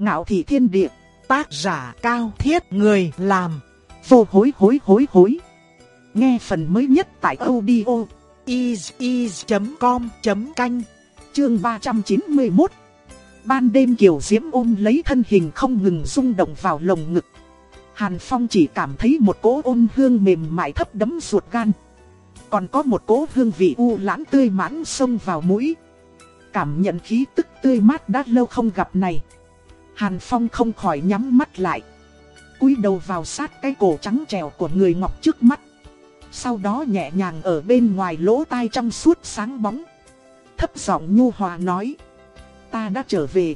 Ngạo thị thiên địa, tác giả cao thiết người làm, vô hối hối hối hối. Nghe phần mới nhất tại audio is.com.canh, chương 391. Ban đêm Kiều Diễm ôm lấy thân hình không ngừng rung động vào lồng ngực. Hàn Phong chỉ cảm thấy một cỗ ôn hương mềm mại thấp đấm ruột gan. Còn có một cỗ hương vị u lãng tươi mãn xông vào mũi. Cảm nhận khí tức tươi mát đã lâu không gặp này. Hàn Phong không khỏi nhắm mắt lại. cúi đầu vào sát cái cổ trắng trèo của người ngọc trước mắt. Sau đó nhẹ nhàng ở bên ngoài lỗ tai trong suốt sáng bóng. Thấp giọng nhu hòa nói. Ta đã trở về.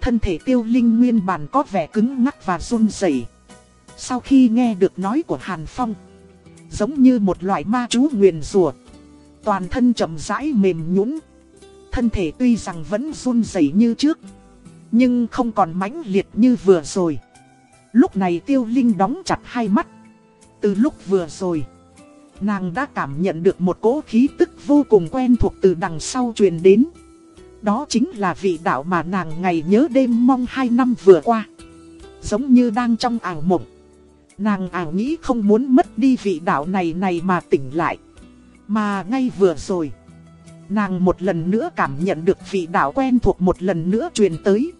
Thân thể tiêu linh nguyên bản có vẻ cứng ngắc và run rẩy. Sau khi nghe được nói của Hàn Phong. Giống như một loại ma chú nguyền rùa. Toàn thân chậm rãi mềm nhũn Thân thể tuy rằng vẫn run rẩy như trước. Nhưng không còn mãnh liệt như vừa rồi. Lúc này tiêu linh đóng chặt hai mắt. Từ lúc vừa rồi. Nàng đã cảm nhận được một cỗ khí tức vô cùng quen thuộc từ đằng sau truyền đến. Đó chính là vị đạo mà nàng ngày nhớ đêm mong hai năm vừa qua. Giống như đang trong ảo mộng. Nàng ảo nghĩ không muốn mất đi vị đạo này này mà tỉnh lại. Mà ngay vừa rồi. Nàng một lần nữa cảm nhận được vị đạo quen thuộc một lần nữa truyền tới.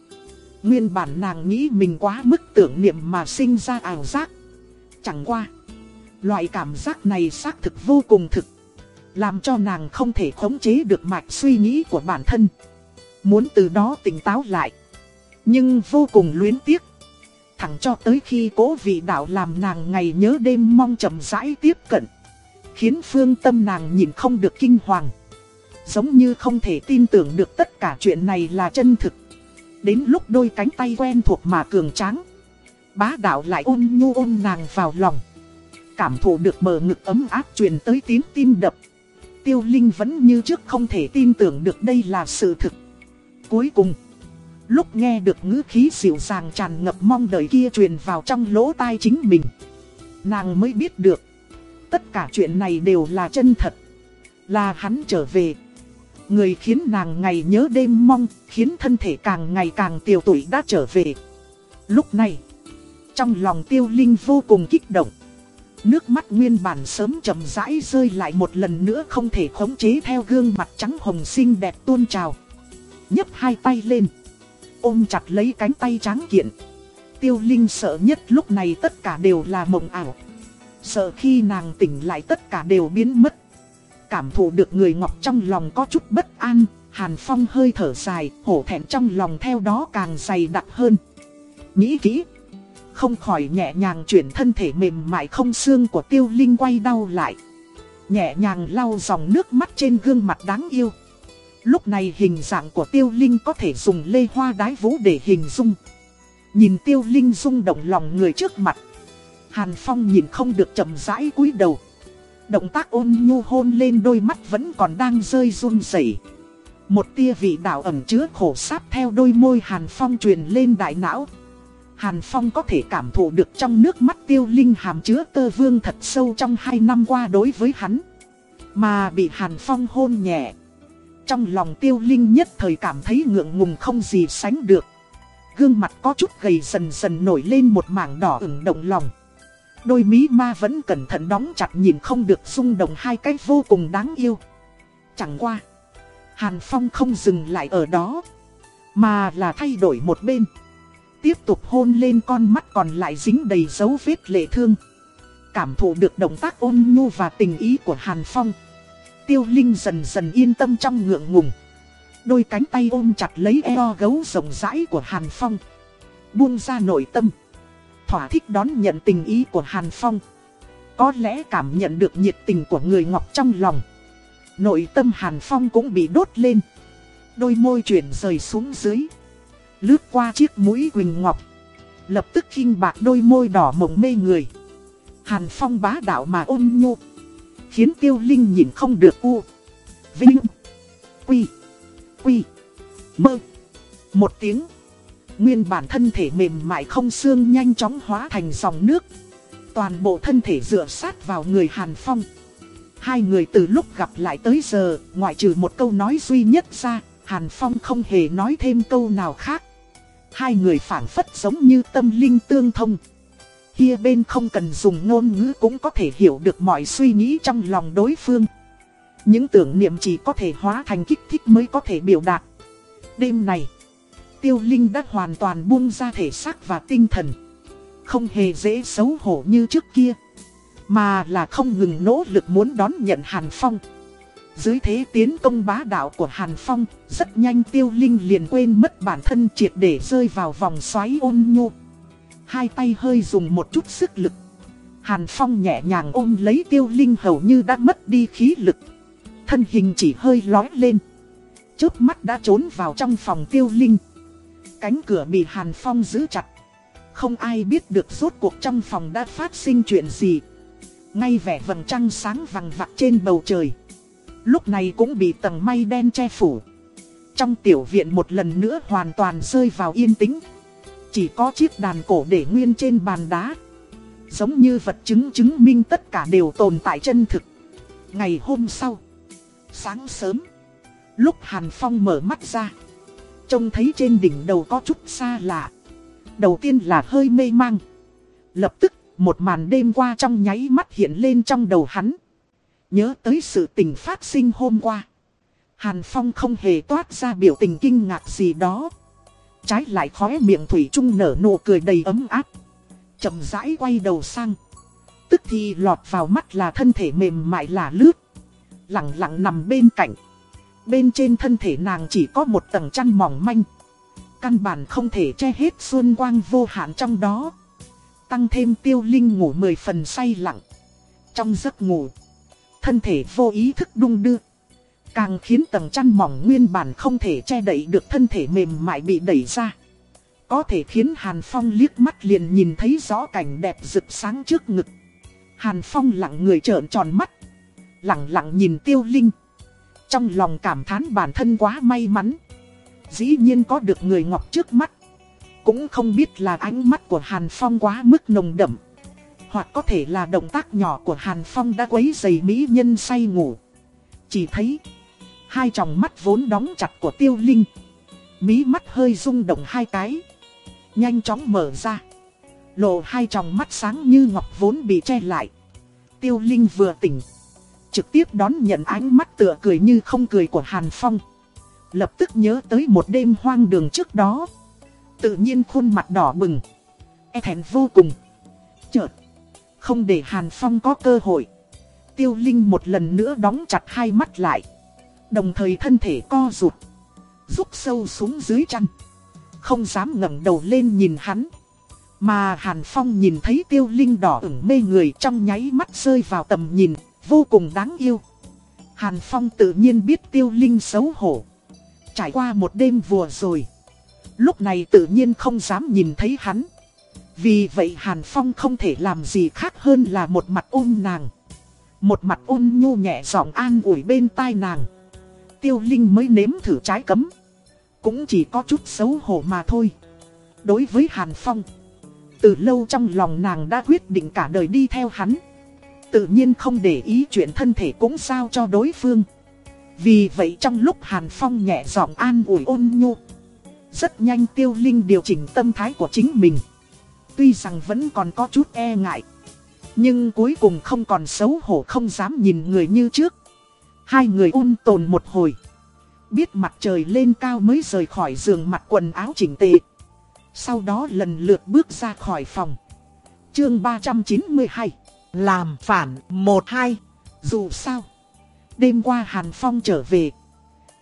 Nguyên bản nàng nghĩ mình quá mức tưởng niệm mà sinh ra ảo giác. Chẳng qua. Loại cảm giác này xác thực vô cùng thực. Làm cho nàng không thể khống chế được mạch suy nghĩ của bản thân. Muốn từ đó tỉnh táo lại. Nhưng vô cùng luyến tiếc. Thẳng cho tới khi cố vị đạo làm nàng ngày nhớ đêm mong chậm rãi tiếp cận. Khiến phương tâm nàng nhìn không được kinh hoàng. Giống như không thể tin tưởng được tất cả chuyện này là chân thực. Đến lúc đôi cánh tay quen thuộc mà cường tráng. Bá đạo lại ôn nhu ôn nàng vào lòng. Cảm thụ được bờ ngực ấm áp truyền tới tiếng tim đập. Tiêu Linh vẫn như trước không thể tin tưởng được đây là sự thực. Cuối cùng, lúc nghe được ngữ khí dịu dàng tràn ngập mong đợi kia truyền vào trong lỗ tai chính mình. Nàng mới biết được, tất cả chuyện này đều là chân thật. Là hắn trở về. Người khiến nàng ngày nhớ đêm mong, khiến thân thể càng ngày càng tiều tuổi đã trở về. Lúc này, trong lòng tiêu linh vô cùng kích động. Nước mắt nguyên bản sớm chậm rãi rơi lại một lần nữa không thể khống chế theo gương mặt trắng hồng xinh đẹp tuôn trào. nhấc hai tay lên, ôm chặt lấy cánh tay trắng kiện. Tiêu Linh sợ nhất lúc này tất cả đều là mộng ảo. Sợ khi nàng tỉnh lại tất cả đều biến mất. Cảm thụ được người ngọc trong lòng có chút bất an, Hàn Phong hơi thở dài, hổ thẹn trong lòng theo đó càng dày đặc hơn. Nghĩ kỹ, không khỏi nhẹ nhàng chuyển thân thể mềm mại không xương của tiêu linh quay đau lại. Nhẹ nhàng lau dòng nước mắt trên gương mặt đáng yêu. Lúc này hình dạng của tiêu linh có thể dùng lê hoa đái vũ để hình dung. Nhìn tiêu linh rung động lòng người trước mặt. Hàn Phong nhìn không được chậm rãi cúi đầu. Động tác ôn nhu hôn lên đôi mắt vẫn còn đang rơi run rẩy. Một tia vị đạo ẩn chứa khổ sáp theo đôi môi Hàn Phong truyền lên đại não. Hàn Phong có thể cảm thụ được trong nước mắt tiêu linh hàm chứa tơ vương thật sâu trong hai năm qua đối với hắn. Mà bị Hàn Phong hôn nhẹ. Trong lòng tiêu linh nhất thời cảm thấy ngượng ngùng không gì sánh được. Gương mặt có chút gầy dần dần nổi lên một mảng đỏ ửng động lòng. Đôi mí ma vẫn cẩn thận đóng chặt nhìn không được rung động hai cái vô cùng đáng yêu. Chẳng qua. Hàn Phong không dừng lại ở đó. Mà là thay đổi một bên. Tiếp tục hôn lên con mắt còn lại dính đầy dấu vết lệ thương. Cảm thụ được động tác ôn nhu và tình ý của Hàn Phong. Tiêu Linh dần dần yên tâm trong ngượng ngùng. Đôi cánh tay ôm chặt lấy eo gấu rộng rãi của Hàn Phong. Buông ra nội tâm. Thỏa thích đón nhận tình ý của Hàn Phong. Có lẽ cảm nhận được nhiệt tình của người ngọc trong lòng. Nội tâm Hàn Phong cũng bị đốt lên. Đôi môi chuyển rời xuống dưới. Lướt qua chiếc mũi Quỳnh Ngọc. Lập tức khinh bạc đôi môi đỏ mộng mê người. Hàn Phong bá đạo mà ôn nhu. Khiến tiêu linh nhìn không được u. Vinh. Quy. Quy. Mơ. Một tiếng. Nguyên bản thân thể mềm mại không xương nhanh chóng hóa thành dòng nước. Toàn bộ thân thể dựa sát vào người Hàn Phong. Hai người từ lúc gặp lại tới giờ, ngoại trừ một câu nói duy nhất ra, Hàn Phong không hề nói thêm câu nào khác. Hai người phản phất giống như tâm linh tương thông. Kia bên không cần dùng ngôn ngữ cũng có thể hiểu được mọi suy nghĩ trong lòng đối phương. Những tưởng niệm chỉ có thể hóa thành kích thích mới có thể biểu đạt. Đêm này, Tiêu Linh đã hoàn toàn buông ra thể xác và tinh thần. Không hề dễ xấu hổ như trước kia. Mà là không ngừng nỗ lực muốn đón nhận Hàn Phong. Dưới thế tiến công bá đạo của Hàn Phong, rất nhanh Tiêu Linh liền quên mất bản thân triệt để rơi vào vòng xoáy ôn nhu. Hai tay hơi dùng một chút sức lực. Hàn Phong nhẹ nhàng ôm lấy Tiêu Linh hầu như đã mất đi khí lực. Thân hình chỉ hơi lói lên. Chớp mắt đã trốn vào trong phòng Tiêu Linh. Cánh cửa bị Hàn Phong giữ chặt. Không ai biết được rốt cuộc trong phòng đã phát sinh chuyện gì. Ngay vẻ vầng trăng sáng vằng vặc trên bầu trời. Lúc này cũng bị tầng mây đen che phủ. Trong tiểu viện một lần nữa hoàn toàn rơi vào yên tĩnh. Chỉ có chiếc đàn cổ để nguyên trên bàn đá. Giống như vật chứng chứng minh tất cả đều tồn tại chân thực. Ngày hôm sau, sáng sớm, lúc Hàn Phong mở mắt ra, trông thấy trên đỉnh đầu có chút xa lạ. Đầu tiên là hơi mê mang. Lập tức, một màn đêm qua trong nháy mắt hiện lên trong đầu hắn. Nhớ tới sự tình phát sinh hôm qua. Hàn Phong không hề toát ra biểu tình kinh ngạc gì đó. Trái lại khóe miệng Thủy Trung nở nụ cười đầy ấm áp. chậm rãi quay đầu sang. Tức thì lọt vào mắt là thân thể mềm mại là lướt. Lặng lặng nằm bên cạnh. Bên trên thân thể nàng chỉ có một tầng chăn mỏng manh. Căn bản không thể che hết xuân quang vô hạn trong đó. Tăng thêm tiêu linh ngủ mười phần say lặng. Trong giấc ngủ, thân thể vô ý thức đung đưa. Càng khiến tầng chăn mỏng nguyên bản không thể che đậy được thân thể mềm mại bị đẩy ra. Có thể khiến Hàn Phong liếc mắt liền nhìn thấy rõ cảnh đẹp rực sáng trước ngực. Hàn Phong lặng người trợn tròn mắt. Lặng lặng nhìn tiêu linh. Trong lòng cảm thán bản thân quá may mắn. Dĩ nhiên có được người ngọc trước mắt. Cũng không biết là ánh mắt của Hàn Phong quá mức nồng đậm. Hoặc có thể là động tác nhỏ của Hàn Phong đã quấy dày mỹ nhân say ngủ. Chỉ thấy, hai tròng mắt vốn đóng chặt của tiêu linh. Mí mắt hơi rung động hai cái. Nhanh chóng mở ra. Lộ hai tròng mắt sáng như ngọc vốn bị che lại. Tiêu linh vừa tỉnh. Trực tiếp đón nhận ánh mắt tựa cười như không cười của Hàn Phong. Lập tức nhớ tới một đêm hoang đường trước đó. Tự nhiên khuôn mặt đỏ bừng. E thẹn vô cùng. Chợt. Không để Hàn Phong có cơ hội. Tiêu Linh một lần nữa đóng chặt hai mắt lại. Đồng thời thân thể co rụt. Rút sâu xuống dưới chăn. Không dám ngẩng đầu lên nhìn hắn. Mà Hàn Phong nhìn thấy Tiêu Linh đỏ ửng mê người trong nháy mắt rơi vào tầm nhìn. Vô cùng đáng yêu. Hàn Phong tự nhiên biết Tiêu Linh xấu hổ. Trải qua một đêm vừa rồi. Lúc này tự nhiên không dám nhìn thấy hắn. Vì vậy Hàn Phong không thể làm gì khác hơn là một mặt ôm nàng. Một mặt ôn nhu nhẹ giọng an ủi bên tai nàng. Tiêu Linh mới nếm thử trái cấm. Cũng chỉ có chút xấu hổ mà thôi. Đối với Hàn Phong. Từ lâu trong lòng nàng đã quyết định cả đời đi theo hắn. Tự nhiên không để ý chuyện thân thể cũng sao cho đối phương. Vì vậy trong lúc Hàn Phong nhẹ giọng an ủi ôn nhu. Rất nhanh Tiêu Linh điều chỉnh tâm thái của chính mình. Tuy rằng vẫn còn có chút e ngại. Nhưng cuối cùng không còn xấu hổ không dám nhìn người như trước. Hai người ôn tồn một hồi. Biết mặt trời lên cao mới rời khỏi giường mặt quần áo chỉnh tề. Sau đó lần lượt bước ra khỏi phòng. Chương 392 làm phản 1-2 Dù sao, Đêm qua Hàn Phong trở về.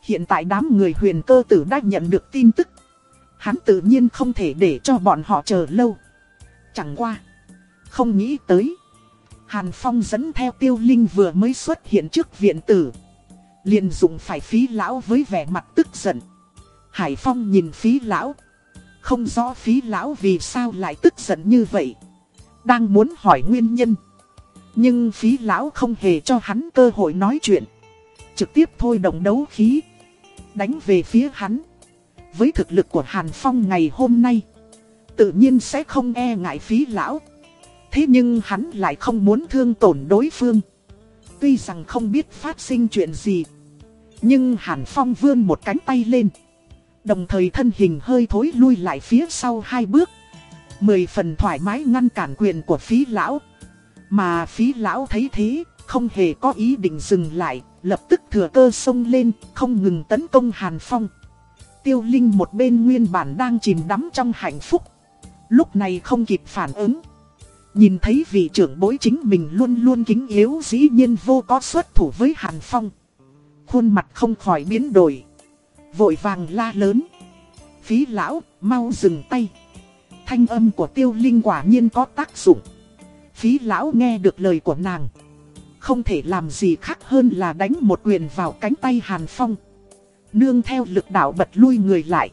Hiện tại đám người huyền cơ tử đã nhận được tin tức. Hắn tự nhiên không thể để cho bọn họ chờ lâu. Chẳng qua, Không nghĩ tới, Hàn Phong dẫn theo tiêu linh vừa mới xuất hiện trước viện tử. Liền dùng phải phí lão với vẻ mặt tức giận. Hải Phong nhìn phí lão. Không rõ phí lão vì sao lại tức giận như vậy. Đang muốn hỏi nguyên nhân. Nhưng phí lão không hề cho hắn cơ hội nói chuyện. Trực tiếp thôi động đấu khí. Đánh về phía hắn. Với thực lực của Hàn Phong ngày hôm nay, Tự nhiên sẽ không e ngại phí lão. Thế nhưng hắn lại không muốn thương tổn đối phương. Tuy rằng không biết phát sinh chuyện gì, Nhưng Hàn Phong vươn một cánh tay lên. Đồng thời thân hình hơi thối lui lại phía sau hai bước. Mười phần thoải mái ngăn cản quyền của phí lão. Mà phí lão thấy thế, không hề có ý định dừng lại, lập tức thừa cơ xông lên, không ngừng tấn công Hàn Phong. Tiêu Linh một bên nguyên bản đang chìm đắm trong hạnh phúc. Lúc này không kịp phản ứng. Nhìn thấy vị trưởng bối chính mình luôn luôn kính yếu dĩ nhiên vô có xuất thủ với Hàn Phong. Khuôn mặt không khỏi biến đổi. Vội vàng la lớn. Phí lão, mau dừng tay. Thanh âm của tiêu linh quả nhiên có tác dụng. Phí lão nghe được lời của nàng. Không thể làm gì khác hơn là đánh một quyền vào cánh tay Hàn Phong. Nương theo lực đạo bật lui người lại.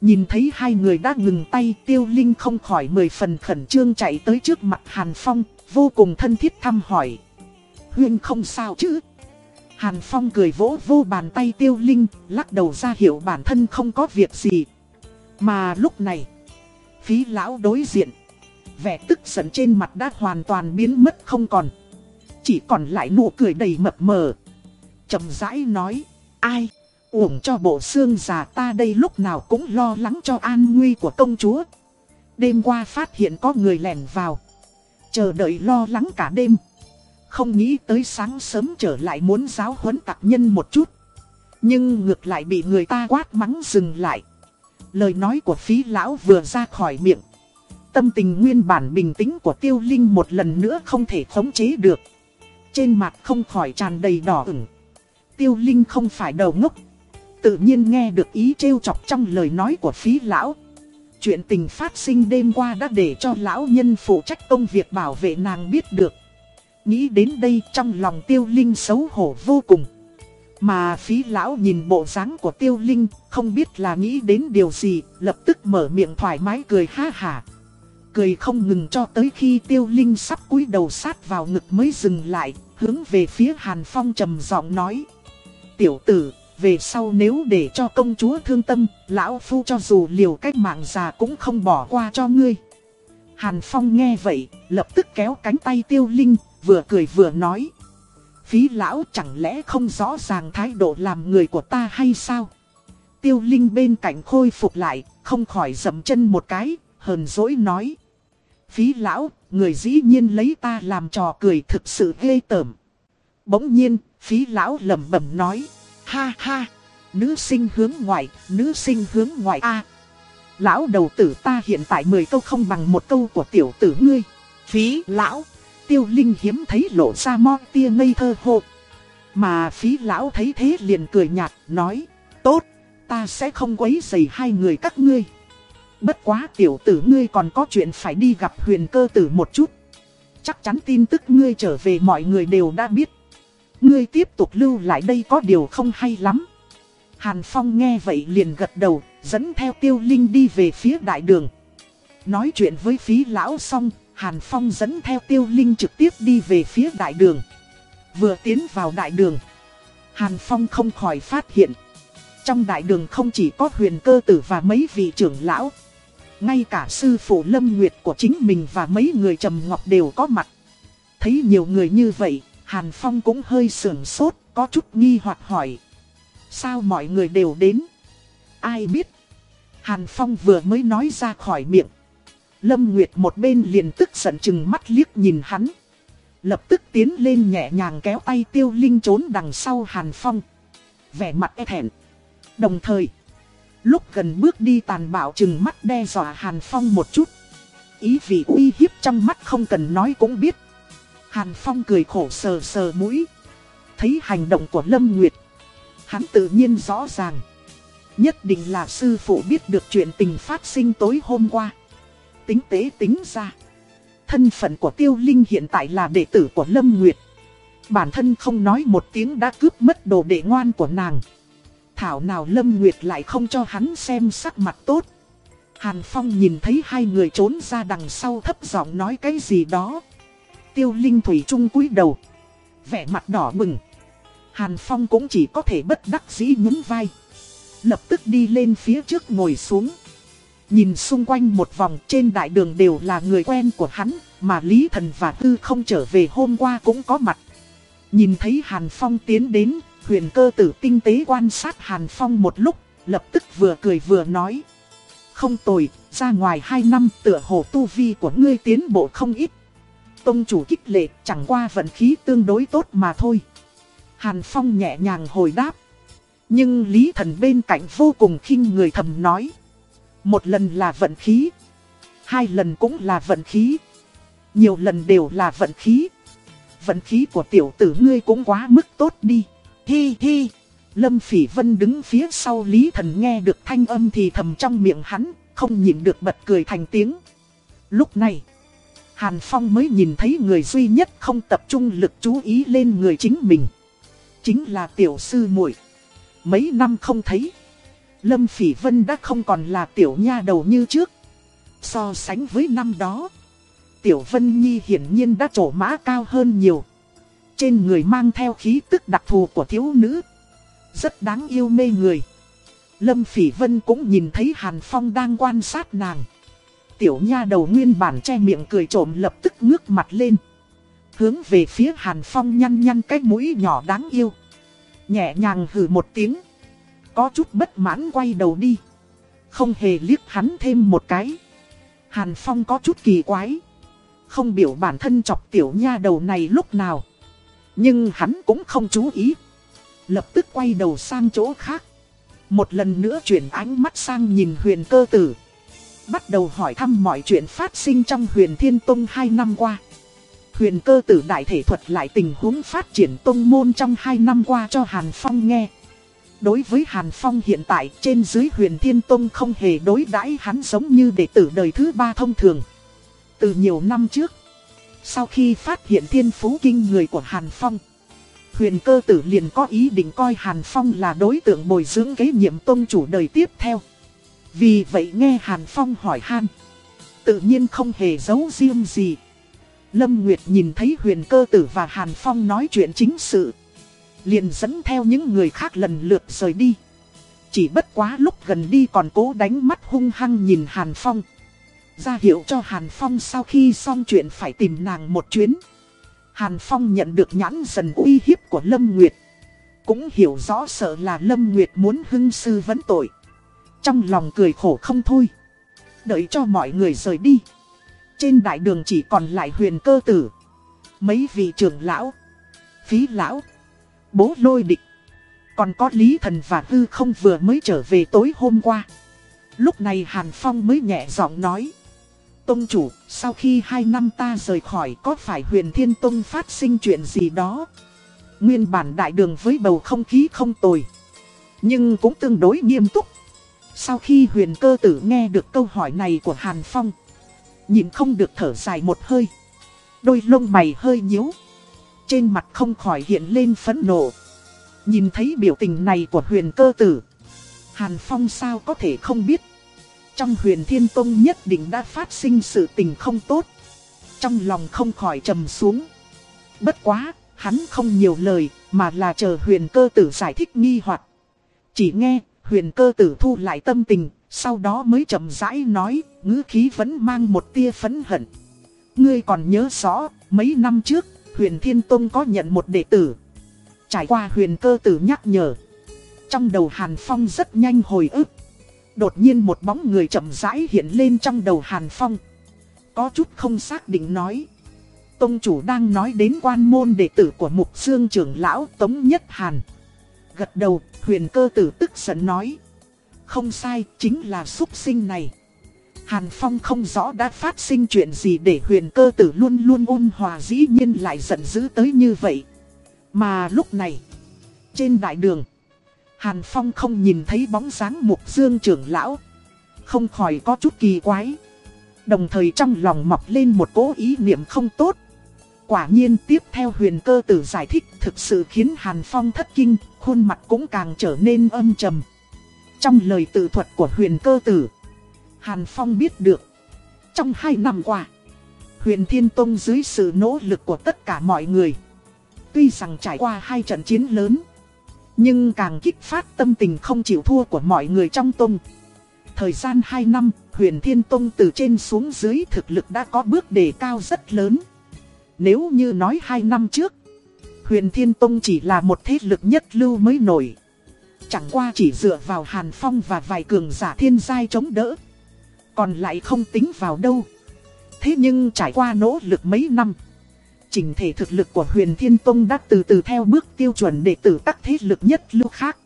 Nhìn thấy hai người đã ngừng tay tiêu linh không khỏi mười phần khẩn trương chạy tới trước mặt Hàn Phong, vô cùng thân thiết thăm hỏi. Huyên không sao chứ? Hàn Phong cười vỗ vô bàn tay tiêu linh, lắc đầu ra hiệu bản thân không có việc gì. Mà lúc này, phí lão đối diện, vẻ tức giận trên mặt đã hoàn toàn biến mất không còn. Chỉ còn lại nụ cười đầy mập mờ. chậm rãi nói, ai, uổng cho bộ xương già ta đây lúc nào cũng lo lắng cho an nguy của công chúa. Đêm qua phát hiện có người lẻn vào. Chờ đợi lo lắng cả đêm. Không nghĩ tới sáng sớm trở lại muốn giáo huấn tạc nhân một chút. Nhưng ngược lại bị người ta quát mắng dừng lại. Lời nói của phí lão vừa ra khỏi miệng. Tâm tình nguyên bản bình tĩnh của tiêu linh một lần nữa không thể khống chế được. Trên mặt không khỏi tràn đầy đỏ ửng. Tiêu linh không phải đầu ngốc. Tự nhiên nghe được ý trêu chọc trong lời nói của phí lão. Chuyện tình phát sinh đêm qua đã để cho lão nhân phụ trách công việc bảo vệ nàng biết được. Nghĩ đến đây trong lòng tiêu linh xấu hổ vô cùng. Mà phí lão nhìn bộ dáng của tiêu linh, không biết là nghĩ đến điều gì, lập tức mở miệng thoải mái cười ha hả. Cười không ngừng cho tới khi tiêu linh sắp cúi đầu sát vào ngực mới dừng lại, hướng về phía Hàn Phong trầm giọng nói. Tiểu tử, về sau nếu để cho công chúa thương tâm, lão phu cho dù liều cách mạng già cũng không bỏ qua cho ngươi. Hàn Phong nghe vậy, lập tức kéo cánh tay tiêu linh, vừa cười vừa nói. Phí lão chẳng lẽ không rõ ràng thái độ làm người của ta hay sao? Tiêu Linh bên cạnh khôi phục lại, không khỏi dậm chân một cái, hờn dỗi nói. Phí lão, người dĩ nhiên lấy ta làm trò cười thực sự ghê tởm. Bỗng nhiên, phí lão lẩm bẩm nói. Ha ha, nữ sinh hướng ngoại, nữ sinh hướng ngoại a. lão đầu tử ta hiện tại 10 câu không bằng một câu của tiểu tử ngươi. Phí lão. Tiêu Linh hiếm thấy lộ ra mo tia ngây thơ hộ. Mà phí lão thấy thế liền cười nhạt, nói, tốt, ta sẽ không quấy rầy hai người các ngươi. Bất quá tiểu tử ngươi còn có chuyện phải đi gặp huyền cơ tử một chút. Chắc chắn tin tức ngươi trở về mọi người đều đã biết. Ngươi tiếp tục lưu lại đây có điều không hay lắm. Hàn Phong nghe vậy liền gật đầu, dẫn theo tiêu linh đi về phía đại đường. Nói chuyện với phí lão xong, Hàn Phong dẫn theo tiêu linh trực tiếp đi về phía đại đường. Vừa tiến vào đại đường, Hàn Phong không khỏi phát hiện. Trong đại đường không chỉ có huyền cơ tử và mấy vị trưởng lão. Ngay cả sư phụ lâm nguyệt của chính mình và mấy người trầm ngọc đều có mặt. Thấy nhiều người như vậy, Hàn Phong cũng hơi sưởng sốt, có chút nghi hoặc hỏi. Sao mọi người đều đến? Ai biết? Hàn Phong vừa mới nói ra khỏi miệng. Lâm Nguyệt một bên liền tức giận chừng mắt liếc nhìn hắn. Lập tức tiến lên nhẹ nhàng kéo tay tiêu linh trốn đằng sau Hàn Phong. Vẻ mặt e thẹn. Đồng thời, lúc gần bước đi tàn bạo chừng mắt đe dọa Hàn Phong một chút. Ý vị uy hiếp trong mắt không cần nói cũng biết. Hàn Phong cười khổ sờ sờ mũi. Thấy hành động của Lâm Nguyệt. Hắn tự nhiên rõ ràng. Nhất định là sư phụ biết được chuyện tình phát sinh tối hôm qua tính tế tính ra. Thân phận của Tiêu Linh hiện tại là đệ tử của Lâm Nguyệt. Bản thân không nói một tiếng đã cướp mất đồ đệ ngoan của nàng. Thảo nào Lâm Nguyệt lại không cho hắn xem sắc mặt tốt. Hàn Phong nhìn thấy hai người trốn ra đằng sau thấp giọng nói cái gì đó. Tiêu Linh Thủy Trung cúi đầu. Vẻ mặt đỏ bừng. Hàn Phong cũng chỉ có thể bất đắc dĩ nhún vai. Lập tức đi lên phía trước ngồi xuống. Nhìn xung quanh một vòng trên đại đường đều là người quen của hắn, mà Lý Thần và Tư không trở về hôm qua cũng có mặt. Nhìn thấy Hàn Phong tiến đến, huyền cơ tử tinh tế quan sát Hàn Phong một lúc, Lập tức vừa cười vừa nói. Không tồi, ra ngoài 2 năm tựa hồ tu vi của ngươi tiến bộ không ít. Tông chủ kích lệ chẳng qua vận khí tương đối tốt mà thôi. Hàn Phong nhẹ nhàng hồi đáp. Nhưng Lý Thần bên cạnh vô cùng khinh người thầm nói. Một lần là vận khí. Hai lần cũng là vận khí. Nhiều lần đều là vận khí. Vận khí của tiểu tử ngươi cũng quá mức tốt đi. Hi hi. Lâm Phỉ Vân đứng phía sau Lý Thần nghe được thanh âm thì thầm trong miệng hắn, không nhịn được bật cười thành tiếng. Lúc này, Hàn Phong mới nhìn thấy người duy nhất không tập trung lực chú ý lên người chính mình. Chính là tiểu sư muội. Mấy năm không thấy, Lâm Phỉ Vân đã không còn là tiểu nha đầu như trước. So sánh với năm đó, Tiểu Vân Nhi hiển nhiên đã trổ mã cao hơn nhiều. Trên người mang theo khí tức đặc thù của thiếu nữ. Rất đáng yêu mê người. Lâm Phỉ Vân cũng nhìn thấy Hàn Phong đang quan sát nàng. Tiểu nha đầu nguyên bản che miệng cười trộm lập tức ngước mặt lên. Hướng về phía Hàn Phong nhăn nhăn cái mũi nhỏ đáng yêu. Nhẹ nhàng hừ một tiếng. Có chút bất mãn quay đầu đi. Không hề liếc hắn thêm một cái. Hàn Phong có chút kỳ quái. Không biểu bản thân chọc tiểu nha đầu này lúc nào. Nhưng hắn cũng không chú ý. Lập tức quay đầu sang chỗ khác. Một lần nữa chuyển ánh mắt sang nhìn huyền cơ tử. Bắt đầu hỏi thăm mọi chuyện phát sinh trong huyền thiên tông hai năm qua. Huyền cơ tử đại thể thuật lại tình huống phát triển tông môn trong hai năm qua cho Hàn Phong nghe. Đối với Hàn Phong hiện tại trên dưới huyền thiên tông không hề đối đãi hắn giống như đệ tử đời thứ ba thông thường. Từ nhiều năm trước, sau khi phát hiện thiên phú kinh người của Hàn Phong, huyền cơ tử liền có ý định coi Hàn Phong là đối tượng bồi dưỡng kế nhiệm tôn chủ đời tiếp theo. Vì vậy nghe Hàn Phong hỏi han, tự nhiên không hề giấu riêng gì. Lâm Nguyệt nhìn thấy huyền cơ tử và Hàn Phong nói chuyện chính sự. Liền dẫn theo những người khác lần lượt rời đi. Chỉ bất quá lúc gần đi còn cố đánh mắt hung hăng nhìn Hàn Phong ra hiệu cho Hàn Phong sau khi xong chuyện phải tìm nàng một chuyến. Hàn Phong nhận được nhãn dần uy hiếp của Lâm Nguyệt. Cũng hiểu rõ sợ là Lâm Nguyệt muốn hưng sư vấn tội. Trong lòng cười khổ không thôi. Đợi cho mọi người rời đi. Trên đại đường chỉ còn lại huyền cơ tử. Mấy vị trưởng lão. Phí lão. Bố lôi địch. Còn có Lý Thần và Hư không vừa mới trở về tối hôm qua. Lúc này Hàn Phong mới nhẹ giọng nói. Tông chủ, sau khi hai năm ta rời khỏi có phải huyền thiên tông phát sinh chuyện gì đó? Nguyên bản đại đường với bầu không khí không tồi. Nhưng cũng tương đối nghiêm túc. Sau khi huyền cơ tử nghe được câu hỏi này của Hàn Phong. Nhìn không được thở dài một hơi. Đôi lông mày hơi nhíu. Trên mặt không khỏi hiện lên phẫn nộ. Nhìn thấy biểu tình này của huyền cơ tử. Hàn Phong sao có thể không biết. Trong huyền thiên tông nhất định đã phát sinh sự tình không tốt. Trong lòng không khỏi trầm xuống. Bất quá, hắn không nhiều lời, mà là chờ huyền cơ tử giải thích nghi hoặc. Chỉ nghe, huyền cơ tử thu lại tâm tình, sau đó mới chậm rãi nói, ngữ khí vẫn mang một tia phấn hận. Ngươi còn nhớ rõ, mấy năm trước, huyền thiên tông có nhận một đệ tử. Trải qua huyền cơ tử nhắc nhở. Trong đầu Hàn Phong rất nhanh hồi ức. Đột nhiên một bóng người chậm rãi hiện lên trong đầu Hàn Phong. Có chút không xác định nói. Tông chủ đang nói đến quan môn đệ tử của mục xương trưởng lão Tống Nhất Hàn. Gật đầu, huyền cơ tử tức giận nói. Không sai, chính là xuất sinh này. Hàn Phong không rõ đã phát sinh chuyện gì để huyền cơ tử luôn luôn ôn hòa dĩ nhiên lại giận dữ tới như vậy. Mà lúc này, trên đại đường, Hàn Phong không nhìn thấy bóng dáng mục dương trưởng lão. Không khỏi có chút kỳ quái. Đồng thời trong lòng mọc lên một cố ý niệm không tốt. Quả nhiên tiếp theo huyền cơ tử giải thích thực sự khiến Hàn Phong thất kinh, khuôn mặt cũng càng trở nên âm trầm. Trong lời tự thuật của huyền cơ tử, Hàn Phong biết được. Trong hai năm qua, huyền Thiên Tông dưới sự nỗ lực của tất cả mọi người. Tuy rằng trải qua hai trận chiến lớn, nhưng càng kích phát tâm tình không chịu thua của mọi người trong tông. Thời gian 2 năm, huyền thiên tông từ trên xuống dưới thực lực đã có bước đề cao rất lớn. Nếu như nói 2 năm trước, huyền thiên tông chỉ là một thế lực nhất lưu mới nổi. Chẳng qua chỉ dựa vào Hàn Phong và vài cường giả thiên giai chống đỡ. Còn lại không tính vào đâu. Thế nhưng trải qua nỗ lực mấy năm. Chỉnh thể thực lực của huyền Thiên Tông đã từ từ theo bước tiêu chuẩn để tử các thế lực nhất lưu khác.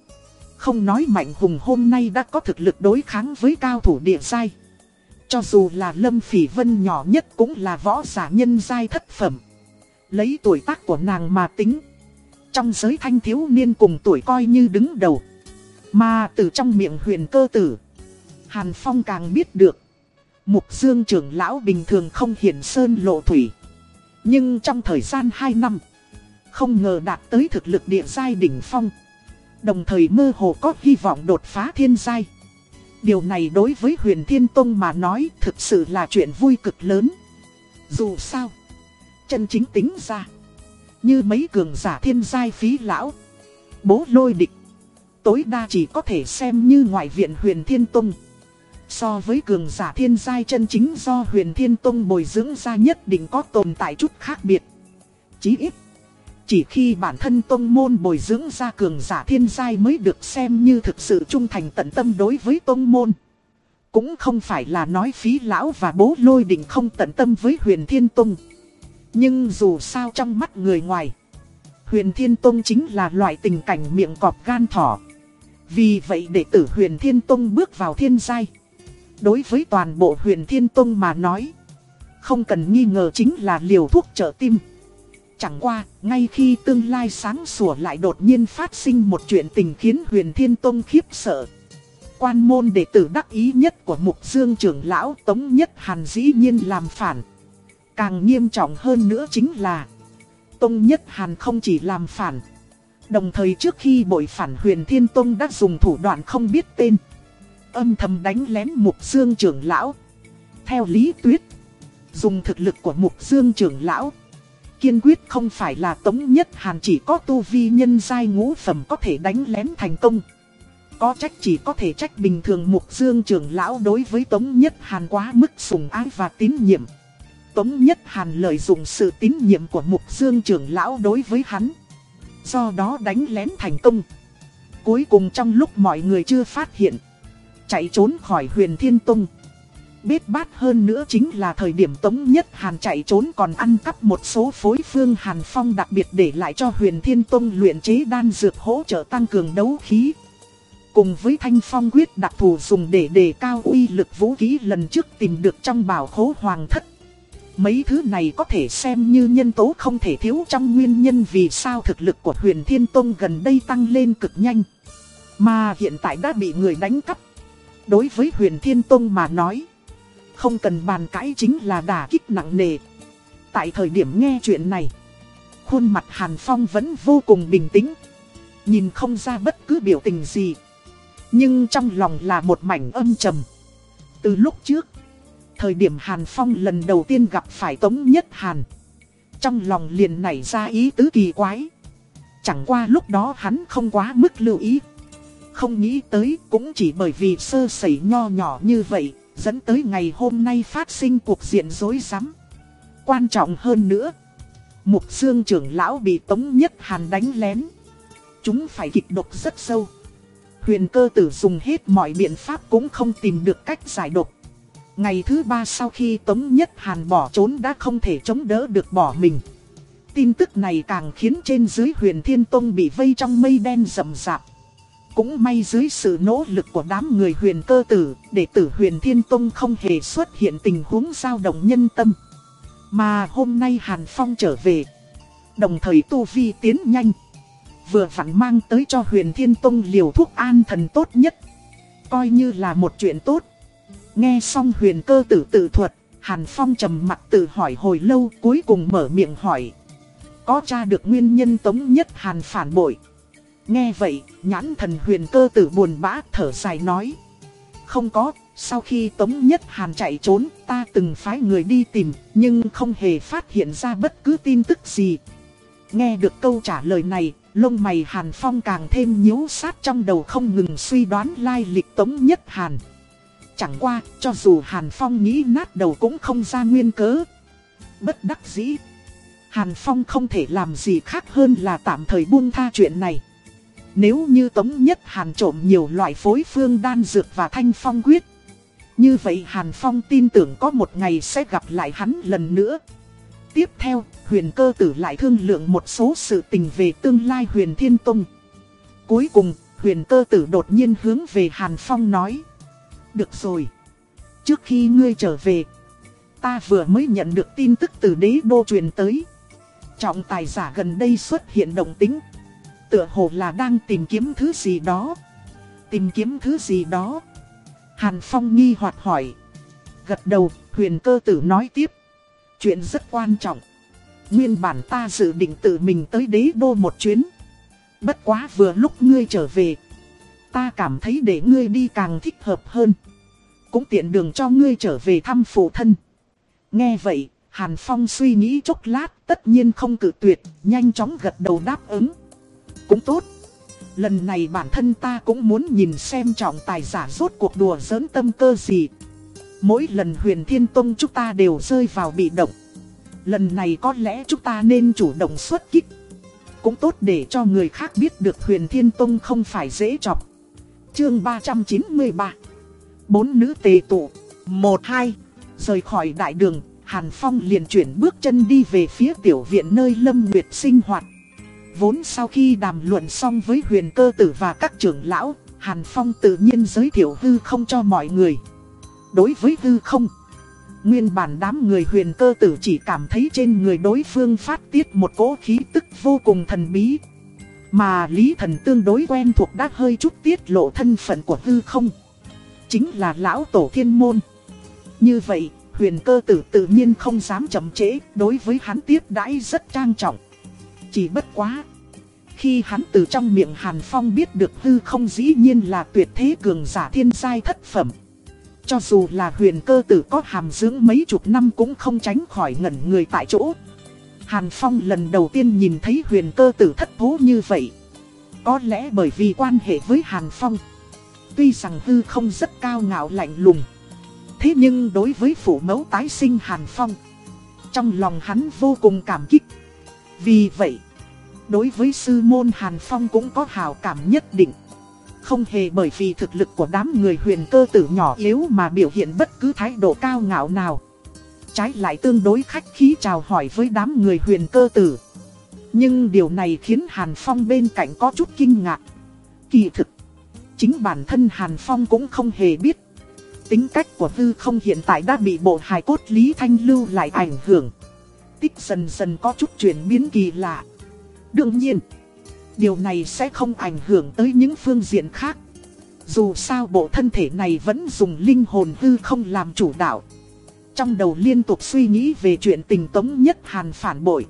Không nói mạnh hùng hôm nay đã có thực lực đối kháng với cao thủ địa giai. Cho dù là Lâm Phỉ Vân nhỏ nhất cũng là võ giả nhân giai thất phẩm. Lấy tuổi tác của nàng mà tính. Trong giới thanh thiếu niên cùng tuổi coi như đứng đầu. Mà từ trong miệng huyền cơ tử. Hàn Phong càng biết được. Mục Dương trưởng lão bình thường không hiển sơn lộ thủy. Nhưng trong thời gian 2 năm. Không ngờ đạt tới thực lực địa giai đỉnh phong. Đồng thời mơ hồ có hy vọng đột phá thiên giai. Điều này đối với huyền thiên tông mà nói thực sự là chuyện vui cực lớn. Dù sao, chân chính tính ra. Như mấy cường giả thiên giai phí lão. Bố lôi địch. Tối đa chỉ có thể xem như ngoại viện huyền thiên tông. So với cường giả thiên giai chân chính do huyền thiên tông bồi dưỡng ra nhất định có tồn tại chút khác biệt. Chí ít. Chỉ khi bản thân tông môn bồi dưỡng ra cường giả thiên giai mới được xem như thực sự trung thành tận tâm đối với tông môn. Cũng không phải là nói phí lão và bố lôi định không tận tâm với huyền thiên tông. Nhưng dù sao trong mắt người ngoài, huyền thiên tông chính là loại tình cảnh miệng cọp gan thỏ. Vì vậy đệ tử huyền thiên tông bước vào thiên giai. Đối với toàn bộ huyền thiên tông mà nói, không cần nghi ngờ chính là liều thuốc trợ tim. Chẳng qua, ngay khi tương lai sáng sủa lại đột nhiên phát sinh một chuyện tình khiến huyền thiên tông khiếp sợ. Quan môn đệ tử đắc ý nhất của mục dương trưởng lão Tống Nhất Hàn dĩ nhiên làm phản. Càng nghiêm trọng hơn nữa chính là Tông Nhất Hàn không chỉ làm phản. Đồng thời trước khi bội phản huyền thiên tông đã dùng thủ đoạn không biết tên. Âm thầm đánh lén mục dương trưởng lão. Theo lý tuyết, dùng thực lực của mục dương trưởng lão Kiên quyết không phải là Tống Nhất Hàn chỉ có tu vi nhân giai ngũ phẩm có thể đánh lén thành công. Có trách chỉ có thể trách bình thường Mục Dương trưởng lão đối với Tống Nhất Hàn quá mức sùng ái và tín nhiệm. Tống Nhất Hàn lợi dụng sự tín nhiệm của Mục Dương trưởng lão đối với hắn. Do đó đánh lén thành công. Cuối cùng trong lúc mọi người chưa phát hiện, chạy trốn khỏi huyền Thiên Tông. biết bát hơn nữa chính là thời điểm Tống Nhất Hàn chạy trốn còn ăn cắp một số phối phương Hàn Phong đặc biệt để lại cho huyền Thiên Tông luyện chế đan dược hỗ trợ tăng cường đấu khí. Cùng với thanh phong quyết đặc thù dùng để đề cao uy lực vũ khí lần trước tìm được trong bảo khố hoàng thất. Mấy thứ này có thể xem như nhân tố không thể thiếu trong nguyên nhân vì sao thực lực của huyền Thiên Tông gần đây tăng lên cực nhanh. Mà hiện tại đã bị người đánh cắp. Đối với huyền Thiên Tông mà nói không cần bàn cãi chính là đả kích nặng nề. Tại thời điểm nghe chuyện này, khuôn mặt Hàn Phong vẫn vô cùng bình tĩnh. Nhìn không ra bất cứ biểu tình gì. Nhưng trong lòng là một mảnh âm trầm. Từ lúc trước, thời điểm Hàn Phong lần đầu tiên gặp phải Tống Nhất Hàn. Trong lòng liền nảy ra ý tứ kỳ quái. Chẳng qua lúc đó hắn không quá mức lưu ý. Không nghĩ tới cũng chỉ bởi vì sơ sẩy nho nhỏ như vậy dẫn tới ngày hôm nay phát sinh cuộc diện rối rắm. Quan trọng hơn nữa, Mục Dương trưởng lão bị Tống Nhất Hàn đánh lén. Chúng phải kịch độc rất sâu. Huyền cơ tử dùng hết mọi biện pháp cũng không tìm được cách giải độc. Ngày thứ ba sau khi Tống Nhất Hàn bỏ trốn đã không thể chống đỡ được bỏ mình. Tin tức này càng khiến trên dưới huyền Thiên Tông bị vây trong mây đen rầm rạp. Cũng may dưới sự nỗ lực của đám người huyền cơ tử, đệ tử huyền thiên tông không hề xuất hiện tình huống dao động nhân tâm. Mà hôm nay Hàn Phong trở về, đồng thời tu vi tiến nhanh. Vừa vặn mang tới cho huyền thiên tông liều thuốc an thần tốt nhất. Coi như là một chuyện tốt. Nghe xong huyền cơ tử tự thuật, Hàn Phong trầm mặt tự hỏi hồi lâu cuối cùng mở miệng hỏi. Có tra được nguyên nhân tống nhất Hàn phản bội. Nghe vậy, nhãn thần huyền cơ tử buồn bã thở dài nói. Không có, sau khi Tống Nhất Hàn chạy trốn, ta từng phái người đi tìm, nhưng không hề phát hiện ra bất cứ tin tức gì. Nghe được câu trả lời này, lông mày Hàn Phong càng thêm nhíu sát trong đầu không ngừng suy đoán lai lịch Tống Nhất Hàn. Chẳng qua, cho dù Hàn Phong nghĩ nát đầu cũng không ra nguyên cớ. Bất đắc dĩ. Hàn Phong không thể làm gì khác hơn là tạm thời buông tha chuyện này. Nếu như Tống Nhất Hàn trộm nhiều loại phối phương đan dược và thanh phong quyết. Như vậy Hàn Phong tin tưởng có một ngày sẽ gặp lại hắn lần nữa. Tiếp theo, huyền cơ tử lại thương lượng một số sự tình về tương lai huyền thiên tông. Cuối cùng, huyền cơ tử đột nhiên hướng về Hàn Phong nói. Được rồi. Trước khi ngươi trở về, ta vừa mới nhận được tin tức từ đế đô truyền tới. Trọng tài giả gần đây xuất hiện động tính. Tựa hồ là đang tìm kiếm thứ gì đó. Tìm kiếm thứ gì đó. Hàn Phong nghi hoặc hỏi. Gật đầu, huyền cơ tử nói tiếp. Chuyện rất quan trọng. Nguyên bản ta dự định tự mình tới đế đô một chuyến. Bất quá vừa lúc ngươi trở về. Ta cảm thấy để ngươi đi càng thích hợp hơn. Cũng tiện đường cho ngươi trở về thăm phụ thân. Nghe vậy, Hàn Phong suy nghĩ chốc lát, tất nhiên không cự tuyệt, nhanh chóng gật đầu đáp ứng. Cũng tốt. Lần này bản thân ta cũng muốn nhìn xem trọng tài giả rốt cuộc đùa giỡn tâm cơ gì. Mỗi lần huyền thiên tông chúng ta đều rơi vào bị động. Lần này có lẽ chúng ta nên chủ động xuất kích. Cũng tốt để cho người khác biết được huyền thiên tông không phải dễ chọc. Chương 393 Bốn nữ tề tụ một, hai Rời khỏi đại đường, Hàn Phong liền chuyển bước chân đi về phía tiểu viện nơi Lâm Nguyệt sinh hoạt Vốn sau khi đàm luận xong với huyền cơ tử và các trưởng lão Hàn Phong tự nhiên giới thiệu hư không cho mọi người. Đối với hư không Nguyên bản đám người huyền cơ tử chỉ cảm thấy trên người đối phương phát tiết một cỗ khí tức vô cùng thần bí. Mà Lý Thần tương đối quen thuộc đã hơi chút tiết lộ thân phận của hư không Chính là lão tổ thiên môn. Như vậy, huyền cơ tử tự nhiên không dám chậm trễ Đối với hắn tiếp đãi rất trang trọng. Chỉ bất quá Khi hắn từ trong miệng Hàn Phong biết được hư không dĩ nhiên là tuyệt thế cường giả thiên giai thất phẩm cho dù là huyền cơ tử có hàm dưỡng mấy chục năm cũng không tránh khỏi ngẩn người tại chỗ. Hàn Phong lần đầu tiên nhìn thấy huyền cơ tử thất thố như vậy. Có lẽ bởi vì quan hệ với Hàn Phong. Tuy rằng hư không rất cao ngạo lạnh lùng. Thế nhưng đối với phụ mẫu tái sinh Hàn Phong. Trong lòng hắn vô cùng cảm kích. Vì vậy, đối với sư môn Hàn Phong cũng có hào cảm nhất định. Không hề bởi vì thực lực của đám người huyền cơ tử nhỏ yếu mà biểu hiện bất cứ thái độ cao ngạo nào. Trái lại tương đối khách khí chào hỏi với đám người huyền cơ tử. Nhưng điều này khiến Hàn Phong bên cạnh có chút kinh ngạc. Kỳ thực, chính bản thân Hàn Phong cũng không hề biết. Tính cách của Tư không hiện tại đã bị bộ hài cốt Lý Thanh lưu lại ảnh hưởng. Tích dần dần có chút chuyển biến kỳ lạ. Đương nhiên điều này sẽ không ảnh hưởng tới những phương diện khác. Dù sao bộ thân thể này vẫn dùng linh hồn hư không làm chủ đạo. Trong đầu liên tục suy nghĩ về chuyện tình tống nhất hàn phản bội.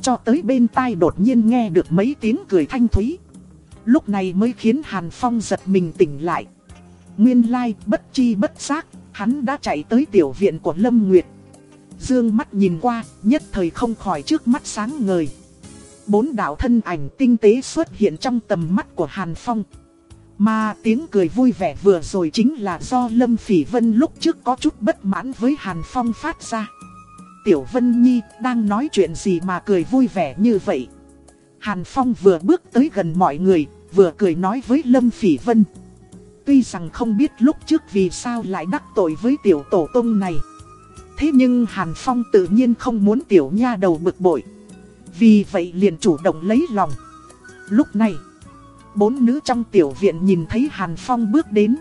Cho tới bên tai đột nhiên nghe được mấy tiếng cười thanh thúy. Lúc này mới khiến Hàn Phong giật mình tỉnh lại. Nguyên lai bất chi bất giác, hắn đã chạy tới tiểu viện của Lâm Nguyệt. Dương mắt nhìn qua, nhất thời không khỏi trước mắt sáng ngời. Bốn đạo thân ảnh tinh tế xuất hiện trong tầm mắt của Hàn Phong. Mà tiếng cười vui vẻ vừa rồi chính là do Lâm Phỉ Vân lúc trước có chút bất mãn với Hàn Phong phát ra. Tiểu Vân Nhi đang nói chuyện gì mà cười vui vẻ như vậy. Hàn Phong vừa bước tới gần mọi người, vừa cười nói với Lâm Phỉ Vân. Tuy rằng không biết lúc trước vì sao lại đắc tội với tiểu tổ tông này. Thế nhưng Hàn Phong tự nhiên không muốn tiểu nha đầu bực bội. Vì vậy liền chủ động lấy lòng. Lúc này, bốn nữ trong tiểu viện nhìn thấy Hàn Phong bước đến.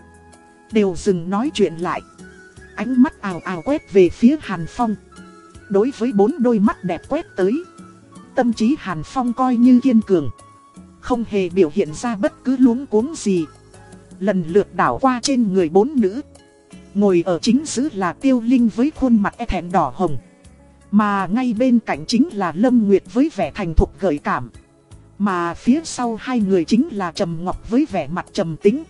Đều dừng nói chuyện lại. Ánh mắt ào ào quét về phía Hàn Phong. Đối với bốn đôi mắt đẹp quét tới. Tâm trí Hàn Phong coi như kiên cường. Không hề biểu hiện ra bất cứ luống cuống gì. Lần lượt đảo qua trên người bốn nữ. Ngồi ở chính giữa là tiêu linh với khuôn mặt e thẹn đỏ hồng. Mà ngay bên cạnh chính là Lâm Nguyệt với vẻ thành thục gợi cảm. Mà phía sau hai người chính là Trầm Ngọc với vẻ mặt trầm tính.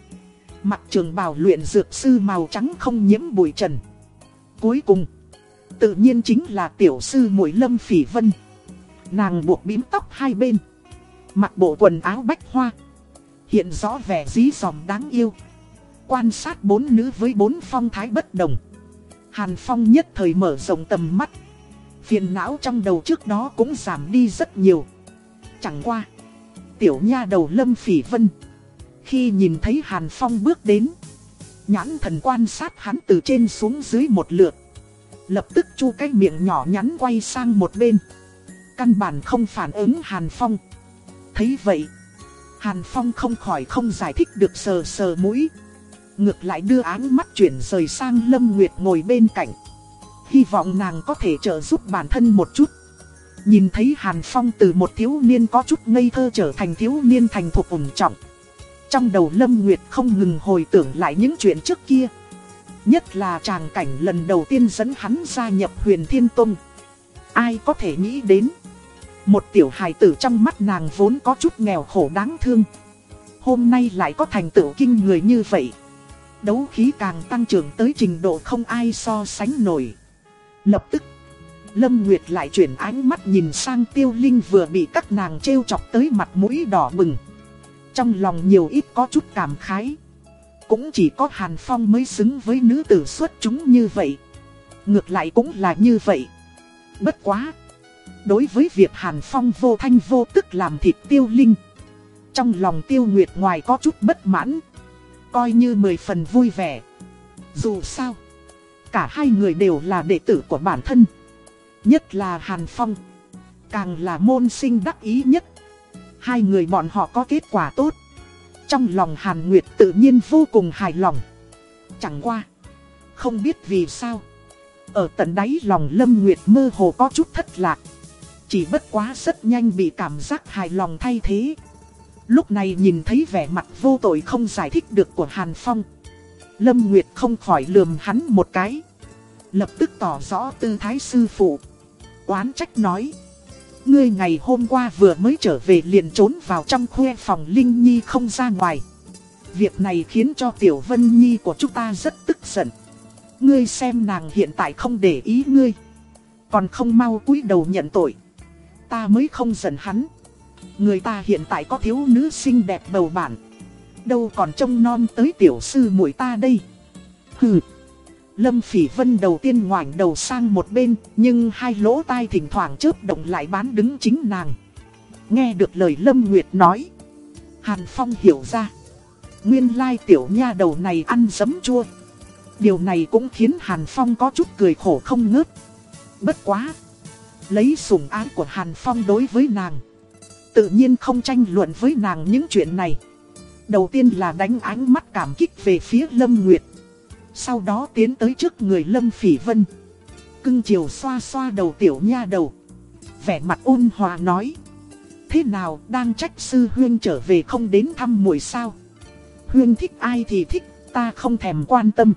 Mặt trường bào luyện dược sư màu trắng không nhiễm bụi trần. Cuối cùng, tự nhiên chính là tiểu sư mũi Lâm Phỉ Vân. Nàng buộc bím tóc hai bên. Mặc bộ quần áo bách hoa. Hiện rõ vẻ dí dòm đáng yêu. Quan sát bốn nữ với bốn phong thái bất đồng. Hàn Phong nhất thời mở rộng tầm mắt. Phiền não trong đầu trước đó cũng giảm đi rất nhiều. Chẳng qua. tiểu nha đầu Lâm Phỉ Vân. Khi nhìn thấy Hàn Phong bước đến, nhãn thần quan sát hắn từ trên xuống dưới một lượt. Lập tức chu cái miệng nhỏ nhắn quay sang một bên. Căn bản không phản ứng Hàn Phong. Thấy vậy, Hàn Phong không khỏi không giải thích được sờ sờ mũi. Ngược lại đưa áng mắt chuyển rời sang Lâm Nguyệt ngồi bên cạnh. Hy vọng nàng có thể trợ giúp bản thân một chút. Nhìn thấy Hàn Phong từ một thiếu niên có chút ngây thơ trở thành thiếu niên thành thục ủng trọng. Trong đầu Lâm Nguyệt không ngừng hồi tưởng lại những chuyện trước kia. Nhất là tràng cảnh lần đầu tiên dẫn hắn gia nhập huyền Thiên Tông. Ai có thể nghĩ đến. Một tiểu hài tử trong mắt nàng vốn có chút nghèo khổ đáng thương. Hôm nay lại có thành tựu kinh người như vậy. Đấu khí càng tăng trưởng tới trình độ không ai so sánh nổi. Lập tức, Lâm Nguyệt lại chuyển ánh mắt nhìn sang tiêu linh vừa bị các nàng trêu chọc tới mặt mũi đỏ bừng. Trong lòng nhiều ít có chút cảm khái. Cũng chỉ có Hàn Phong mới xứng với nữ tử xuất chúng như vậy. Ngược lại cũng là như vậy. Bất quá. Đối với việc Hàn Phong vô thanh vô tức làm thịt tiêu linh. Trong lòng tiêu nguyệt ngoài có chút bất mãn. Coi như mười phần vui vẻ. Dù sao. Cả hai người đều là đệ tử của bản thân. Nhất là Hàn Phong. Càng là môn sinh đắc ý nhất. Hai người bọn họ có kết quả tốt. Trong lòng Hàn Nguyệt tự nhiên vô cùng hài lòng. Chẳng qua. Không biết vì sao. Ở tận đáy lòng Lâm Nguyệt mơ hồ có chút thất lạc. Chỉ bất quá rất nhanh bị cảm giác hài lòng thay thế. Lúc này nhìn thấy vẻ mặt vô tội không giải thích được của Hàn Phong. Lâm Nguyệt không khỏi lườm hắn một cái. Lập tức tỏ rõ tư thái sư phụ. Oán trách nói. Ngươi ngày hôm qua vừa mới trở về liền trốn vào trong khuê phòng Linh Nhi không ra ngoài. Việc này khiến cho Tiểu Vân Nhi của chúng ta rất tức giận. Ngươi xem nàng hiện tại không để ý ngươi. Còn không mau cúi đầu nhận tội. Ta mới không giận hắn. Người ta hiện tại có thiếu nữ xinh đẹp bầu bản. Đâu còn trông non tới tiểu sư muội ta đây. Hừ. Lâm Phỉ Vân đầu tiên ngoảnh đầu sang một bên, nhưng hai lỗ tai thỉnh thoảng chớp động lại bán đứng chính nàng. Nghe được lời Lâm Nguyệt nói, Hàn Phong hiểu ra. Nguyên lai tiểu nha đầu này ăn giấm chua. Điều này cũng khiến Hàn Phong có chút cười khổ không ngớt. Bất quá. Lấy sủng ái của Hàn Phong đối với nàng. Tự nhiên không tranh luận với nàng những chuyện này. Đầu tiên là đánh ánh mắt cảm kích về phía Lâm Nguyệt. Sau đó tiến tới trước người Lâm Phỉ Vân. Cưng chiều xoa xoa đầu tiểu nha đầu. Vẻ mặt ôn hòa nói. Thế nào đang trách sư Huyên trở về không đến thăm muội sao? Huyên thích ai thì thích, ta không thèm quan tâm.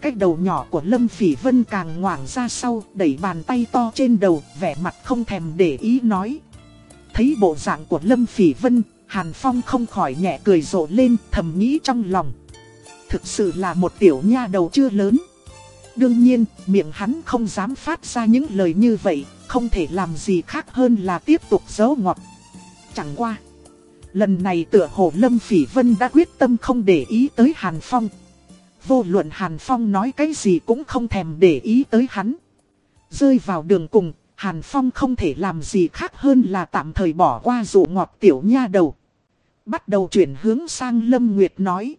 Cái đầu nhỏ của Lâm Phỉ Vân càng ngoảng ra sau, đẩy bàn tay to trên đầu, vẻ mặt không thèm để ý nói. Thấy bộ dạng của Lâm Phỉ Vân, Hàn Phong không khỏi nhẹ cười rộ lên, thầm nghĩ trong lòng thực sự là một tiểu nha đầu chưa lớn. Đương nhiên, miệng hắn không dám phát ra những lời như vậy, không thể làm gì khác hơn là tiếp tục giấu ngọt. Chẳng qua. Lần này tựa hồ Lâm Phỉ Vân đã quyết tâm không để ý tới Hàn Phong. Vô luận Hàn Phong nói cái gì cũng không thèm để ý tới hắn. Rơi vào đường cùng, Hàn Phong không thể làm gì khác hơn là tạm thời bỏ qua dụ ngọt tiểu nha đầu. Bắt đầu chuyển hướng sang Lâm Nguyệt nói.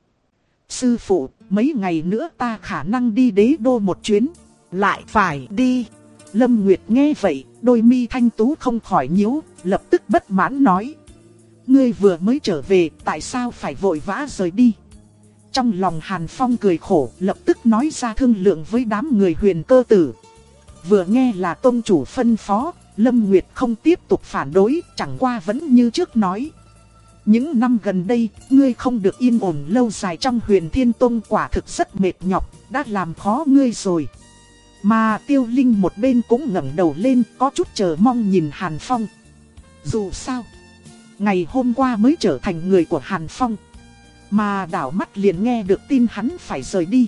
Sư phụ, mấy ngày nữa ta khả năng đi đế đô một chuyến. Lại phải đi. Lâm Nguyệt nghe vậy, đôi mi thanh tú không khỏi nhíu, lập tức bất mãn nói. Ngươi vừa mới trở về, tại sao phải vội vã rời đi? Trong lòng Hàn Phong cười khổ, lập tức nói ra thương lượng với đám người huyền cơ tử. Vừa nghe là tôn chủ phân phó, Lâm Nguyệt không tiếp tục phản đối, chẳng qua vẫn như trước nói. Những năm gần đây, ngươi không được yên ổn lâu dài trong huyền thiên tôn quả thực rất mệt nhọc, đã làm khó ngươi rồi. Mà tiêu linh một bên cũng ngẩng đầu lên có chút chờ mong nhìn Hàn Phong. Dù sao, ngày hôm qua mới trở thành người của Hàn Phong. Mà đảo mắt liền nghe được tin hắn phải rời đi.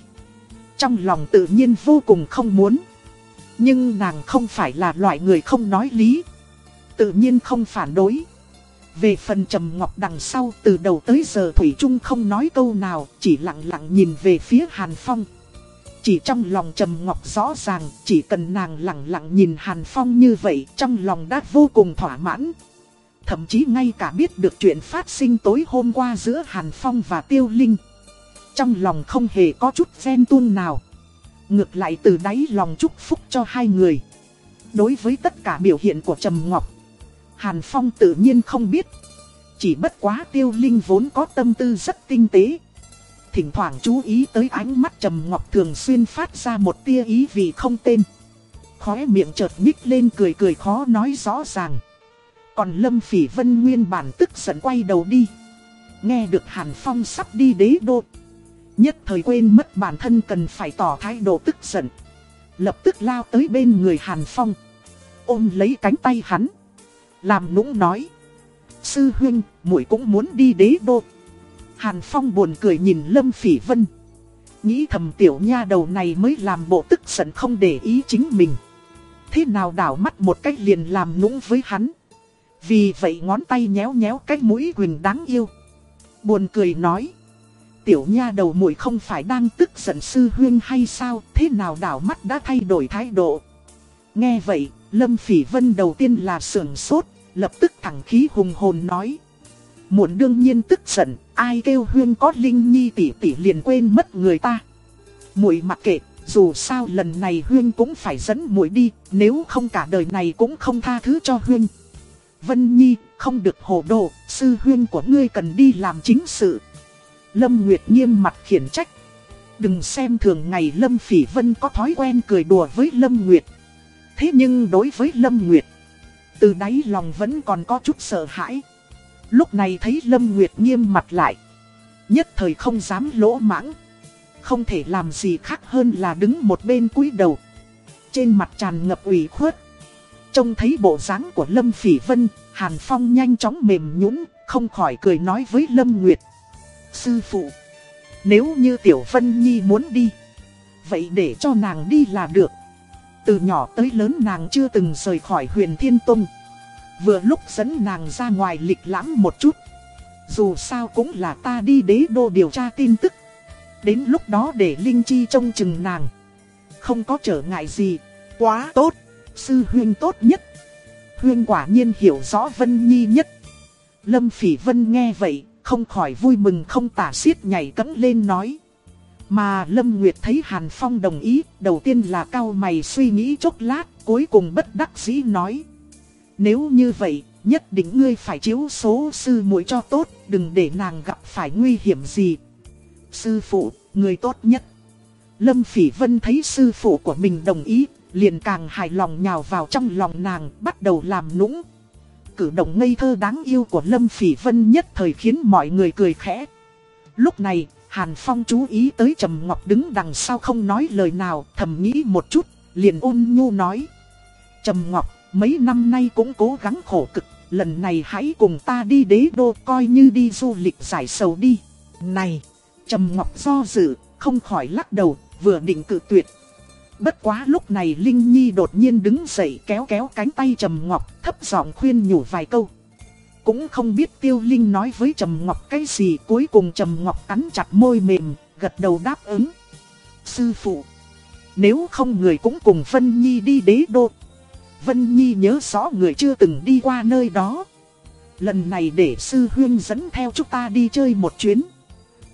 Trong lòng tự nhiên vô cùng không muốn. Nhưng nàng không phải là loại người không nói lý. Tự nhiên không phản đối. Về phần Trầm Ngọc đằng sau từ đầu tới giờ Thủy Trung không nói câu nào, chỉ lặng lặng nhìn về phía Hàn Phong. Chỉ trong lòng Trầm Ngọc rõ ràng, chỉ cần nàng lặng lặng nhìn Hàn Phong như vậy, trong lòng đã vô cùng thỏa mãn. thậm chí ngay cả biết được chuyện phát sinh tối hôm qua giữa Hàn Phong và Tiêu Linh. Trong lòng không hề có chút ghen tuông nào. Ngược lại từ đáy lòng chúc phúc cho hai người. Đối với tất cả biểu hiện của Trầm Ngọc, Hàn Phong tự nhiên không biết. Chỉ bất quá Tiêu Linh vốn có tâm tư rất tinh tế. Thỉnh thoảng chú ý tới ánh mắt Trầm Ngọc thường xuyên phát ra một tia ý vì không tên. Khóe miệng chợt nhích lên cười cười khó nói rõ ràng. Còn Lâm Phỉ Vân nguyên bản tức giận quay đầu đi. Nghe được Hàn Phong sắp đi đế đô. Nhất thời quên mất bản thân cần phải tỏ thái độ tức giận. Lập tức lao tới bên người Hàn Phong. Ôm lấy cánh tay hắn. Làm nũng nói. Sư huynh, muội cũng muốn đi đế đô. Hàn Phong buồn cười nhìn Lâm Phỉ Vân. Nghĩ thầm tiểu nha đầu này mới làm bộ tức giận không để ý chính mình. Thế nào đảo mắt một cách liền làm nũng với hắn. Vì vậy ngón tay nhéo nhéo cái mũi Quỳnh đáng yêu. Buồn cười nói. Tiểu nha đầu muội không phải đang tức giận sư huyên hay sao, thế nào đảo mắt đã thay đổi thái độ. Nghe vậy, Lâm Phỉ Vân đầu tiên là sưởng sốt, lập tức thẳng khí hùng hồn nói. Muộn đương nhiên tức giận, ai kêu huyên có linh nhi tỷ tỷ liền quên mất người ta. Muội mặc kệ, dù sao lần này huyên cũng phải dẫn muội đi, nếu không cả đời này cũng không tha thứ cho huyên. Vân Nhi, không được hồ đồ, sư huyên của ngươi cần đi làm chính sự. Lâm Nguyệt nghiêm mặt khiển trách. Đừng xem thường ngày Lâm Phỉ Vân có thói quen cười đùa với Lâm Nguyệt. Thế nhưng đối với Lâm Nguyệt, từ đáy lòng vẫn còn có chút sợ hãi. Lúc này thấy Lâm Nguyệt nghiêm mặt lại. Nhất thời không dám lỗ mãng. Không thể làm gì khác hơn là đứng một bên cúi đầu. Trên mặt tràn ngập ủy khuất. Trông thấy bộ dáng của Lâm Phỉ Vân, Hàn Phong nhanh chóng mềm nhũn, không khỏi cười nói với Lâm Nguyệt. Sư phụ, nếu như Tiểu Vân Nhi muốn đi, vậy để cho nàng đi là được. Từ nhỏ tới lớn nàng chưa từng rời khỏi huyền Thiên Tông. Vừa lúc dẫn nàng ra ngoài lịch lãm một chút. Dù sao cũng là ta đi đế đô điều tra tin tức. Đến lúc đó để Linh Chi trông chừng nàng. Không có trở ngại gì. Quá tốt. Sư huyên tốt nhất. Huyên quả nhiên hiểu rõ Vân Nhi nhất. Lâm Phỉ Vân nghe vậy, không khỏi vui mừng không tả xiết nhảy cẫng lên nói. Mà Lâm Nguyệt thấy Hàn Phong đồng ý, đầu tiên là cao mày suy nghĩ chốc lát, cuối cùng bất đắc dĩ nói. Nếu như vậy, nhất định ngươi phải chiếu số sư muội cho tốt, đừng để nàng gặp phải nguy hiểm gì. Sư phụ, người tốt nhất. Lâm Phỉ Vân thấy sư phụ của mình đồng ý, liền càng hài lòng nhào vào trong lòng nàng, bắt đầu làm nũng. Cử động ngây thơ đáng yêu của Lâm Phỉ Vân nhất thời khiến mọi người cười khẽ. Lúc này, Hàn Phong chú ý tới Trầm Ngọc đứng đằng sau không nói lời nào, thầm nghĩ một chút, liền ôn nhu nói. Trầm Ngọc, mấy năm nay cũng cố gắng khổ cực, lần này hãy cùng ta đi đế đô coi như đi du lịch giải sầu đi. Này, Trầm Ngọc do dự, không khỏi lắc đầu, vừa định cự tuyệt. Bất quá lúc này Linh Nhi đột nhiên đứng dậy kéo kéo cánh tay Trầm Ngọc, thấp giọng khuyên nhủ vài câu. Cũng không biết Tiêu Linh nói với Trầm Ngọc cái gì cuối cùng Trầm Ngọc cắn chặt môi mềm, gật đầu đáp ứng. Sư phụ, nếu không người cũng cùng Vân Nhi đi đế đô. Vân Nhi nhớ rõ người chưa từng đi qua nơi đó. Lần này để sư huyên dẫn theo chúng ta đi chơi một chuyến.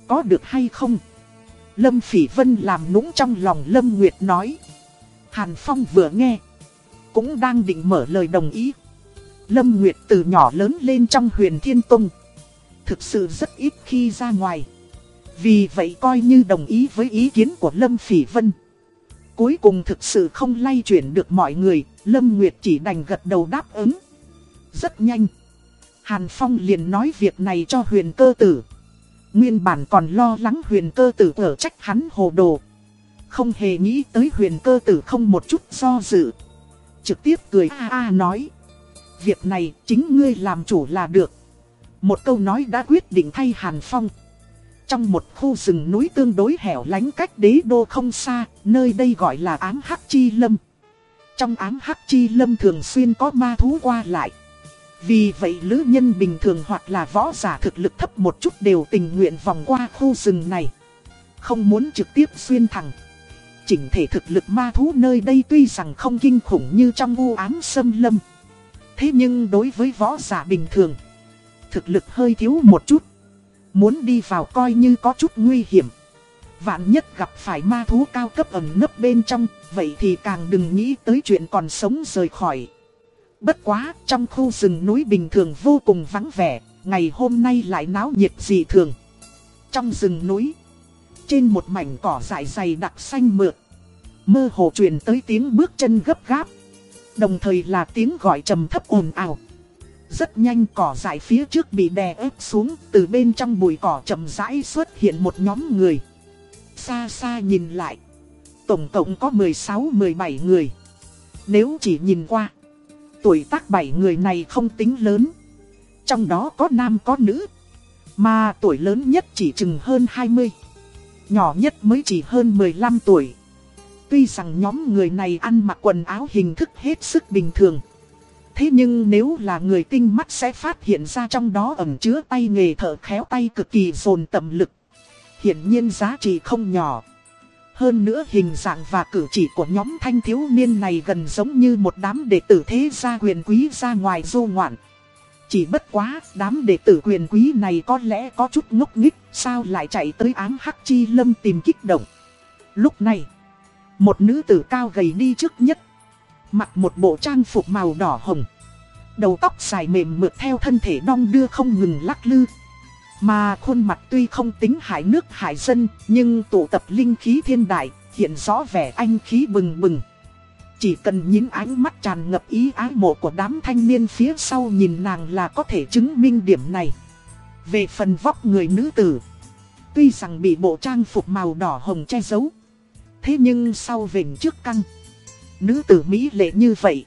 Có được hay không? Lâm Phỉ Vân làm nũng trong lòng Lâm Nguyệt nói. Hàn Phong vừa nghe. Cũng đang định mở lời đồng ý. Lâm Nguyệt từ nhỏ lớn lên trong huyền Thiên Tông. Thực sự rất ít khi ra ngoài. Vì vậy coi như đồng ý với ý kiến của Lâm Phỉ Vân. Cuối cùng thực sự không lay chuyển được mọi người, Lâm Nguyệt chỉ đành gật đầu đáp ứng. Rất nhanh. Hàn Phong liền nói việc này cho huyền cơ tử. Nguyên bản còn lo lắng huyền cơ tử ở trách hắn hồ đồ. Không hề nghĩ tới huyền cơ tử không một chút do dự. Trực tiếp cười a a nói. Việc này chính ngươi làm chủ là được. Một câu nói đã quyết định thay Hàn Phong. Trong một khu rừng núi tương đối hẻo lánh cách đế đô không xa, nơi đây gọi là ám hắc chi lâm. Trong ám hắc chi lâm thường xuyên có ma thú qua lại. Vì vậy lữ nhân bình thường hoặc là võ giả thực lực thấp một chút đều tình nguyện vòng qua khu rừng này. Không muốn trực tiếp xuyên thẳng. Chỉnh thể thực lực ma thú nơi đây tuy rằng không kinh khủng như trong u ám sâm lâm. Thế nhưng đối với võ giả bình thường, thực lực hơi thiếu một chút. Muốn đi vào coi như có chút nguy hiểm. Vạn nhất gặp phải ma thú cao cấp ẩn nấp bên trong, vậy thì càng đừng nghĩ tới chuyện còn sống rời khỏi. Bất quá, trong khu rừng núi bình thường vô cùng vắng vẻ, ngày hôm nay lại náo nhiệt dị thường. Trong rừng núi, trên một mảnh cỏ dại dày đặc xanh mượt, mơ hồ truyền tới tiếng bước chân gấp gáp. Đồng thời là tiếng gọi trầm thấp ồn ào. Rất nhanh cỏ dại phía trước bị đè ép xuống, từ bên trong bụi cỏ chậm rãi xuất hiện một nhóm người. Xa xa nhìn lại, tổng cộng có 16-17 người. Nếu chỉ nhìn qua, tuổi tác bảy người này không tính lớn. Trong đó có nam có nữ, mà tuổi lớn nhất chỉ chừng hơn 20. Nhỏ nhất mới chỉ hơn 15 tuổi. Tuy rằng nhóm người này ăn mặc quần áo hình thức hết sức bình thường. Thế nhưng nếu là người tinh mắt sẽ phát hiện ra trong đó ẩn chứa tay nghề thợ khéo tay cực kỳ dồn tầm lực. Hiển nhiên giá trị không nhỏ. Hơn nữa hình dạng và cử chỉ của nhóm thanh thiếu niên này gần giống như một đám đệ tử thế gia quyền quý ra ngoài du ngoạn. Chỉ bất quá, đám đệ tử quyền quý này có lẽ có chút ngốc nghích, sao lại chạy tới ám hắc chi lâm tìm kích động. Lúc này, một nữ tử cao gầy đi trước nhất, mặc một bộ trang phục màu đỏ hồng. Đầu tóc dài mềm mượt theo thân thể đong đưa không ngừng lắc lư. Mà khuôn mặt tuy không tính hại nước hại dân, nhưng tụ tập linh khí thiên đại, hiện rõ vẻ anh khí bừng bừng. Chỉ cần nhìn ánh mắt tràn ngập ý ái mộ của đám thanh niên phía sau nhìn nàng là có thể chứng minh điểm này. Về phần vóc người nữ tử, tuy rằng bị bộ trang phục màu đỏ hồng che giấu, thế nhưng sau vỉnh trước căng, nữ tử Mỹ lệ như vậy,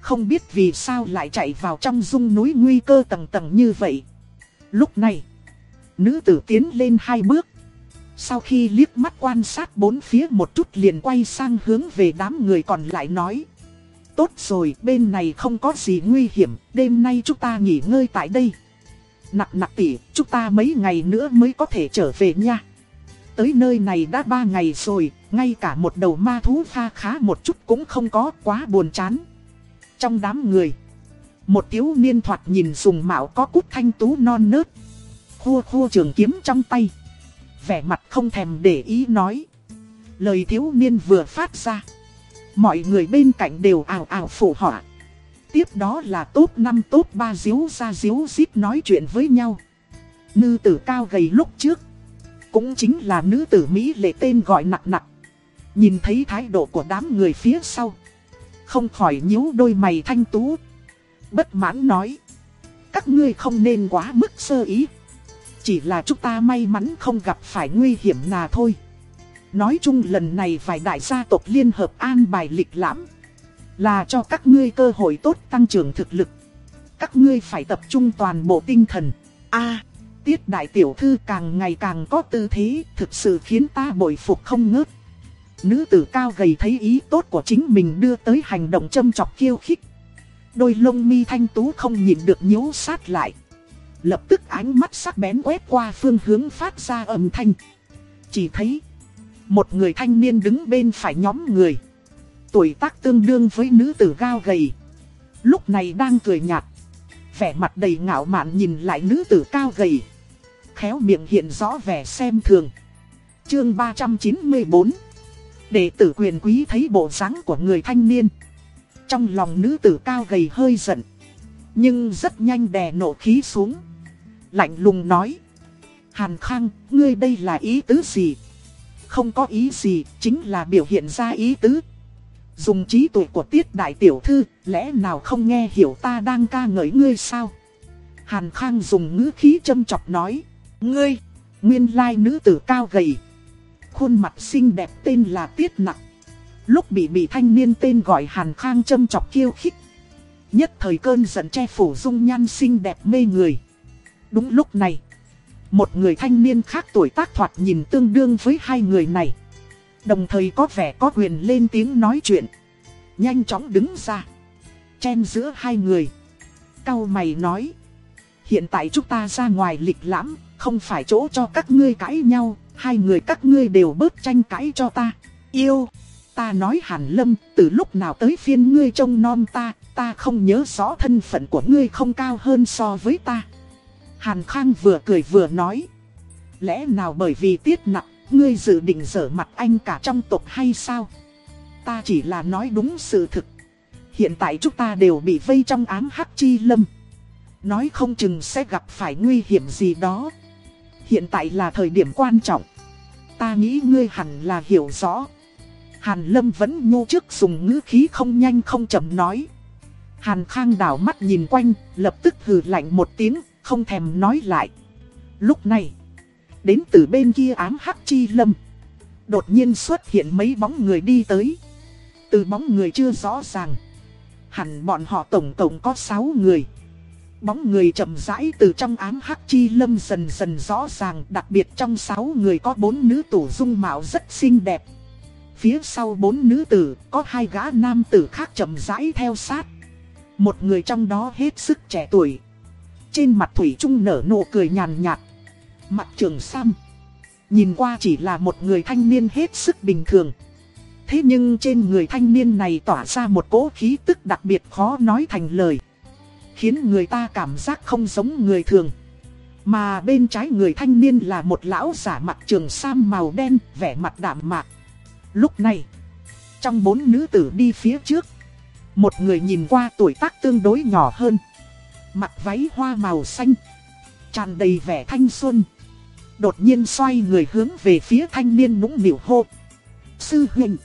không biết vì sao lại chạy vào trong dung núi nguy cơ tầng tầng như vậy. Lúc này, nữ tử tiến lên hai bước. Sau khi liếc mắt quan sát bốn phía một chút liền quay sang hướng về đám người còn lại nói. Tốt rồi, bên này không có gì nguy hiểm, đêm nay chúng ta nghỉ ngơi tại đây. Nặng nặng tỉ, chúng ta mấy ngày nữa mới có thể trở về nha. Tới nơi này đã ba ngày rồi, ngay cả một đầu ma thú pha khá một chút cũng không có, quá buồn chán. Trong đám người, một thiếu niên thoạt nhìn dùng mạo có cút thanh tú non nớt. Khua khua trường kiếm trong tay vẻ mặt không thèm để ý nói. Lời thiếu niên vừa phát ra. Mọi người bên cạnh đều ảo ảo phụ họa. Tiếp đó là top 5 top 3 díu ra díu dít nói chuyện với nhau. Nữ tử cao gầy lúc trước. Cũng chính là nữ tử Mỹ lệ tên gọi nặng nặng. Nhìn thấy thái độ của đám người phía sau. Không khỏi nhíu đôi mày thanh tú. Bất mãn nói. Các ngươi không nên quá mức sơ ý. Chỉ là chúng ta may mắn không gặp phải nguy hiểm nào thôi. Nói chung lần này vài đại gia tộc liên hợp an bài lịch lãm. Là cho các ngươi cơ hội tốt tăng trưởng thực lực. Các ngươi phải tập trung toàn bộ tinh thần. a tiết đại tiểu thư càng ngày càng có tư thế, thực sự khiến ta bội phục không ngớt. Nữ tử cao gầy thấy ý tốt của chính mình đưa tới hành động châm chọc khiêu khích. Đôi lông mi thanh tú không nhìn được nhếu sát lại. Lập tức ánh mắt sắc bén quét qua phương hướng phát ra âm thanh. Chỉ thấy, một người thanh niên đứng bên phải nhóm người. Tuổi tác tương đương với nữ tử cao gầy. Lúc này đang cười nhạt. Vẻ mặt đầy ngạo mạn nhìn lại nữ tử cao gầy. Khéo miệng hiện rõ vẻ xem thường. Chương 394 Đệ tử quyền quý thấy bộ dáng của người thanh niên. Trong lòng nữ tử cao gầy hơi giận. Nhưng rất nhanh đè nộ khí xuống. Lạnh lùng nói. Hàn Khang, ngươi đây là ý tứ gì? Không có ý gì, chính là biểu hiện ra ý tứ. Dùng trí tuệ của tiết đại tiểu thư, lẽ nào không nghe hiểu ta đang ca ngợi ngươi sao? Hàn Khang dùng ngữ khí châm chọc nói. Ngươi, nguyên lai nữ tử cao gầy. Khuôn mặt xinh đẹp tên là Tiết Nặng. Lúc bị bị thanh niên tên gọi Hàn Khang châm chọc khiêu khích. Nhất thời cơn giận che phủ dung nhan xinh đẹp mê người. Đúng lúc này, một người thanh niên khác tuổi tác thoạt nhìn tương đương với hai người này. Đồng thời có vẻ có quyền lên tiếng nói chuyện. Nhanh chóng đứng ra. Chen giữa hai người. Cao mày nói. Hiện tại chúng ta ra ngoài lịch lãm, không phải chỗ cho các ngươi cãi nhau. Hai người các ngươi đều bớt tranh cãi cho ta. Yêu. Ta nói Hàn Lâm, từ lúc nào tới phiên ngươi trông non ta, ta không nhớ rõ thân phận của ngươi không cao hơn so với ta. Hàn Khang vừa cười vừa nói. Lẽ nào bởi vì tiết nặng, ngươi dự định dở mặt anh cả trong tộc hay sao? Ta chỉ là nói đúng sự thực. Hiện tại chúng ta đều bị vây trong ám hắc chi lâm. Nói không chừng sẽ gặp phải nguy hiểm gì đó. Hiện tại là thời điểm quan trọng. Ta nghĩ ngươi hẳn là hiểu rõ. Hàn Lâm vẫn nhô trước dùng ngữ khí không nhanh không chậm nói. Hàn Khang đảo mắt nhìn quanh, lập tức hừ lạnh một tiếng, không thèm nói lại. Lúc này, đến từ bên kia ám hắc chi lâm. Đột nhiên xuất hiện mấy bóng người đi tới. Từ bóng người chưa rõ ràng. Hẳn bọn họ tổng tổng có 6 người. Bóng người chậm rãi từ trong ám hắc chi lâm dần dần rõ ràng, đặc biệt trong 6 người có 4 nữ tử dung mạo rất xinh đẹp. Phía sau 4 nữ tử, có hai gã nam tử khác chậm rãi theo sát. Một người trong đó hết sức trẻ tuổi. Trên mặt Thủy Trung nở nụ cười nhàn nhạt. Mặt trường Sam. Nhìn qua chỉ là một người thanh niên hết sức bình thường. Thế nhưng trên người thanh niên này tỏa ra một cỗ khí tức đặc biệt khó nói thành lời. Khiến người ta cảm giác không giống người thường. Mà bên trái người thanh niên là một lão giả mặt trường sam màu đen, vẻ mặt đạm mạc. Lúc này, trong bốn nữ tử đi phía trước, một người nhìn qua tuổi tác tương đối nhỏ hơn. Mặc váy hoa màu xanh, tràn đầy vẻ thanh xuân. Đột nhiên xoay người hướng về phía thanh niên nũng nịu hô. Sư huynh,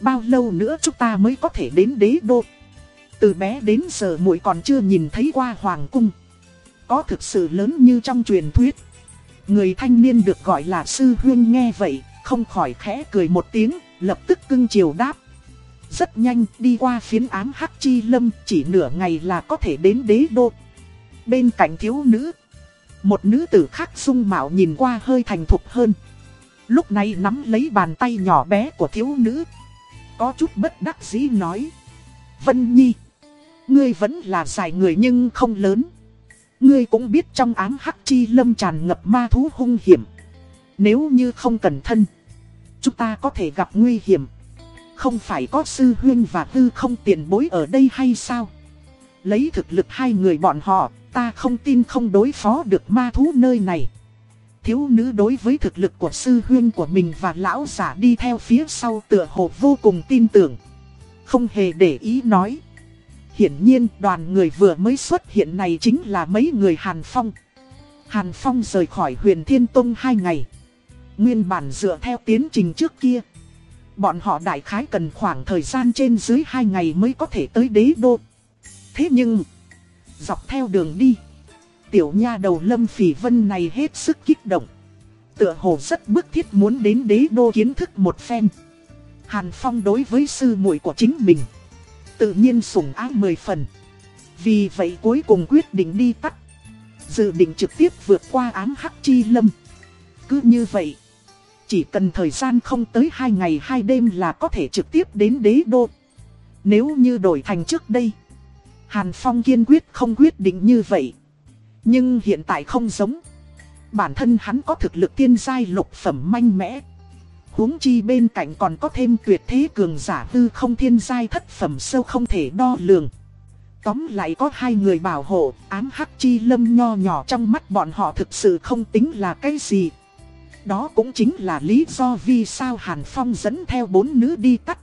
bao lâu nữa chúng ta mới có thể đến đế đô? Từ bé đến giờ muội còn chưa nhìn thấy qua hoàng cung. Có thực sự lớn như trong truyền thuyết. Người thanh niên được gọi là sư huynh nghe vậy, không khỏi khẽ cười một tiếng, lập tức cưng chiều đáp. Rất nhanh đi qua phiến ám hắc chi lâm, chỉ nửa ngày là có thể đến đế đô. Bên cạnh thiếu nữ, một nữ tử khác dung mạo nhìn qua hơi thành thục hơn. Lúc này nắm lấy bàn tay nhỏ bé của thiếu nữ. Có chút bất đắc dĩ nói. Vân Nhi, ngươi vẫn là dài người nhưng không lớn. Ngươi cũng biết trong ám hắc chi lâm tràn ngập ma thú hung hiểm. Nếu như không cẩn thân, chúng ta có thể gặp nguy hiểm. Không phải có sư huyên và tư không tiền bối ở đây hay sao? Lấy thực lực hai người bọn họ, ta không tin không đối phó được ma thú nơi này. Thiếu nữ đối với thực lực của sư huyên của mình và lão giả đi theo phía sau tựa hồ vô cùng tin tưởng. Không hề để ý nói. Hiển nhiên đoàn người vừa mới xuất hiện này chính là mấy người Hàn Phong. Hàn Phong rời khỏi huyền Thiên Tông hai ngày. Nguyên bản dựa theo tiến trình trước kia. Bọn họ đại khái cần khoảng thời gian trên dưới 2 ngày mới có thể tới đế đô. Thế nhưng, dọc theo đường đi, tiểu nha đầu lâm phỉ vân này hết sức kích động. Tựa hồ rất bức thiết muốn đến đế đô kiến thức một phen. Hàn Phong đối với sư muội của chính mình, tự nhiên sủng ái mười phần. Vì vậy cuối cùng quyết định đi tắt. Dự định trực tiếp vượt qua ám hắc chi lâm. Cứ như vậy, chỉ cần thời gian không tới 2 ngày 2 đêm là có thể trực tiếp đến đế đô. Nếu như đổi thành trước đây, Hàn Phong kiên quyết không quyết định như vậy. Nhưng hiện tại không giống. Bản thân hắn có thực lực tiên giai lục phẩm manh mẽ. huống chi bên cạnh còn có thêm tuyệt thế cường giả tư không thiên giai thất phẩm sâu không thể đo lường. Tóm lại có hai người bảo hộ, ám hắc chi lâm nho nhỏ trong mắt bọn họ thực sự không tính là cái gì. Đó cũng chính là lý do vì sao Hàn Phong dẫn theo bốn nữ đi tắt.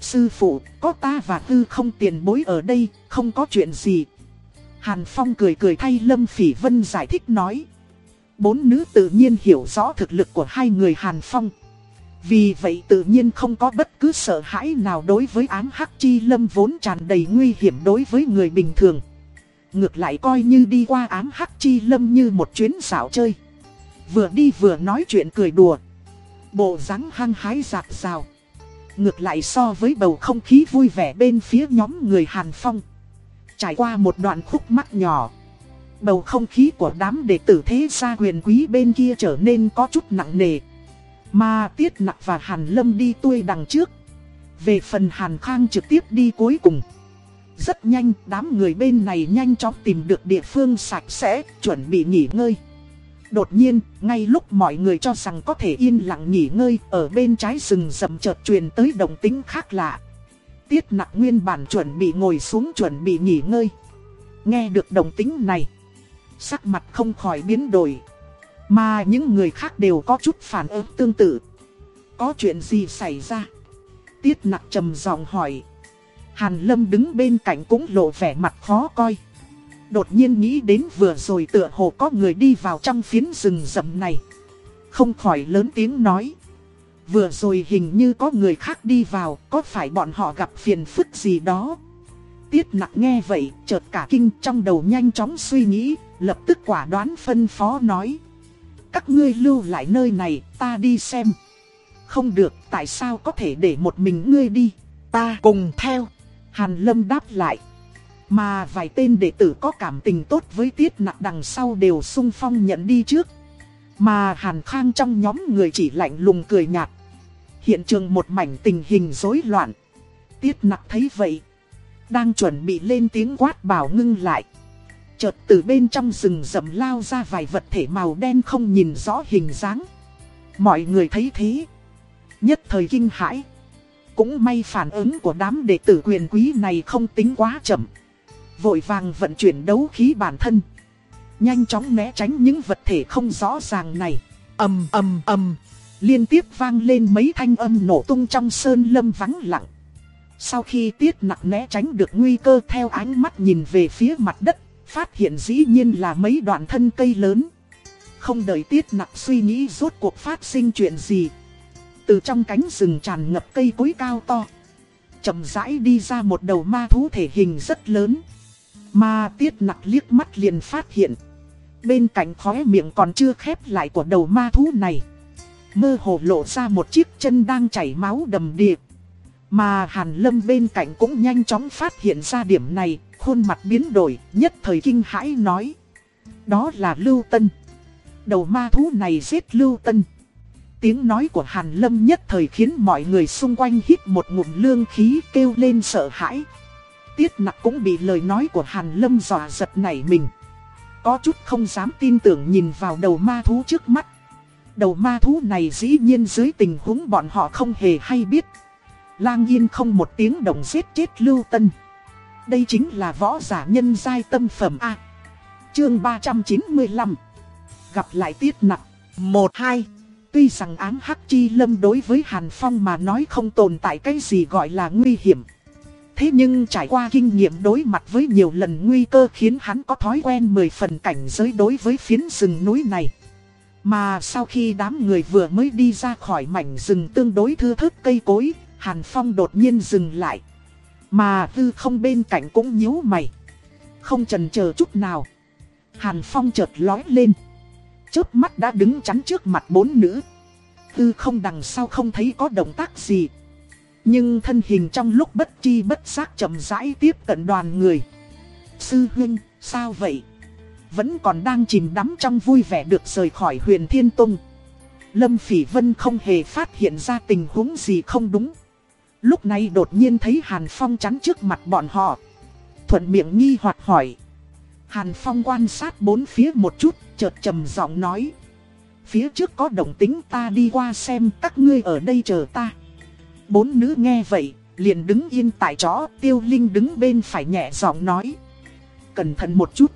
Sư phụ, có ta và tư không tiền bối ở đây, không có chuyện gì. Hàn Phong cười cười thay Lâm Phỉ Vân giải thích nói. Bốn nữ tự nhiên hiểu rõ thực lực của hai người Hàn Phong. Vì vậy tự nhiên không có bất cứ sợ hãi nào đối với ám hắc chi lâm vốn tràn đầy nguy hiểm đối với người bình thường. Ngược lại coi như đi qua ám hắc chi lâm như một chuyến xảo chơi. Vừa đi vừa nói chuyện cười đùa. Bộ dáng hăng hái giạt rào. Ngược lại so với bầu không khí vui vẻ bên phía nhóm người Hàn Phong. Trải qua một đoạn khúc mắc nhỏ. Bầu không khí của đám đệ tử thế gia quyền quý bên kia trở nên có chút nặng nề. Mà Tiết Nặc và Hàn Lâm đi tuôi đằng trước. Về phần Hàn Khang trực tiếp đi cuối cùng. Rất nhanh, đám người bên này nhanh chóng tìm được địa phương sạch sẽ, chuẩn bị nghỉ ngơi. Đột nhiên, ngay lúc mọi người cho rằng có thể yên lặng nghỉ ngơi, ở bên trái rừng rậm chợt truyền tới đồng tính khác lạ. Tiết nặc nguyên bản chuẩn bị ngồi xuống chuẩn bị nghỉ ngơi. Nghe được đồng tính này. Sắc mặt không khỏi biến đổi. Mà những người khác đều có chút phản ứng tương tự. Có chuyện gì xảy ra? Tiết nặc trầm giọng hỏi. Hàn Lâm đứng bên cạnh cũng lộ vẻ mặt khó coi. Đột nhiên nghĩ đến vừa rồi tựa hồ có người đi vào trong phiến rừng rậm này. Không khỏi lớn tiếng nói. Vừa rồi hình như có người khác đi vào, có phải bọn họ gặp phiền phức gì đó? Tiết nặng nghe vậy, chợt cả kinh trong đầu nhanh chóng suy nghĩ, lập tức quả đoán phân phó nói. Các ngươi lưu lại nơi này, ta đi xem. Không được, tại sao có thể để một mình ngươi đi? Ta cùng theo. Hàn Lâm đáp lại. Mà vài tên đệ tử có cảm tình tốt với tiết nặng đằng sau đều sung phong nhận đi trước. Mà Hàn Khang trong nhóm người chỉ lạnh lùng cười nhạt. Hiện trường một mảnh tình hình rối loạn. Tiết nặc thấy vậy. Đang chuẩn bị lên tiếng quát bảo ngưng lại. Chợt từ bên trong rừng rậm lao ra vài vật thể màu đen không nhìn rõ hình dáng. Mọi người thấy thế. Nhất thời kinh hãi. Cũng may phản ứng của đám đệ tử quyền quý này không tính quá chậm. Vội vàng vận chuyển đấu khí bản thân. Nhanh chóng né tránh những vật thể không rõ ràng này. ầm ầm ầm Liên tiếp vang lên mấy thanh âm nổ tung trong sơn lâm vắng lặng. Sau khi tiết nặng né tránh được nguy cơ theo ánh mắt nhìn về phía mặt đất, phát hiện dĩ nhiên là mấy đoạn thân cây lớn. Không đợi tiết nặng suy nghĩ rốt cuộc phát sinh chuyện gì. Từ trong cánh rừng tràn ngập cây cối cao to. chậm rãi đi ra một đầu ma thú thể hình rất lớn. Mà tiết nặc liếc mắt liền phát hiện. Bên cạnh khóe miệng còn chưa khép lại của đầu ma thú này. Mơ hồ lộ ra một chiếc chân đang chảy máu đầm điệp. Mà Hàn Lâm bên cạnh cũng nhanh chóng phát hiện ra điểm này, khuôn mặt biến đổi, nhất thời kinh hãi nói. Đó là Lưu Tân. Đầu ma thú này giết Lưu Tân. Tiếng nói của Hàn Lâm nhất thời khiến mọi người xung quanh hít một ngụm lương khí kêu lên sợ hãi. Tiết nặc cũng bị lời nói của Hàn Lâm dọa giật nảy mình. Có chút không dám tin tưởng nhìn vào đầu ma thú trước mắt. Đầu ma thú này dĩ nhiên dưới tình huống bọn họ không hề hay biết. Lang yên không một tiếng động giết chết Lưu Tân. Đây chính là võ giả nhân giai tâm phẩm A. Chương 395 Gặp lại tiết nặng 1-2 Tuy rằng án hắc chi lâm đối với Hàn Phong mà nói không tồn tại cái gì gọi là nguy hiểm. Thế nhưng trải qua kinh nghiệm đối mặt với nhiều lần nguy cơ khiến hắn có thói quen 10 phần cảnh giới đối với phiến rừng núi này. Mà sau khi đám người vừa mới đi ra khỏi mảnh rừng tương đối thưa thớt cây cối, Hàn Phong đột nhiên dừng lại. Mà tư không bên cạnh cũng nhíu mày. Không chần chờ chút nào. Hàn Phong chợt lói lên. Chớp mắt đã đứng chắn trước mặt bốn nữ. Tư không đằng sau không thấy có động tác gì. Nhưng thân hình trong lúc bất chi bất giác chậm rãi tiếp cận đoàn người. Sư huynh, sao vậy? Vẫn còn đang chìm đắm trong vui vẻ được rời khỏi huyền Thiên Tông. Lâm Phỉ Vân không hề phát hiện ra tình huống gì không đúng. Lúc này đột nhiên thấy Hàn Phong chắn trước mặt bọn họ. Thuận miệng nghi hoặc hỏi. Hàn Phong quan sát bốn phía một chút, chợt trầm giọng nói. Phía trước có động tính ta đi qua xem các ngươi ở đây chờ ta. Bốn nữ nghe vậy, liền đứng yên tại chỗ, tiêu linh đứng bên phải nhẹ giọng nói. Cẩn thận một chút.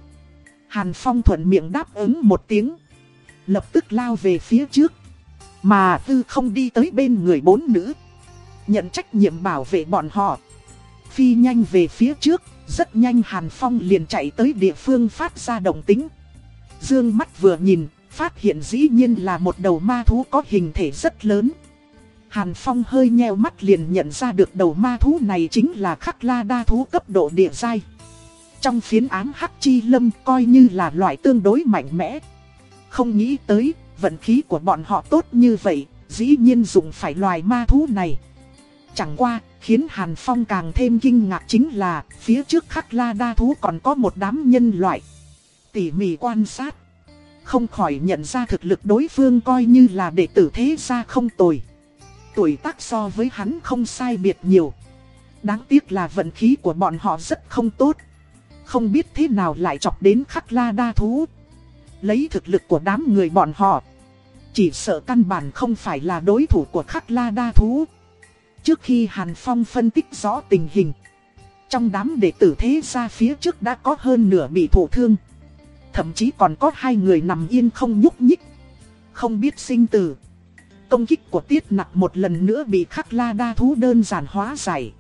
Hàn Phong thuận miệng đáp ứng một tiếng. Lập tức lao về phía trước. Mà tư không đi tới bên người bốn nữ. Nhận trách nhiệm bảo vệ bọn họ. Phi nhanh về phía trước, rất nhanh Hàn Phong liền chạy tới địa phương phát ra động tính. Dương mắt vừa nhìn, phát hiện dĩ nhiên là một đầu ma thú có hình thể rất lớn. Hàn Phong hơi nheo mắt liền nhận ra được đầu ma thú này chính là khắc la đa thú cấp độ địa giai. Trong phiến áng hắc chi lâm coi như là loại tương đối mạnh mẽ. Không nghĩ tới, vận khí của bọn họ tốt như vậy, dĩ nhiên dùng phải loài ma thú này. Chẳng qua, khiến Hàn Phong càng thêm kinh ngạc chính là, phía trước khắc la đa thú còn có một đám nhân loại. Tỉ mỉ quan sát, không khỏi nhận ra thực lực đối phương coi như là đệ tử thế gia không tồi. Tuổi tác so với hắn không sai biệt nhiều. Đáng tiếc là vận khí của bọn họ rất không tốt. Không biết thế nào lại chọc đến khắc la đa thú. Lấy thực lực của đám người bọn họ. Chỉ sợ căn bản không phải là đối thủ của khắc la đa thú. Trước khi Hàn Phong phân tích rõ tình hình, Trong đám đệ tử thế ra phía trước đã có hơn nửa bị thổ thương Thậm chí còn có hai người nằm yên không nhúc nhích Không biết sinh tử Công kích của tiết nặc một lần nữa bị khắc la đa thú đơn giản hóa giải.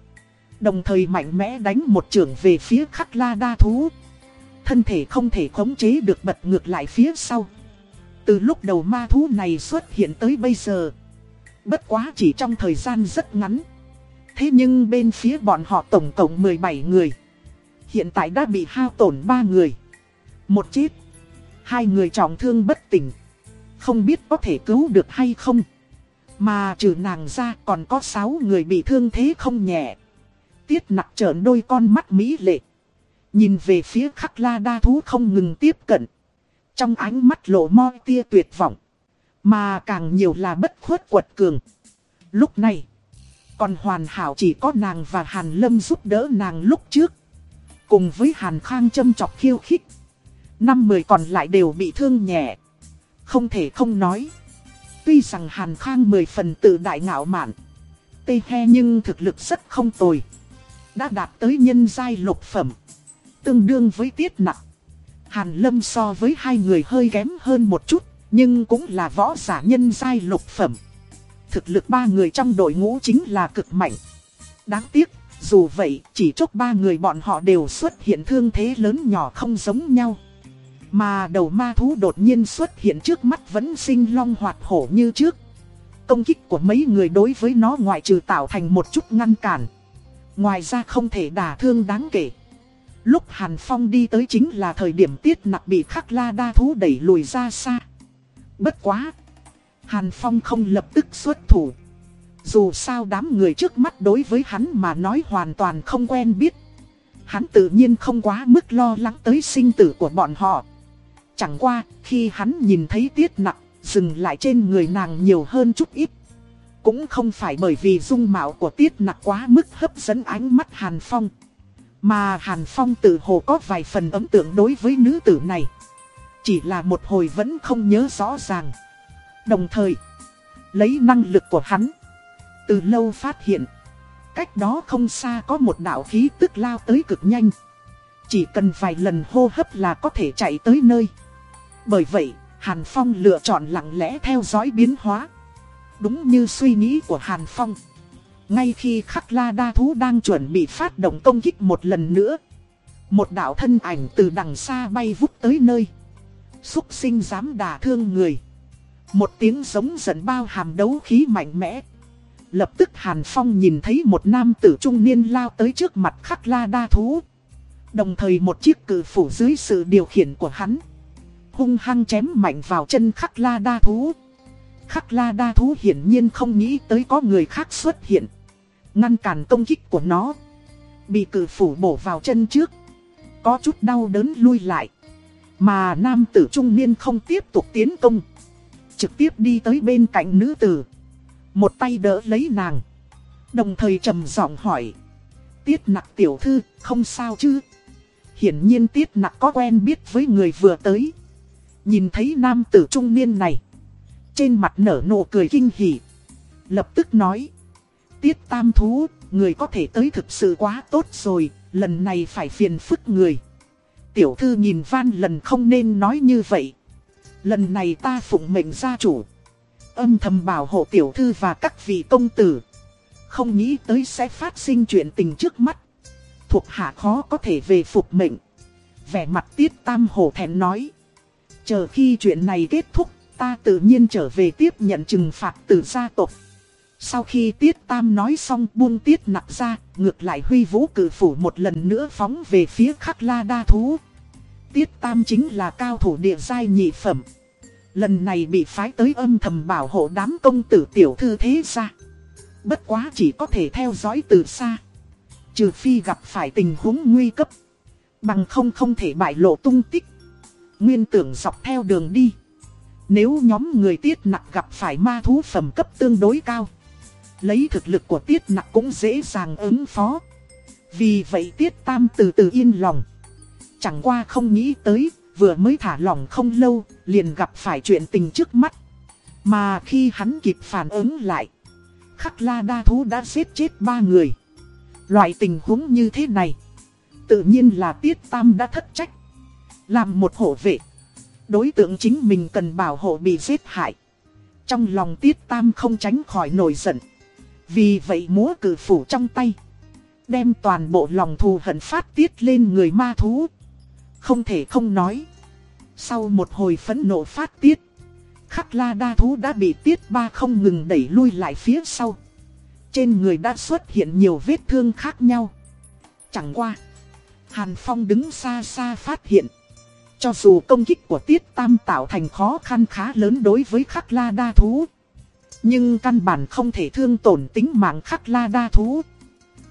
Đồng thời mạnh mẽ đánh một trường về phía khắc la đa thú. Thân thể không thể khống chế được bật ngược lại phía sau. Từ lúc đầu ma thú này xuất hiện tới bây giờ, Bất quá chỉ trong thời gian rất ngắn. Thế nhưng bên phía bọn họ tổng cộng 17 người, Hiện tại đã bị hao tổn 3 người. Một chết, Hai người trọng thương bất tỉnh. Không biết có thể cứu được hay không. Mà trừ nàng ra còn có 6 người bị thương thế không nhẹ. Tiết nặc trợn đôi con mắt mỹ lệ. Nhìn về phía khắc la đa thú không ngừng tiếp cận. Trong ánh mắt lộ mo tia tuyệt vọng. Mà càng nhiều là bất khuất quật cường. Lúc này, Còn hoàn hảo chỉ có nàng và Hàn Lâm giúp đỡ nàng lúc trước. Cùng với Hàn Khang châm chọc khiêu khích. Năm mười còn lại đều bị thương nhẹ. Không thể không nói. Tuy rằng Hàn Khang mười phần tự đại ngạo mạn Tê he nhưng thực lực rất không tồi. Đã đạt tới nhân giai lục phẩm Tương đương với tiết nặng Hàn Lâm so với hai người hơi kém hơn một chút Nhưng cũng là võ giả nhân giai lục phẩm. Thực lực ba người trong đội ngũ chính là cực mạnh. Đáng tiếc, dù vậy chỉ chốc ba người bọn họ đều xuất hiện thương thế lớn nhỏ không giống nhau. Mà đầu ma thú đột nhiên xuất hiện trước mắt vẫn sinh long hoạt hổ như trước Công kích của mấy người đối với nó ngoại trừ tạo thành một chút ngăn cản Ngoài ra không thể đả thương đáng kể Lúc Hàn Phong đi tới chính là thời điểm tiết nặc bị khắc la đa thú đẩy lùi ra xa. Bất quá. Hàn Phong không lập tức xuất thủ. Dù sao đám người trước mắt đối với hắn mà nói hoàn toàn không quen biết. Hắn tự nhiên không quá mức lo lắng tới sinh tử của bọn họ. Chẳng qua, khi hắn nhìn thấy tiết nặc, dừng lại trên người nàng nhiều hơn chút ít. Cũng không phải bởi vì dung mạo của tiết nặc quá mức hấp dẫn ánh mắt Hàn Phong. Mà Hàn Phong tự hồ có vài phần ấn tượng đối với nữ tử này. Chỉ là một hồi vẫn không nhớ rõ ràng. Đồng thời, lấy năng lực của hắn, từ lâu phát hiện. Cách đó không xa có một đạo khí tức lao tới cực nhanh. Chỉ cần vài lần hô hấp là có thể chạy tới nơi. Bởi vậy, Hàn Phong lựa chọn lặng lẽ theo dõi biến hóa. Đúng như suy nghĩ của Hàn Phong. Ngay khi khắc la đa thú đang chuẩn bị phát động công kích một lần nữa. Một đạo thân ảnh từ đằng xa bay vút tới nơi. Xúc sinh dám đả thương người. Một tiếng giống giận bao hàm đấu khí mạnh mẽ. Lập tức Hàn Phong nhìn thấy một nam tử trung niên lao tới trước mặt khắc la đa thú. Đồng thời một chiếc cử phủ dưới sự điều khiển của hắn. Hung hăng chém mạnh vào chân khắc la đa thú. Khắc la đa thú hiển nhiên không nghĩ tới có người khác xuất hiện. Ngăn cản công kích của nó. Bị cử phủ bổ vào chân trước. Có chút đau đớn lui lại. Mà nam tử trung niên không tiếp tục tiến công. Trực tiếp đi tới bên cạnh nữ tử. Một tay đỡ lấy nàng. Đồng thời trầm giọng hỏi. Tiết nặc tiểu thư, không sao chứ? Hiển nhiên tiết nặc có quen biết với người vừa tới. Nhìn thấy nam tử trung niên này Trên mặt nở nụ cười kinh hỉ Lập tức nói Tiết tam thú, người có thể tới thực sự quá tốt rồi, lần này phải phiền phức người. Tiểu thư nhìn van lần không nên nói như vậy. Lần này ta phụng mệnh gia chủ. Âm thầm bảo hộ tiểu thư và các vị công tử. Không nghĩ tới sẽ phát sinh chuyện tình trước mắt. Thuộc hạ khó có thể về phục mệnh. Vẻ mặt tiết tam hổ thẹn nói. Chờ khi chuyện này kết thúc, ta tự nhiên trở về tiếp nhận trừng phạt từ gia tộc. Sau khi Tiết Tam nói xong buông Tiết nặng ra, ngược lại huy vũ cử phủ một lần nữa phóng về phía khắc la đa thú. Tiết Tam chính là cao thủ địa giai nhị phẩm. Lần này bị phái tới âm thầm bảo hộ đám công tử tiểu thư thế ra. Bất quá chỉ có thể theo dõi từ xa. Trừ phi gặp phải tình huống nguy cấp. Bằng không không thể bại lộ tung tích. Nguyên tưởng dọc theo đường đi. Nếu nhóm người tiết nặng gặp phải ma thú phẩm cấp tương đối cao Lấy thực lực của Tiết nặng cũng dễ dàng ứng phó. Vì vậy Tiết Tam từ từ yên lòng. Chẳng qua không nghĩ tới, vừa mới thả lỏng không lâu, liền gặp phải chuyện tình trước mắt. Mà khi hắn kịp phản ứng lại, Khắc la đa thú đã giết chết ba người. Loại tình huống như thế này. Tự nhiên là Tiết Tam đã thất trách. Làm một hộ vệ. Đối tượng chính mình cần bảo hộ bị giết hại. Trong lòng Tiết Tam không tránh khỏi nổi giận. Vì vậy múa cử phủ trong tay. Đem toàn bộ lòng thù hận phát tiết lên người ma thú. Không thể không nói. Sau một hồi phẫn nộ phát tiết. Khắc la đa thú đã bị tiết ba không ngừng đẩy lui lại phía sau. Trên người đã xuất hiện nhiều vết thương khác nhau. Chẳng qua. Hàn Phong đứng xa xa phát hiện. Cho dù công kích của Tiết Tam tạo thành khó khăn khá lớn đối với khắc la đa thú. Nhưng căn bản không thể thương tổn tính mạng khắc la đa thú.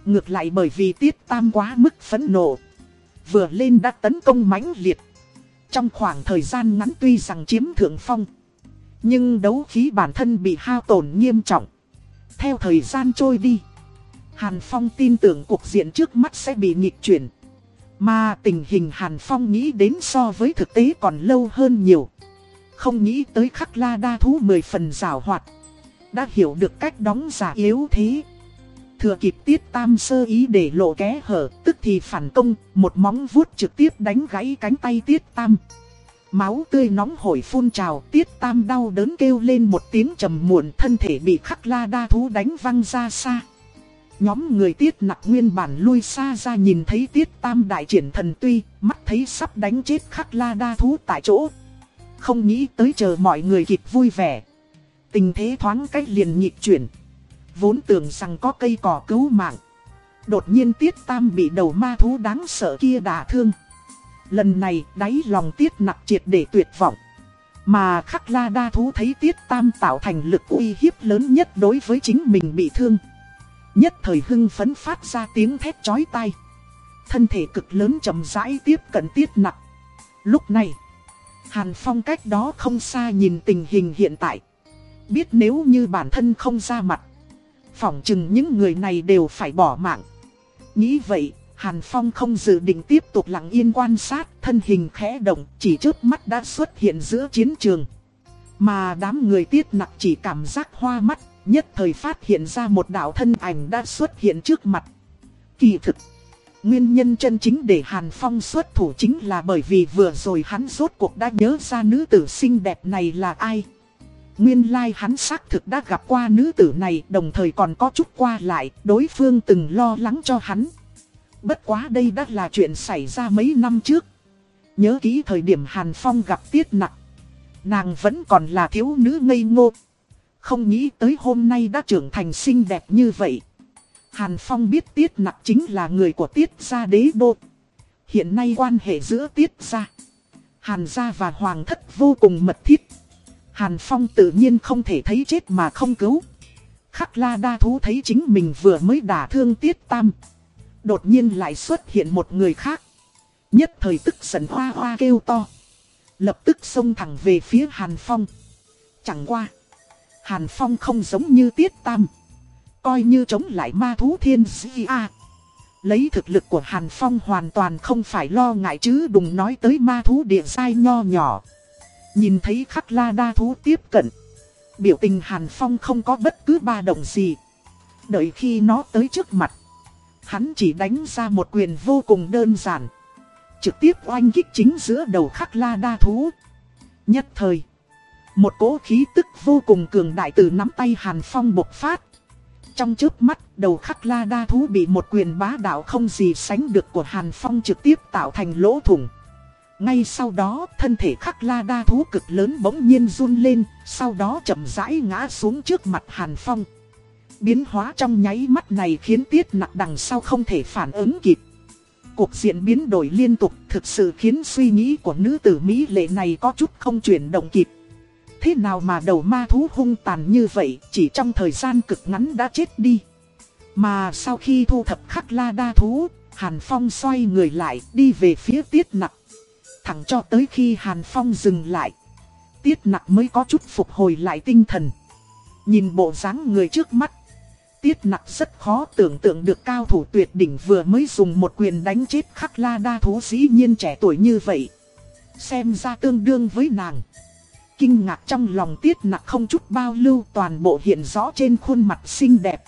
Ngược lại bởi vì Tiết Tam quá mức phẫn nộ. Vừa lên đã tấn công mãnh liệt. Trong khoảng thời gian ngắn tuy rằng chiếm thượng phong. Nhưng đấu khí bản thân bị hao tổn nghiêm trọng. Theo thời gian trôi đi. Hàn Phong tin tưởng cuộc diện trước mắt sẽ bị nghịch chuyển. Mà tình hình Hàn Phong nghĩ đến so với thực tế còn lâu hơn nhiều. Không nghĩ tới khắc la đa thú mười phần rào hoạt. Đã hiểu được cách đóng giả yếu thế. Thừa kịp tiết tam sơ ý để lộ kẽ hở, tức thì phản công, một móng vuốt trực tiếp đánh gãy cánh tay tiết tam. Máu tươi nóng hổi phun trào, tiết tam đau đớn kêu lên một tiếng trầm muộn thân thể bị khắc la đa thú đánh văng ra xa. Nhóm người tiết nặc nguyên bản lui xa ra nhìn thấy tiết tam đại triển thần tuy, mắt thấy sắp đánh chết khắc la đa thú tại chỗ. Không nghĩ tới chờ mọi người kịp vui vẻ. Tình thế thoáng cách liền nhịp chuyển. Vốn tưởng rằng có cây cỏ cứu mạng. Đột nhiên tiết tam bị đầu ma thú đáng sợ kia đả thương. Lần này đáy lòng tiết nặc triệt để tuyệt vọng. Mà khắc la đa thú thấy tiết tam tạo thành lực uy hiếp lớn nhất đối với chính mình bị thương. Nhất thời hưng phấn phát ra tiếng thét chói tai. Thân thể cực lớn chậm rãi tiếp cận tiết nặc. Lúc này, Hàn Phong cách đó không xa nhìn tình hình hiện tại. Biết nếu như bản thân không ra mặt, phỏng chừng những người này đều phải bỏ mạng. Nghĩ vậy, Hàn Phong không dự định tiếp tục lặng yên quan sát, thân hình khẽ động, chỉ trước mắt đã xuất hiện giữa chiến trường. Mà đám người tiết nặc chỉ cảm giác hoa mắt, nhất thời phát hiện ra một đạo thân ảnh đã xuất hiện trước mặt. Kỳ thực, nguyên nhân chân chính để Hàn Phong xuất thủ chính là bởi vì vừa rồi hắn rốt cuộc đã nhớ ra nữ tử xinh đẹp này là ai. Nguyên lai like hắn xác thực đã gặp qua nữ tử này đồng thời còn có chút qua lại, đối phương từng lo lắng cho hắn. Bất quá đây đã là chuyện xảy ra mấy năm trước. Nhớ kỹ thời điểm Hàn Phong gặp Tiết nặng Nàng vẫn còn là thiếu nữ ngây ngô. Không nghĩ tới hôm nay đã trưởng thành xinh đẹp như vậy. Hàn Phong biết Tiết Nặc chính là người của Tiết gia đế đô. Hiện nay quan hệ giữa Tiết gia, Hàn gia và Hoàng thất vô cùng mật thiết. Hàn Phong tự nhiên không thể thấy chết mà không cứu. Khắc la đa thú thấy chính mình vừa mới đả thương Tiết Tam. Đột nhiên lại xuất hiện một người khác. Nhất thời tức giận hoa hoa kêu to. Lập tức xông thẳng về phía Hàn Phong. Chẳng qua. Hàn Phong không giống như Tiết Tam. Coi như chống lại ma thú thiên di a. Lấy thực lực của Hàn Phong hoàn toàn không phải lo ngại chứ đừng nói tới ma thú địa sai nho nhỏ. Nhìn thấy khắc la đa thú tiếp cận. Biểu tình Hàn Phong không có bất cứ ba động gì. Đợi khi nó tới trước mặt. Hắn chỉ đánh ra một quyền vô cùng đơn giản. Trực tiếp oanh kích chính giữa đầu khắc la đa thú. Nhất thời. Một cỗ khí tức vô cùng cường đại từ nắm tay Hàn Phong bộc phát. Trong trước mắt, đầu khắc la đa thú bị một quyền bá đạo không gì sánh được của Hàn Phong trực tiếp tạo thành lỗ thủng. Ngay sau đó, thân thể khắc la đa thú cực lớn bỗng nhiên run lên, sau đó chậm rãi ngã xuống trước mặt Hàn Phong. Biến hóa trong nháy mắt này khiến tiết nặng đằng sau không thể phản ứng kịp. Cuộc diện biến đổi liên tục thực sự khiến suy nghĩ của nữ tử Mỹ lệ này có chút không chuyển động kịp. Thế nào mà đầu ma thú hung tàn như vậy chỉ trong thời gian cực ngắn đã chết đi. Mà sau khi thu thập khắc la đa thú, Hàn Phong xoay người lại đi về phía tiết nặng. Thẳng cho tới khi Hàn Phong dừng lại. Tiết nặng mới có chút phục hồi lại tinh thần. Nhìn bộ dáng người trước mắt. Tiết nặc rất khó tưởng tượng được cao thủ tuyệt đỉnh vừa mới dùng một quyền đánh chết khắc la đa thú dĩ nhiên trẻ tuổi như vậy. Xem ra tương đương với nàng. Kinh ngạc trong lòng tiết nặc không chút bao lưu toàn bộ hiện rõ trên khuôn mặt xinh đẹp.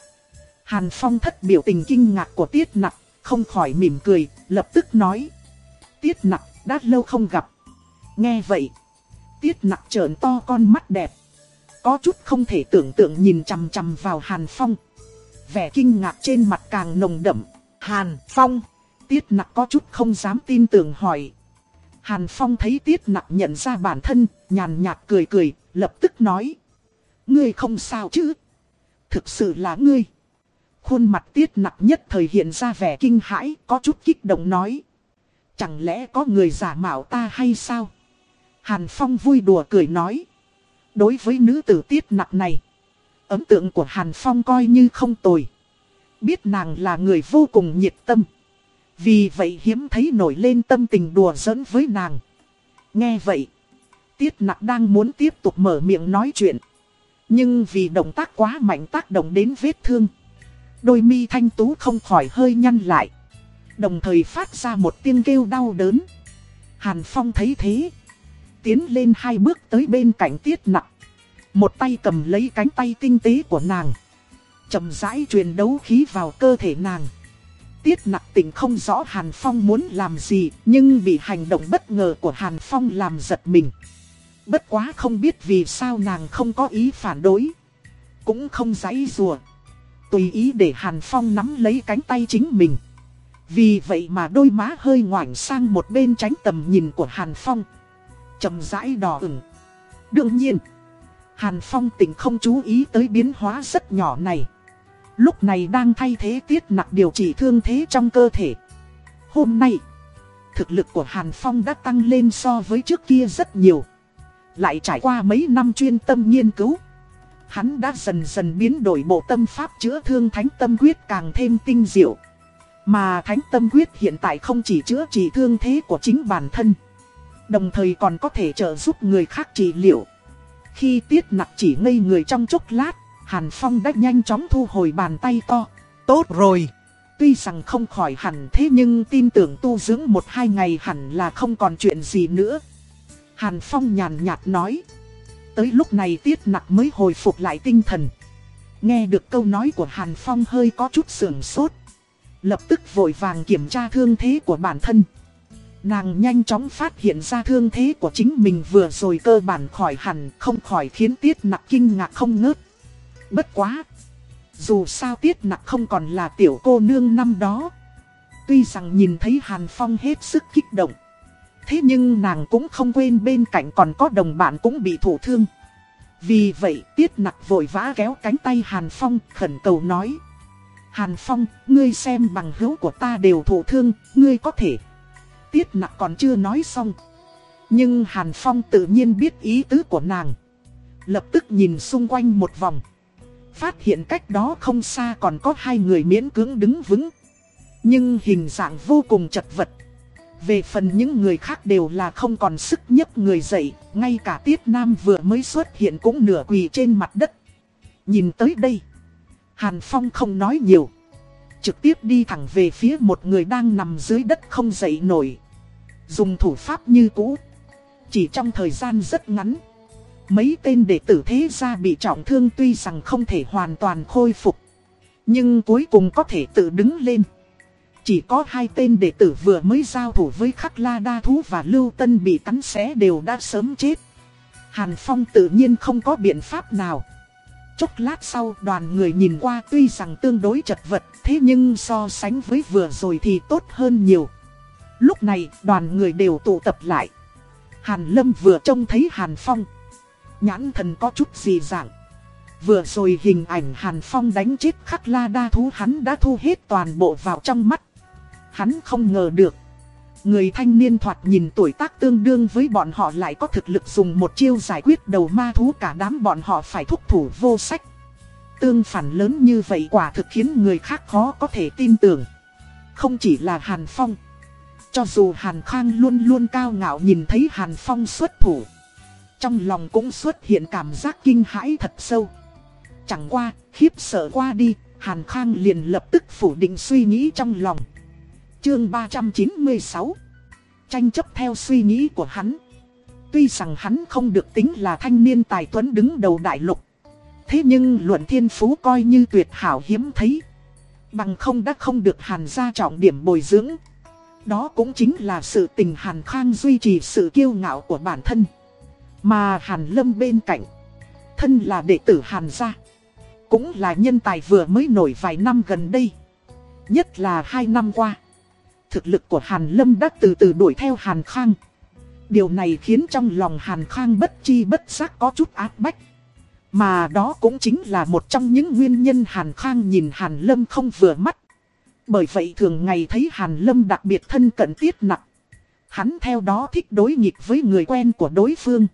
Hàn Phong thất biểu tình kinh ngạc của tiết nặc, không khỏi mỉm cười, lập tức nói. Tiết nặc, đã lâu không gặp. Nghe vậy, tiết nặc trợn to con mắt đẹp. Có chút không thể tưởng tượng nhìn chằm chằm vào Hàn Phong. Vẻ kinh ngạc trên mặt càng nồng đậm. Hàn Phong, tiết nặc có chút không dám tin tưởng hỏi. Hàn Phong thấy tiết nặc nhận ra bản thân, nhàn nhạt cười cười, lập tức nói. Ngươi không sao chứ? Thực sự là ngươi. Khuôn mặt tiết nặc nhất thời hiện ra vẻ kinh hãi, có chút kích động nói. Chẳng lẽ có người giả mạo ta hay sao? Hàn Phong vui đùa cười nói. Đối với nữ tử tiết nặc này, ấn tượng của Hàn Phong coi như không tồi. Biết nàng là người vô cùng nhiệt tâm. Vì vậy hiếm thấy nổi lên tâm tình đùa giỡn với nàng. Nghe vậy, tiết nặc đang muốn tiếp tục mở miệng nói chuyện. Nhưng vì động tác quá mạnh tác động đến vết thương. Đôi mi thanh tú không khỏi hơi nhăn lại. Đồng thời phát ra một tiếng kêu đau đớn. Hàn Phong thấy thế. Tiến lên hai bước tới bên cạnh tiết nặng. Một tay cầm lấy cánh tay tinh tế của nàng. chậm rãi truyền đấu khí vào cơ thể nàng. Tiết nặng tình không rõ Hàn Phong muốn làm gì, nhưng bị hành động bất ngờ của Hàn Phong làm giật mình. Bất quá không biết vì sao nàng không có ý phản đối. Cũng không giãy rùa. Tùy ý để Hàn Phong nắm lấy cánh tay chính mình. Vì vậy mà đôi má hơi ngoảnh sang một bên tránh tầm nhìn của Hàn Phong. chậm rãi đỏ ửng. Đương nhiên, Hàn Phong tỉnh không chú ý tới biến hóa rất nhỏ này. Lúc này đang thay thế tiết nặc điều trị thương thế trong cơ thể. Hôm nay, thực lực của Hàn Phong đã tăng lên so với trước kia rất nhiều. Lại trải qua mấy năm chuyên tâm nghiên cứu. Hắn đã dần dần biến đổi bộ tâm pháp chữa thương thánh tâm quyết càng thêm tinh diệu. Mà thánh tâm quyết hiện tại không chỉ chữa trị thương thế của chính bản thân. Đồng thời còn có thể trợ giúp người khác trị liệu. Khi tiết nặc chỉ ngây người trong chốc lát, Hàn Phong đã nhanh chóng thu hồi bàn tay to. Tốt rồi! Tuy rằng không khỏi hẳn thế nhưng tin tưởng tu dưỡng một hai ngày hẳn là không còn chuyện gì nữa. Hàn Phong nhàn nhạt nói. Tới lúc này tiết nặc mới hồi phục lại tinh thần. Nghe được câu nói của Hàn Phong hơi có chút sườn sốt. Lập tức vội vàng kiểm tra thương thế của bản thân. Nàng nhanh chóng phát hiện ra thương thế của chính mình vừa rồi cơ bản khỏi hẳn, không khỏi khiến tiết nặc kinh ngạc không ngớt. Bất quá! Dù sao tiết nặc không còn là tiểu cô nương năm đó. Tuy rằng nhìn thấy Hàn Phong hết sức kích động. Thế nhưng nàng cũng không quên bên cạnh còn có đồng bạn cũng bị thổ thương. Vì vậy tiết nặc vội vã kéo cánh tay Hàn Phong khẩn cầu nói. Hàn Phong, ngươi xem bằng hữu của ta đều thổ thương, ngươi có thể. Tiết nặc còn chưa nói xong. Nhưng Hàn Phong tự nhiên biết ý tứ của nàng. Lập tức nhìn xung quanh một vòng. Phát hiện cách đó không xa còn có hai người miễn cưỡng đứng vững. Nhưng hình dạng vô cùng chật vật. Về phần những người khác đều là không còn sức nhấc người dậy, ngay cả Tiết Nam vừa mới xuất hiện cũng nửa quỳ trên mặt đất. Nhìn tới đây, Hàn Phong không nói nhiều. Trực tiếp đi thẳng về phía một người đang nằm dưới đất không dậy nổi. Dùng thủ pháp như cũ. Chỉ trong thời gian rất ngắn. Mấy tên đệ tử thế gia bị trọng thương tuy rằng không thể hoàn toàn khôi phục. Nhưng cuối cùng có thể tự đứng lên. Chỉ có hai tên đệ tử vừa mới giao thủ với Khắc La Đa Thú và Lưu Tân bị cắn xé đều đã sớm chết. Hàn Phong tự nhiên không có biện pháp nào. Chốc lát sau, đoàn người nhìn qua tuy rằng tương đối chật vật, thế nhưng so sánh với vừa rồi thì tốt hơn nhiều. Lúc này, đoàn người đều tụ tập lại. Hàn Lâm vừa trông thấy Hàn Phong. Nhãn thần có chút gì dạng. Vừa rồi hình ảnh Hàn Phong đánh chết khắc la đa thú hắn đã thu hết toàn bộ vào trong mắt. Hắn không ngờ được. Người thanh niên thoạt nhìn tuổi tác tương đương với bọn họ lại có thực lực dùng một chiêu giải quyết đầu ma thú cả đám bọn họ phải thúc thủ vô sách. Tương phản lớn như vậy quả thực khiến người khác khó có thể tin tưởng. Không chỉ là Hàn Phong. Cho dù Hàn Khang luôn luôn cao ngạo nhìn thấy Hàn Phong xuất thủ. Trong lòng cũng xuất hiện cảm giác kinh hãi thật sâu. Chẳng qua, khiếp sợ qua đi, Hàn Khang liền lập tức phủ định suy nghĩ trong lòng. Chương 396 Tranh chấp theo suy nghĩ của hắn Tuy rằng hắn không được tính là thanh niên tài tuấn đứng đầu đại lục. Thế nhưng luận thiên phú coi như tuyệt hảo hiếm thấy. Bằng không đã không được hàn gia trọng điểm bồi dưỡng. Đó cũng chính là sự tình hàn khang duy trì sự kiêu ngạo của bản thân. Mà hàn lâm bên cạnh. Thân là đệ tử hàn gia. Cũng là nhân tài vừa mới nổi vài năm gần đây. Nhất là hai năm qua. Thực lực của hàn lâm đã từ từ đuổi theo hàn khang. Điều này khiến trong lòng hàn khang bất chi bất giác có chút áp bách. Mà đó cũng chính là một trong những nguyên nhân Hàn Khang nhìn Hàn Lâm không vừa mắt. Bởi vậy thường ngày thấy Hàn Lâm đặc biệt thân cận tiết nặng. Hắn theo đó thích đối nghịch với người quen của đối phương.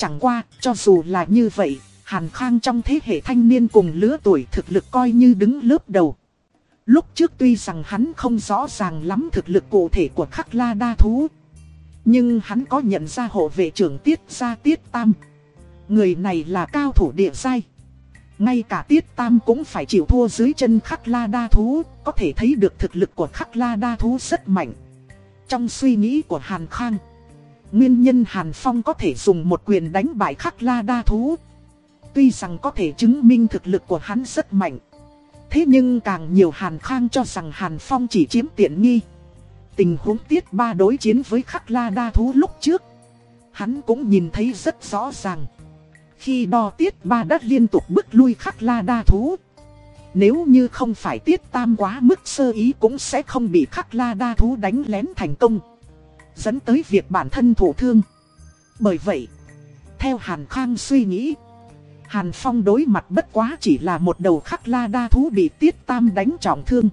Chẳng qua, cho dù là như vậy, Hàn Khang trong thế hệ thanh niên cùng lứa tuổi thực lực coi như đứng lớp đầu. Lúc trước tuy rằng hắn không rõ ràng lắm thực lực cụ thể của khắc la đa thú. Nhưng hắn có nhận ra hộ vệ trưởng tiết gia tiết tam. Người này là cao thủ địa giai. Ngay cả tiết tam cũng phải chịu thua dưới chân khắc la đa thú, có thể thấy được thực lực của khắc la đa thú rất mạnh. Trong suy nghĩ của Hàn Khang, nguyên nhân Hàn Phong có thể dùng một quyền đánh bại khắc la đa thú. Tuy rằng có thể chứng minh thực lực của hắn rất mạnh. Thế nhưng càng nhiều Hàn Khang cho rằng Hàn Phong chỉ chiếm tiện nghi. Tình huống tiết ba đối chiến với khắc la đa thú lúc trước. Hắn cũng nhìn thấy rất rõ ràng. Khi đo tiết ba đã liên tục bước lui khắc la đa thú. Nếu như không phải tiết tam quá mức sơ ý cũng sẽ không bị khắc la đa thú đánh lén thành công. Dẫn tới việc bản thân thụ thương. Bởi vậy, theo Hàn Khang suy nghĩ, Hàn Phong đối mặt bất quá chỉ là một đầu khắc la đa thú bị tiết tam đánh trọng thương.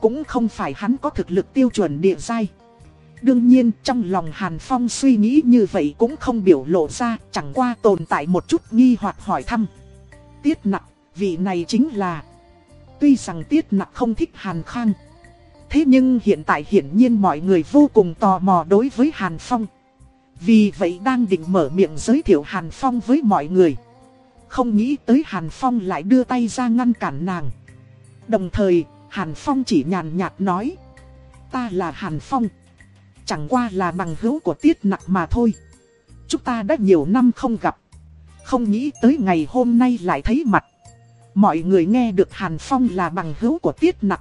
Cũng không phải hắn có thực lực tiêu chuẩn địa giai. Đương nhiên trong lòng Hàn Phong suy nghĩ như vậy cũng không biểu lộ ra, chẳng qua tồn tại một chút nghi hoặc hỏi thăm. Tiết nặc, vị này chính là... Tuy rằng Tiết nặc không thích Hàn Khang. Thế nhưng hiện tại hiển nhiên mọi người vô cùng tò mò đối với Hàn Phong. Vì vậy đang định mở miệng giới thiệu Hàn Phong với mọi người. Không nghĩ tới Hàn Phong lại đưa tay ra ngăn cản nàng. Đồng thời, Hàn Phong chỉ nhàn nhạt nói. Ta là Hàn Phong. Chẳng qua là bằng hữu của tiết nặng mà thôi. Chúng ta đã nhiều năm không gặp. Không nghĩ tới ngày hôm nay lại thấy mặt. Mọi người nghe được Hàn Phong là bằng hữu của tiết nặng.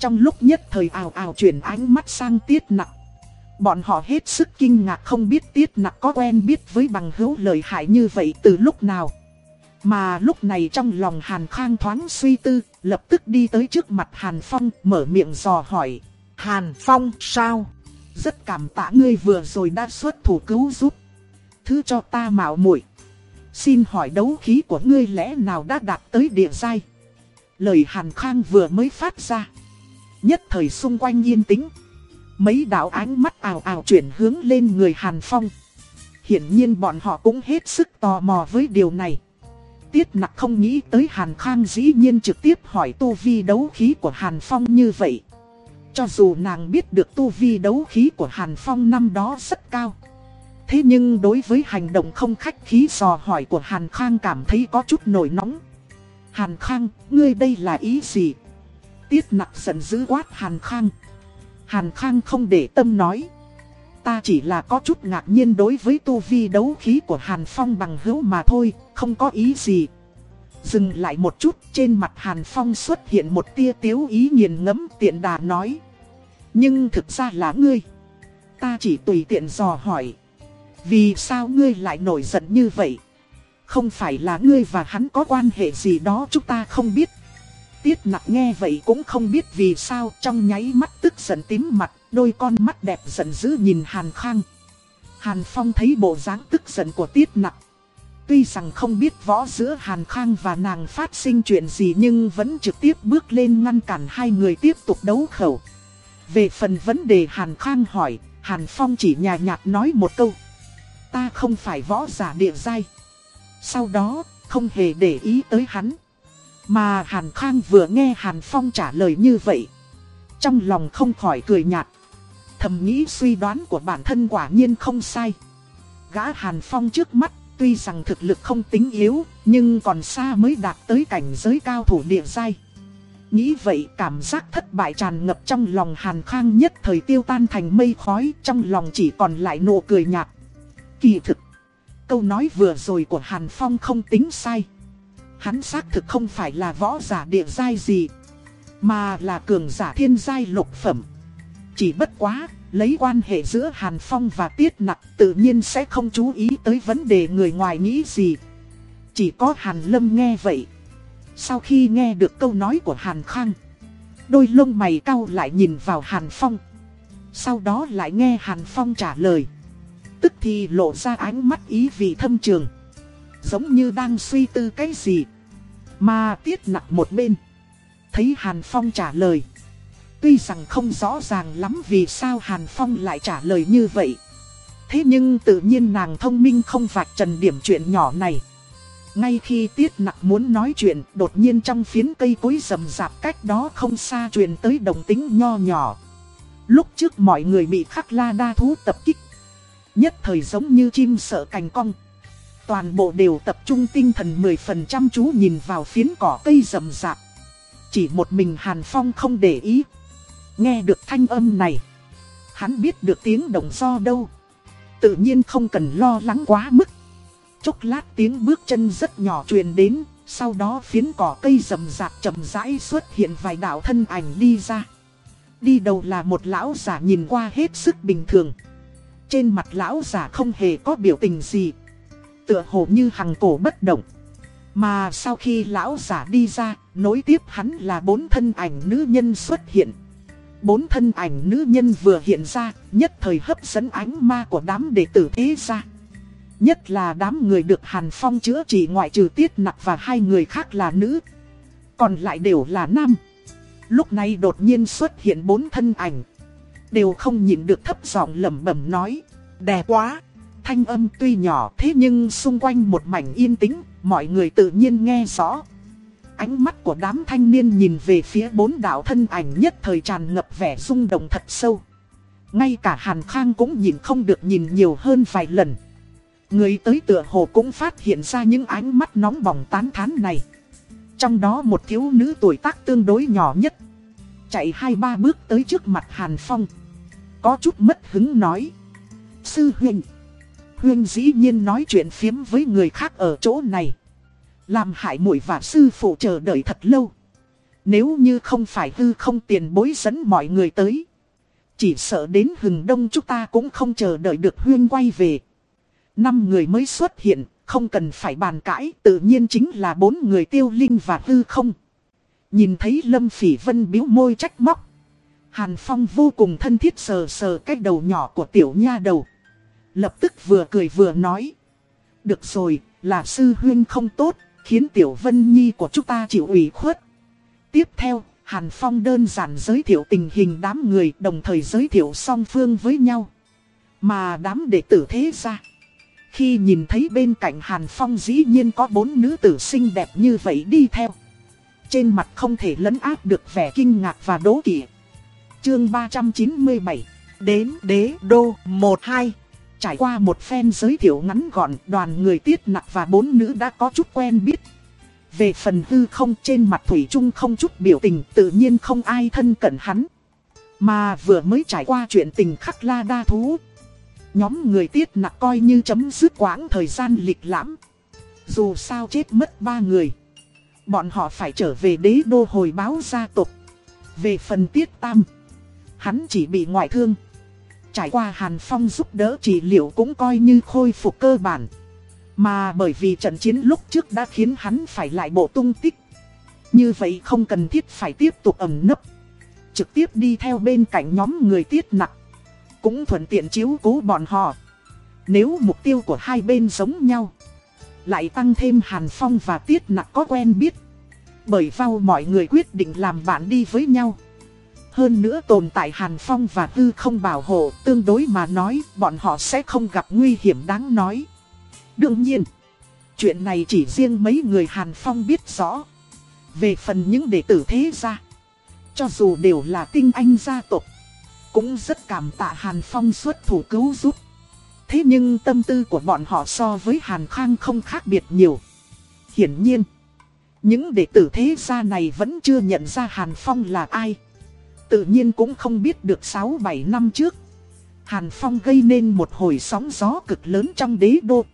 Trong lúc nhất thời ào ào chuyển ánh mắt sang tiết nặng. Bọn họ hết sức kinh ngạc không biết tiết nặng có quen biết với bằng hữu lời hại như vậy từ lúc nào. Mà lúc này trong lòng Hàn Khang thoáng suy tư, lập tức đi tới trước mặt Hàn Phong, mở miệng dò hỏi. Hàn Phong sao? Rất cảm tạ ngươi vừa rồi đã xuất thủ cứu giúp. Thứ cho ta mạo muội Xin hỏi đấu khí của ngươi lẽ nào đã đạt tới địa giai? Lời Hàn Khang vừa mới phát ra. Nhất thời xung quanh yên tĩnh. Mấy đạo ánh mắt ào ào chuyển hướng lên người Hàn Phong. Hiển nhiên bọn họ cũng hết sức tò mò với điều này. Tiết nặc không nghĩ tới Hàn Khang dĩ nhiên trực tiếp hỏi tu vi đấu khí của Hàn Phong như vậy. Cho dù nàng biết được tu vi đấu khí của Hàn Phong năm đó rất cao. Thế nhưng đối với hành động không khách khí dò hỏi của Hàn Khang cảm thấy có chút nổi nóng. Hàn Khang, ngươi đây là ý gì? Tiết nặc giận dữ quát Hàn Khang. Hàn Khang không để tâm nói. Ta chỉ là có chút ngạc nhiên đối với tu vi đấu khí của Hàn Phong bằng hữu mà thôi, không có ý gì. Dừng lại một chút, trên mặt Hàn Phong xuất hiện một tia tiếu ý nghiền ngẫm tiện đà nói. Nhưng thực ra là ngươi. Ta chỉ tùy tiện dò hỏi. Vì sao ngươi lại nổi giận như vậy? Không phải là ngươi và hắn có quan hệ gì đó chúng ta không biết. Tiết nặc nghe vậy cũng không biết vì sao trong nháy mắt tức giận tím mặt, đôi con mắt đẹp giận dữ nhìn Hàn Khang. Hàn Phong thấy bộ dáng tức giận của Tiết nặc. Tuy rằng không biết võ giữa Hàn Khang và nàng phát sinh chuyện gì nhưng vẫn trực tiếp bước lên ngăn cản hai người tiếp tục đấu khẩu. Về phần vấn đề Hàn Khang hỏi, Hàn Phong chỉ nhạt nhạt nói một câu. Ta không phải võ giả địa giai. Sau đó, không hề để ý tới hắn. Mà Hàn Khang vừa nghe Hàn Phong trả lời như vậy. Trong lòng không khỏi cười nhạt. Thầm nghĩ suy đoán của bản thân quả nhiên không sai. Gã Hàn Phong trước mắt, tuy rằng thực lực không tính yếu, nhưng còn xa mới đạt tới cảnh giới cao thủ địa giai. Nghĩ vậy cảm giác thất bại tràn ngập trong lòng Hàn Khang nhất thời tiêu tan thành mây khói, trong lòng chỉ còn lại nụ cười nhạt. Kỳ thực, câu nói vừa rồi của Hàn Phong không tính sai. Hắn xác thực không phải là võ giả địa giai gì, mà là cường giả thiên giai lục phẩm. Chỉ bất quá, lấy quan hệ giữa Hàn Phong và Tiết Nặc tự nhiên sẽ không chú ý tới vấn đề người ngoài nghĩ gì. Chỉ có Hàn Lâm nghe vậy. Sau khi nghe được câu nói của Hàn Khang, đôi lông mày cau lại nhìn vào Hàn Phong. Sau đó lại nghe Hàn Phong trả lời. Tức thì lộ ra ánh mắt ý vị thâm trường. Giống như đang suy tư cái gì. Mà Tiết Nặc một bên. Thấy Hàn Phong trả lời. Tuy rằng không rõ ràng lắm vì sao Hàn Phong lại trả lời như vậy. Thế nhưng tự nhiên nàng thông minh không vạch trần điểm chuyện nhỏ này. Ngay khi Tiết Nặc muốn nói chuyện, đột nhiên trong phiến cây cối rầm rạp cách đó không xa truyền tới đồng tính nho nhỏ. Lúc trước mọi người bị khắc la đa thú tập kích. Nhất thời giống như chim sợ cành cong. Toàn bộ đều tập trung tinh thần 10% chú nhìn vào phiến cỏ cây rầm rạp. Chỉ một mình Hàn Phong không để ý. Nghe được thanh âm này. Hắn biết được tiếng động do đâu. Tự nhiên không cần lo lắng quá mức. Chốc lát tiếng bước chân rất nhỏ truyền đến. Sau đó phiến cỏ cây rầm rạp chậm rãi xuất hiện vài đạo thân ảnh đi ra. Đi đầu là một lão giả nhìn qua hết sức bình thường. Trên mặt lão giả không hề có biểu tình gì. Tựa hồ như hằng cổ bất động. Mà sau khi lão giả đi ra, nối tiếp hắn là bốn thân ảnh nữ nhân xuất hiện. Bốn thân ảnh nữ nhân vừa hiện ra, nhất thời hấp dẫn ánh ma của đám đệ tử thế gia. Nhất là đám người được Hàn Phong chữa trị ngoại trừ tiết nặc và hai người khác là nữ. Còn lại đều là nam. Lúc này đột nhiên xuất hiện bốn thân ảnh. Đều không nhìn được thấp giọng lẩm bẩm nói. Đẹp quá. Thanh âm tuy nhỏ thế nhưng xung quanh một mảnh yên tĩnh, mọi người tự nhiên nghe rõ. Ánh mắt của đám thanh niên nhìn về phía bốn đạo thân ảnh nhất thời tràn ngập vẻ rung động thật sâu. Ngay cả Hàn Khang cũng nhìn không được nhìn nhiều hơn vài lần. Người tới tựa hồ cũng phát hiện ra những ánh mắt nóng bỏng tán thán này. Trong đó một thiếu nữ tuổi tác tương đối nhỏ nhất. Chạy hai ba bước tới trước mặt Hàn Phong. Có chút mất hứng nói. Sư huynh. Huyên dĩ nhiên nói chuyện phiếm với người khác ở chỗ này. Làm hại muội và sư phụ chờ đợi thật lâu. Nếu như không phải hư không tiền bối dẫn mọi người tới. Chỉ sợ đến hừng đông chúng ta cũng không chờ đợi được huyên quay về. Năm người mới xuất hiện, không cần phải bàn cãi, tự nhiên chính là bốn người tiêu linh và hư không. Nhìn thấy Lâm Phỉ Vân biếu môi trách móc. Hàn Phong vô cùng thân thiết sờ sờ cái đầu nhỏ của tiểu nha đầu. Lập tức vừa cười vừa nói. Được rồi, là sư huyên không tốt, khiến tiểu vân nhi của chúng ta chịu ủy khuất. Tiếp theo, Hàn Phong đơn giản giới thiệu tình hình đám người đồng thời giới thiệu song phương với nhau. Mà đám đệ tử thế ra. Khi nhìn thấy bên cạnh Hàn Phong dĩ nhiên có bốn nữ tử xinh đẹp như vậy đi theo. Trên mặt không thể lấn áp được vẻ kinh ngạc và đố kỵ. Chương 397 Đến đế đô 12 Trải qua một phen giới thiệu ngắn gọn, đoàn người tiết nặc và bốn nữ đã có chút quen biết. Về phần hư không, trên mặt Thủy Trung không chút biểu tình, tự nhiên không ai thân cận hắn. Mà vừa mới trải qua chuyện tình khắc la đa thú. Nhóm người tiết nặc coi như chấm dứt quãng thời gian lịch lãm. Dù sao chết mất ba người. Bọn họ phải trở về đế đô hồi báo gia tộc. Về phần tiết tam. Hắn chỉ bị ngoại thương. Trải qua Hàn Phong giúp đỡ trị liệu cũng coi như khôi phục cơ bản. Mà bởi vì trận chiến lúc trước đã khiến hắn phải lại bộ tung tích. Như vậy không cần thiết phải tiếp tục ẩn nấp. Trực tiếp đi theo bên cạnh nhóm người tiết nặng. Cũng thuận tiện chiếu cố bọn họ. Nếu mục tiêu của hai bên giống nhau. Lại tăng thêm Hàn Phong và Tiết Nặc có quen biết. Bởi vào mọi người quyết định làm bạn đi với nhau. Hơn nữa tồn tại Hàn Phong và Tư không bảo hộ, tương đối mà nói, bọn họ sẽ không gặp nguy hiểm đáng nói. Đương nhiên, chuyện này chỉ riêng mấy người Hàn Phong biết rõ. Về phần những đệ tử thế gia, cho dù đều là tinh anh gia tộc, cũng rất cảm tạ Hàn Phong xuất thủ cứu giúp. Thế nhưng tâm tư của bọn họ so với Hàn Khang không khác biệt nhiều. Hiển nhiên, những đệ tử thế gia này vẫn chưa nhận ra Hàn Phong là ai tự nhiên cũng không biết được 6-7 năm trước. Hàn Phong gây nên một hồi sóng gió cực lớn trong đế đô.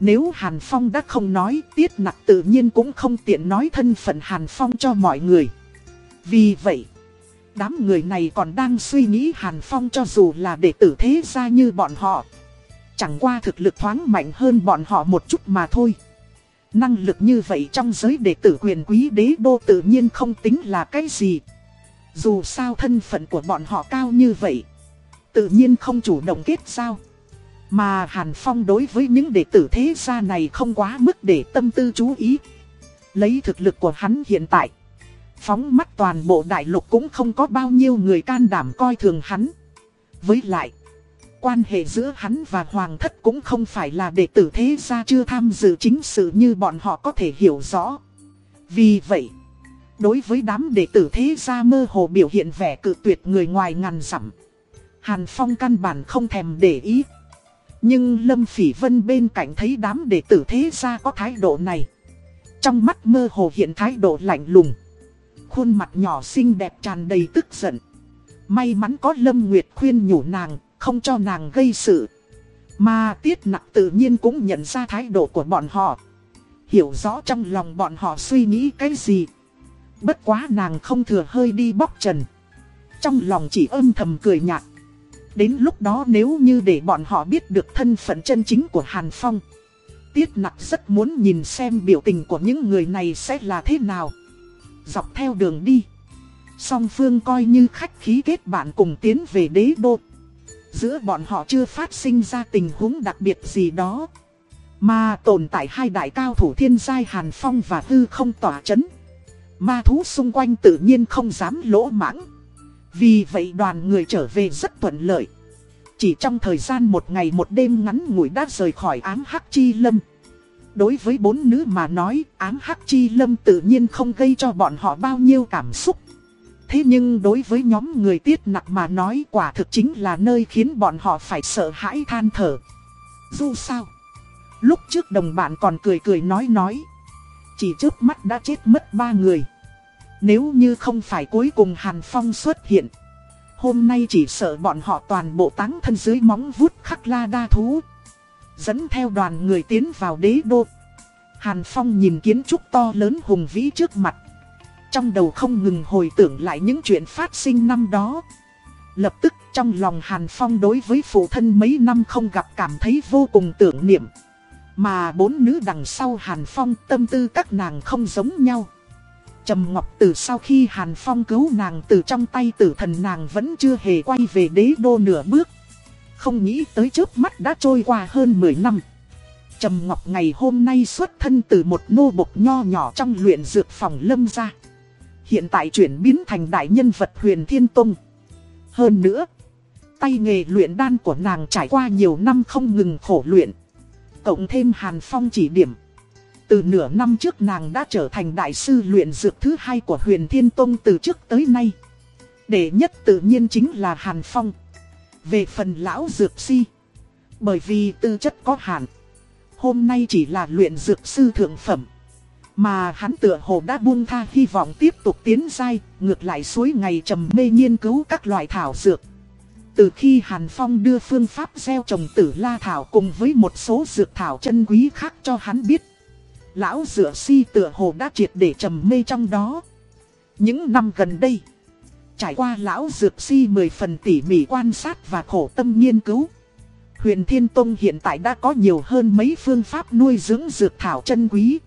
Nếu Hàn Phong đã không nói, Tiết Nặc tự nhiên cũng không tiện nói thân phận Hàn Phong cho mọi người. Vì vậy, đám người này còn đang suy nghĩ Hàn Phong cho dù là đệ tử thế gia như bọn họ. Chẳng qua thực lực thoáng mạnh hơn bọn họ một chút mà thôi. Năng lực như vậy trong giới đệ tử quyền quý đế đô tự nhiên không tính là cái gì. Dù sao thân phận của bọn họ cao như vậy. Tự nhiên không chủ động kết giao. Mà Hàn Phong đối với những đệ tử thế gia này không quá mức để tâm tư chú ý. Lấy thực lực của hắn hiện tại. Phóng mắt toàn bộ đại lục cũng không có bao nhiêu người can đảm coi thường hắn. Với lại, quan hệ giữa hắn và Hoàng thất cũng không phải là đệ tử thế gia chưa tham dự chính sự như bọn họ có thể hiểu rõ. Vì vậy, đối với đám đệ tử thế gia mơ hồ biểu hiện vẻ cự tuyệt người ngoài ngàn dặm Hàn Phong căn bản không thèm để ý. Nhưng Lâm Phỉ Vân bên cạnh thấy đám đệ tử thế gia có thái độ này. Trong mắt mơ hồ hiện thái độ lạnh lùng. Khuôn mặt nhỏ xinh đẹp tràn đầy tức giận. May mắn có Lâm Nguyệt khuyên nhủ nàng, không cho nàng gây sự. Mà Tiết Nặc tự nhiên cũng nhận ra thái độ của bọn họ. Hiểu rõ trong lòng bọn họ suy nghĩ cái gì. Bất quá nàng không thừa hơi đi bóc trần. Trong lòng chỉ âm thầm cười nhạt. Đến lúc đó nếu như để bọn họ biết được thân phận chân chính của Hàn Phong, Tiết nặc rất muốn nhìn xem biểu tình của những người này sẽ là thế nào Dọc theo đường đi, Song phương coi như khách khí kết bạn cùng tiến về đế đô Giữa bọn họ chưa phát sinh ra tình huống đặc biệt gì đó, Mà tồn tại hai đại cao thủ thiên giai Hàn Phong và Hư không tỏa chấn Ma thú xung quanh tự nhiên không dám lỗ mãng vì vậy đoàn người trở về rất thuận lợi. Chỉ trong thời gian một ngày một đêm ngắn ngủi đã rời khỏi ám hắc chi lâm. Đối với bốn nữ mà nói, ám hắc chi lâm tự nhiên không gây cho bọn họ bao nhiêu cảm xúc. Thế nhưng đối với nhóm người tiết nặng mà nói quả thực chính là nơi khiến bọn họ phải sợ hãi than thở. Dù sao, lúc trước đồng bạn còn cười cười nói nói. Chỉ trước mắt đã chết mất ba người. Nếu như không phải cuối cùng Hàn Phong xuất hiện, Hôm nay chỉ sợ bọn họ toàn bộ táng thân dưới móng vuốt khắc la đa thú. Dẫn theo đoàn người tiến vào đế đô. Hàn Phong nhìn kiến trúc to lớn hùng vĩ trước mặt. Trong đầu không ngừng hồi tưởng lại những chuyện phát sinh năm đó. Lập tức trong lòng Hàn Phong đối với phụ thân mấy năm không gặp cảm thấy vô cùng tưởng niệm. Mà bốn nữ đằng sau Hàn Phong tâm tư các nàng không giống nhau Trầm Ngọc Tử sau khi Hàn Phong cứu nàng từ trong tay tử thần nàng vẫn chưa hề quay về đế đô nửa bước. Không nghĩ tới trước mắt đã trôi qua hơn 10 năm. Trầm Ngọc ngày hôm nay xuất thân từ một nô bộc nho nhỏ trong luyện dược phòng lâm ra. Hiện tại chuyển biến thành đại nhân vật huyền Thiên Tông. Hơn nữa, tay nghề luyện đan của nàng trải qua nhiều năm không ngừng khổ luyện. Cộng thêm Hàn Phong chỉ điểm. Từ nửa năm trước nàng đã trở thành đại sư luyện dược thứ hai của huyền Thiên Tông từ trước tới nay. Đệ nhất tự nhiên chính là Hàn Phong. Về phần lão dược si. Bởi vì tư chất có hạn. Hôm nay chỉ là luyện dược sư thượng phẩm. Mà hắn tựa hồ đã buông tha hy vọng tiếp tục tiến dai, ngược lại suối ngày trầm mê nghiên cứu các loại thảo dược. Từ khi Hàn Phong đưa phương pháp gieo trồng tử la thảo cùng với một số dược thảo chân quý khác cho hắn biết. Lão dựa si tựa hồ đã triệt để trầm mê trong đó. Những năm gần đây, trải qua lão dược si mười phần tỉ mỉ quan sát và khổ tâm nghiên cứu. Huyền Thiên Tông hiện tại đã có nhiều hơn mấy phương pháp nuôi dưỡng dược thảo chân quý.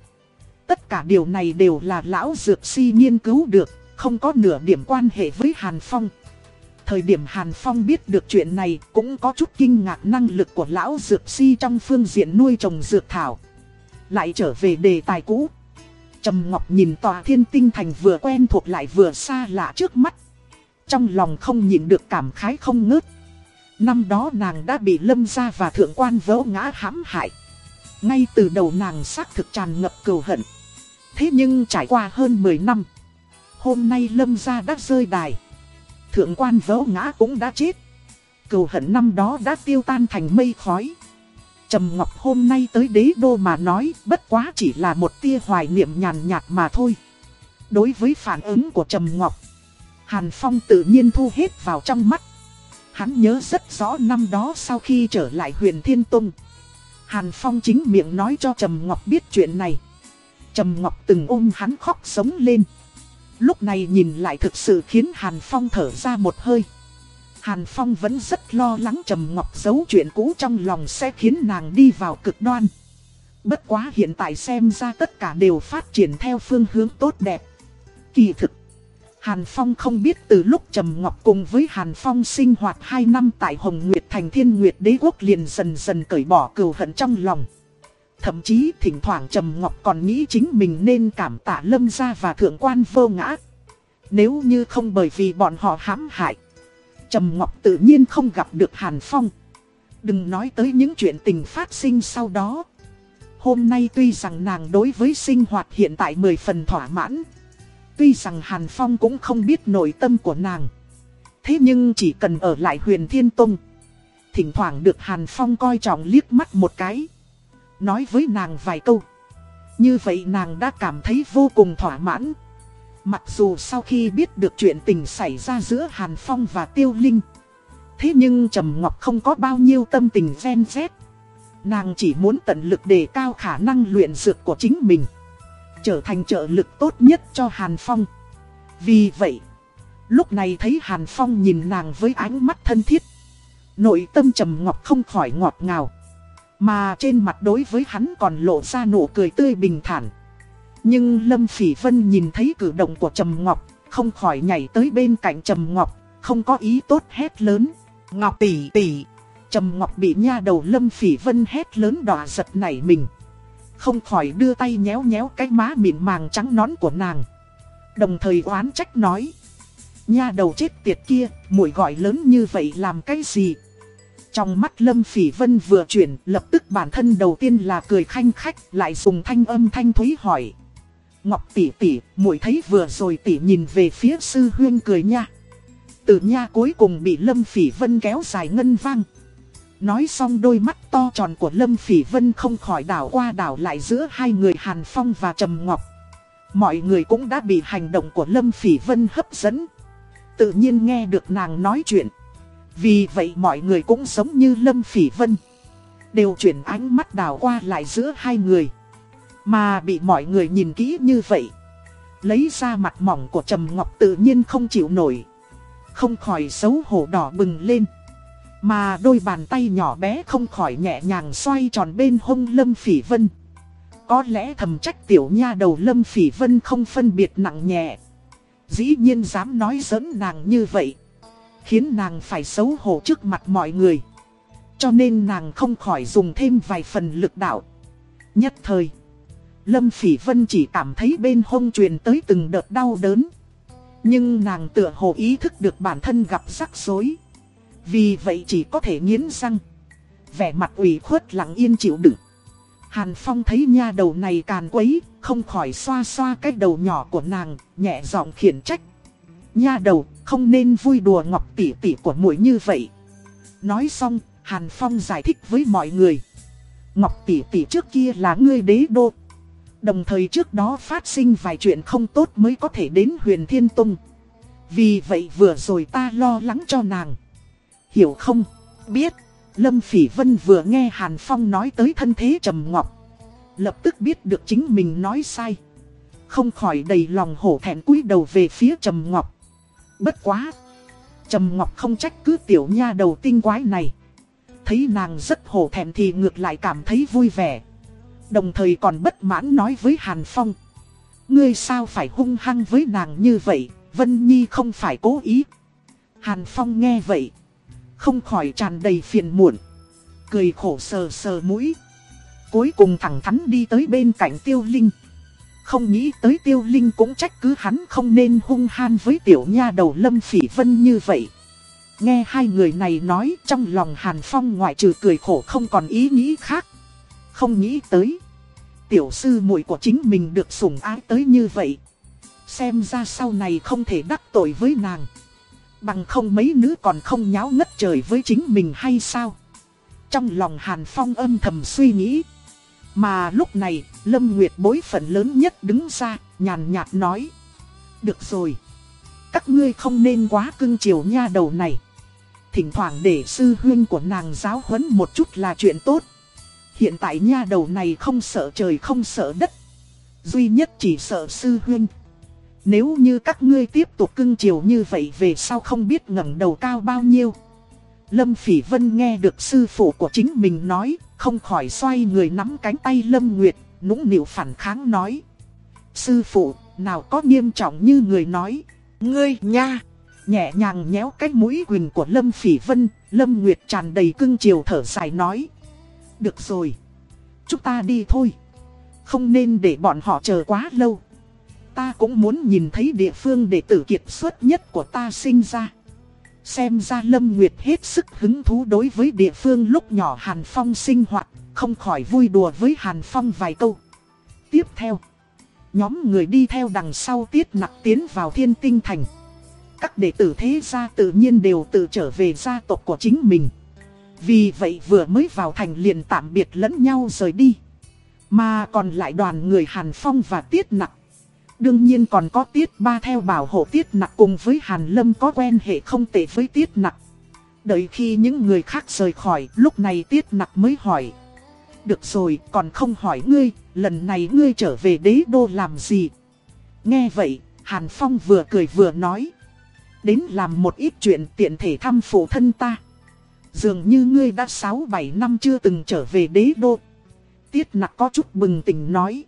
Tất cả điều này đều là lão dược si nghiên cứu được, không có nửa điểm quan hệ với Hàn Phong. Thời điểm Hàn Phong biết được chuyện này cũng có chút kinh ngạc năng lực của lão dược si trong phương diện nuôi trồng dược thảo. Lại trở về đề tài cũ. Trầm Ngọc nhìn tòa thiên tinh thành vừa quen thuộc lại vừa xa lạ trước mắt. Trong lòng không nhịn được cảm khái không ngớt. Năm đó nàng đã bị lâm gia và thượng quan vỡ ngã hãm hại. Ngay từ đầu nàng xác thực tràn ngập cầu hận. Thế nhưng trải qua hơn 10 năm. Hôm nay lâm gia đã rơi đài. Thượng quan vỡ ngã cũng đã chết. Cầu hận năm đó đã tiêu tan thành mây khói. Trầm Ngọc hôm nay tới đế đô mà nói bất quá chỉ là một tia hoài niệm nhàn nhạt mà thôi. Đối với phản ứng của Trầm Ngọc, Hàn Phong tự nhiên thu hết vào trong mắt. Hắn nhớ rất rõ năm đó sau khi trở lại huyền Thiên Tông. Hàn Phong chính miệng nói cho Trầm Ngọc biết chuyện này. Trầm Ngọc từng ôm hắn khóc sống lên. Lúc này nhìn lại thực sự khiến Hàn Phong thở ra một hơi. Hàn Phong vẫn rất lo lắng Trầm Ngọc giấu chuyện cũ trong lòng sẽ khiến nàng đi vào cực đoan. Bất quá hiện tại xem ra tất cả đều phát triển theo phương hướng tốt đẹp. Kỳ thực, Hàn Phong không biết từ lúc Trầm Ngọc cùng với Hàn Phong sinh hoạt 2 năm tại Hồng Nguyệt Thành Thiên Nguyệt Đế Quốc liền dần dần cởi bỏ cừu hận trong lòng. Thậm chí thỉnh thoảng Trầm Ngọc còn nghĩ chính mình nên cảm tạ Lâm gia và Thượng quan vô ngã. Nếu như không bởi vì bọn họ hãm hại, Trầm Ngọc tự nhiên không gặp được Hàn Phong. Đừng nói tới những chuyện tình phát sinh sau đó. Hôm nay tuy rằng nàng đối với sinh hoạt hiện tại mười phần thỏa mãn. Tuy rằng Hàn Phong cũng không biết nội tâm của nàng. Thế nhưng chỉ cần ở lại huyền Thiên Tông. Thỉnh thoảng được Hàn Phong coi trọng liếc mắt một cái. Nói với nàng vài câu. Như vậy nàng đã cảm thấy vô cùng thỏa mãn. Mặc dù sau khi biết được chuyện tình xảy ra giữa Hàn Phong và Tiêu Linh. Thế nhưng Trầm Ngọc không có bao nhiêu tâm tình gen rét. Nàng chỉ muốn tận lực đề cao khả năng luyện dược của chính mình. Trở thành trợ lực tốt nhất cho Hàn Phong. Vì vậy, lúc này thấy Hàn Phong nhìn nàng với ánh mắt thân thiết. Nội tâm Trầm Ngọc không khỏi ngọt ngào. Mà trên mặt đối với hắn còn lộ ra nụ cười tươi bình thản. Nhưng Lâm Phỉ Vân nhìn thấy cử động của Trầm Ngọc, không khỏi nhảy tới bên cạnh Trầm Ngọc, không có ý tốt hét lớn. Ngọc tỷ tỷ, Trầm Ngọc bị nha đầu Lâm Phỉ Vân hét lớn đỏ giật nảy mình. Không khỏi đưa tay nhéo nhéo cái má mịn màng trắng nón của nàng. Đồng thời oán trách nói. Nha đầu chết tiệt kia, muội gọi lớn như vậy làm cái gì? Trong mắt Lâm Phỉ Vân vừa chuyển, lập tức bản thân đầu tiên là cười khanh khách, lại dùng thanh âm thanh thúy hỏi. Ngọc tỷ tỷ, muội thấy vừa rồi tỷ nhìn về phía sư huyên cười nha. Từ nha cuối cùng bị Lâm Phỉ Vân kéo dài ngân vang. Nói xong đôi mắt to tròn của Lâm Phỉ Vân không khỏi đảo qua đảo lại giữa hai người Hàn Phong và Trầm Ngọc. Mọi người cũng đã bị hành động của Lâm Phỉ Vân hấp dẫn. Tự nhiên nghe được nàng nói chuyện. Vì vậy mọi người cũng giống như Lâm Phỉ Vân. Đều chuyển ánh mắt đảo qua lại giữa hai người. Mà bị mọi người nhìn kỹ như vậy. Lấy ra mặt mỏng của Trầm Ngọc tự nhiên không chịu nổi. Không khỏi xấu hổ đỏ bừng lên. Mà đôi bàn tay nhỏ bé không khỏi nhẹ nhàng xoay tròn bên hông Lâm Phỉ Vân. Có lẽ thầm trách tiểu nha đầu Lâm Phỉ Vân không phân biệt nặng nhẹ. Dĩ nhiên dám nói giỡn nàng như vậy. Khiến nàng phải xấu hổ trước mặt mọi người Cho nên nàng không khỏi dùng thêm vài phần lực đạo Nhất thời Lâm Phỉ Vân chỉ cảm thấy bên hông truyền tới từng đợt đau đớn. Nhưng nàng tựa hồ ý thức được bản thân gặp rắc rối. Vì vậy chỉ có thể nghiến răng. Vẻ mặt ủy khuất lặng yên chịu đựng. Hàn Phong thấy nha đầu này càn quấy, không khỏi xoa xoa cái đầu nhỏ của nàng, nhẹ giọng khiển trách. Nha đầu, không nên vui đùa ngọc tỷ tỷ của muội như vậy. Nói xong, Hàn Phong giải thích với mọi người. Ngọc tỷ tỷ trước kia là ngươi đế đô, Đồng thời trước đó phát sinh vài chuyện không tốt mới có thể đến huyền Thiên Tông. Vì vậy vừa rồi ta lo lắng cho nàng. Hiểu không? Biết. Lâm Phỉ Vân vừa nghe Hàn Phong nói tới thân thế Trầm Ngọc. Lập tức biết được chính mình nói sai. Không khỏi đầy lòng hổ thẹn cúi đầu về phía Trầm Ngọc. Bất quá. Trầm Ngọc không trách cứ tiểu nha đầu tinh quái này. Thấy nàng rất hổ thẹn thì ngược lại cảm thấy vui vẻ. Đồng thời còn bất mãn nói với Hàn Phong. Ngươi sao phải hung hăng với nàng như vậy, Vân Nhi không phải cố ý. Hàn Phong nghe vậy. Không khỏi tràn đầy phiền muộn. Cười khổ sờ sờ mũi. Cuối cùng thẳng thắn đi tới bên cạnh Tiêu Linh. Không nghĩ tới Tiêu Linh cũng trách cứ hắn không nên hung han với tiểu nha đầu Lâm Phỉ Vân như vậy. Nghe hai người này nói trong lòng Hàn Phong ngoại trừ cười khổ không còn ý nghĩ khác. Không nghĩ tới tiểu sư muội của chính mình được sủng ái tới như vậy. Xem ra sau này không thể đắc tội với nàng. Bằng không mấy nữ còn không nháo ngất trời với chính mình hay sao? Trong lòng Hàn Phong âm thầm suy nghĩ. Mà lúc này, Lâm Nguyệt bối phận lớn nhất đứng ra, nhàn nhạt nói. Được rồi. Các ngươi không nên quá cưng chiều nha đầu này. thỉnh thoảng để sư huyên của nàng giáo huấn một chút là chuyện tốt. Hiện tại nha đầu này không sợ trời không sợ đất. Duy nhất chỉ sợ sư huyên. Nếu như các ngươi tiếp tục cưng chiều như vậy về sau không biết ngẩng đầu cao bao nhiêu. Lâm Phỉ Vân nghe được sư phụ của chính mình nói, không khỏi xoay người nắm cánh tay Lâm Nguyệt, nũng nịu phản kháng nói. Sư phụ, nào có nghiêm trọng như người nói. Ngươi nha! Nhẹ nhàng nhéo cái mũi quỳnh của Lâm Phỉ Vân, Lâm Nguyệt tràn đầy cưng chiều thở dài nói. Được rồi, chúng ta đi thôi. Không nên để bọn họ chờ quá lâu. Ta cũng muốn nhìn thấy địa phương để tử kiệt xuất nhất của ta sinh ra. Xem ra Lâm Nguyệt hết sức hứng thú đối với địa phương lúc nhỏ Hàn Phong sinh hoạt, không khỏi vui đùa với Hàn Phong vài câu. Tiếp theo, nhóm người đi theo đằng sau tiết nặc tiến vào thiên tinh thành. Các đệ tử thế gia tự nhiên đều tự trở về gia tộc của chính mình. Vì vậy vừa mới vào thành liền tạm biệt lẫn nhau rời đi. Mà còn lại đoàn người Hàn Phong và Tiết Nặc. Đương nhiên còn có Tiết Ba theo bảo hộ Tiết Nặc cùng với Hàn Lâm có quen hệ không tệ với Tiết Nặc. Đợi khi những người khác rời khỏi, lúc này Tiết Nặc mới hỏi. Được rồi, còn không hỏi ngươi, lần này ngươi trở về đế đô làm gì? Nghe vậy, Hàn Phong vừa cười vừa nói. Đến làm một ít chuyện tiện thể thăm phụ thân ta. Dường như ngươi đã 6-7 năm chưa từng trở về đế đô. Tiết nặc có chút bừng tỉnh nói.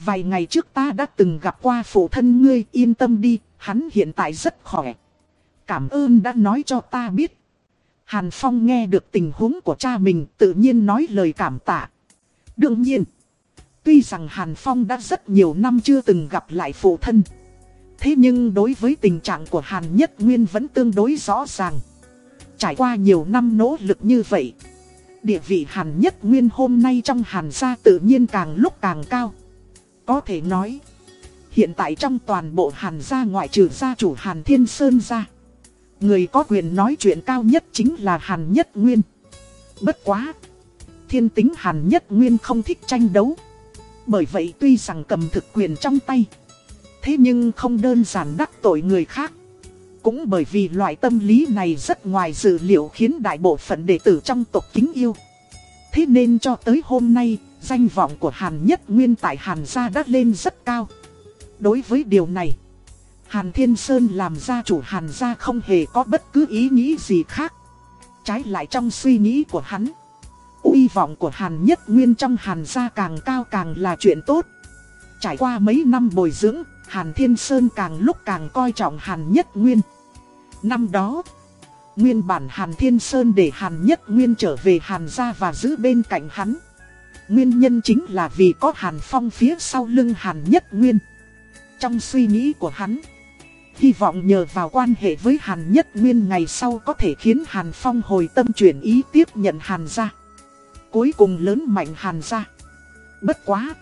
Vài ngày trước ta đã từng gặp qua phụ thân ngươi yên tâm đi, hắn hiện tại rất khỏe. Cảm ơn đã nói cho ta biết. Hàn Phong nghe được tình huống của cha mình tự nhiên nói lời cảm tạ. Đương nhiên, tuy rằng Hàn Phong đã rất nhiều năm chưa từng gặp lại phụ thân. Thế nhưng đối với tình trạng của Hàn Nhất Nguyên vẫn tương đối rõ ràng. Trải qua nhiều năm nỗ lực như vậy, địa vị Hàn Nhất Nguyên hôm nay trong Hàn gia tự nhiên càng lúc càng cao. Có thể nói, hiện tại trong toàn bộ Hàn gia ngoại trừ gia chủ Hàn Thiên Sơn gia, người có quyền nói chuyện cao nhất chính là Hàn Nhất Nguyên. Bất quá, thiên tính Hàn Nhất Nguyên không thích tranh đấu. Bởi vậy tuy rằng cầm thực quyền trong tay, thế nhưng không đơn giản đắc tội người khác. Cũng bởi vì loại tâm lý này rất ngoài dự liệu khiến đại bộ phận đệ tử trong tộc kính yêu. Thế nên cho tới hôm nay, danh vọng của Hàn Nhất Nguyên tại Hàn gia đã lên rất cao. Đối với điều này, Hàn Thiên Sơn làm gia chủ Hàn gia không hề có bất cứ ý nghĩ gì khác. Trái lại trong suy nghĩ của hắn, uy vọng của Hàn Nhất Nguyên trong Hàn gia càng cao càng là chuyện tốt. Trải qua mấy năm bồi dưỡng, Hàn Thiên Sơn càng lúc càng coi trọng Hàn Nhất Nguyên. Năm đó, nguyên bản Hàn Thiên Sơn để Hàn Nhất Nguyên trở về Hàn gia và giữ bên cạnh hắn. Nguyên nhân chính là vì có Hàn Phong phía sau lưng Hàn Nhất Nguyên. Trong suy nghĩ của hắn, hy vọng nhờ vào quan hệ với Hàn Nhất Nguyên ngày sau có thể khiến Hàn Phong hồi tâm chuyển ý tiếp nhận Hàn gia. Cuối cùng lớn mạnh Hàn gia. Bất quá!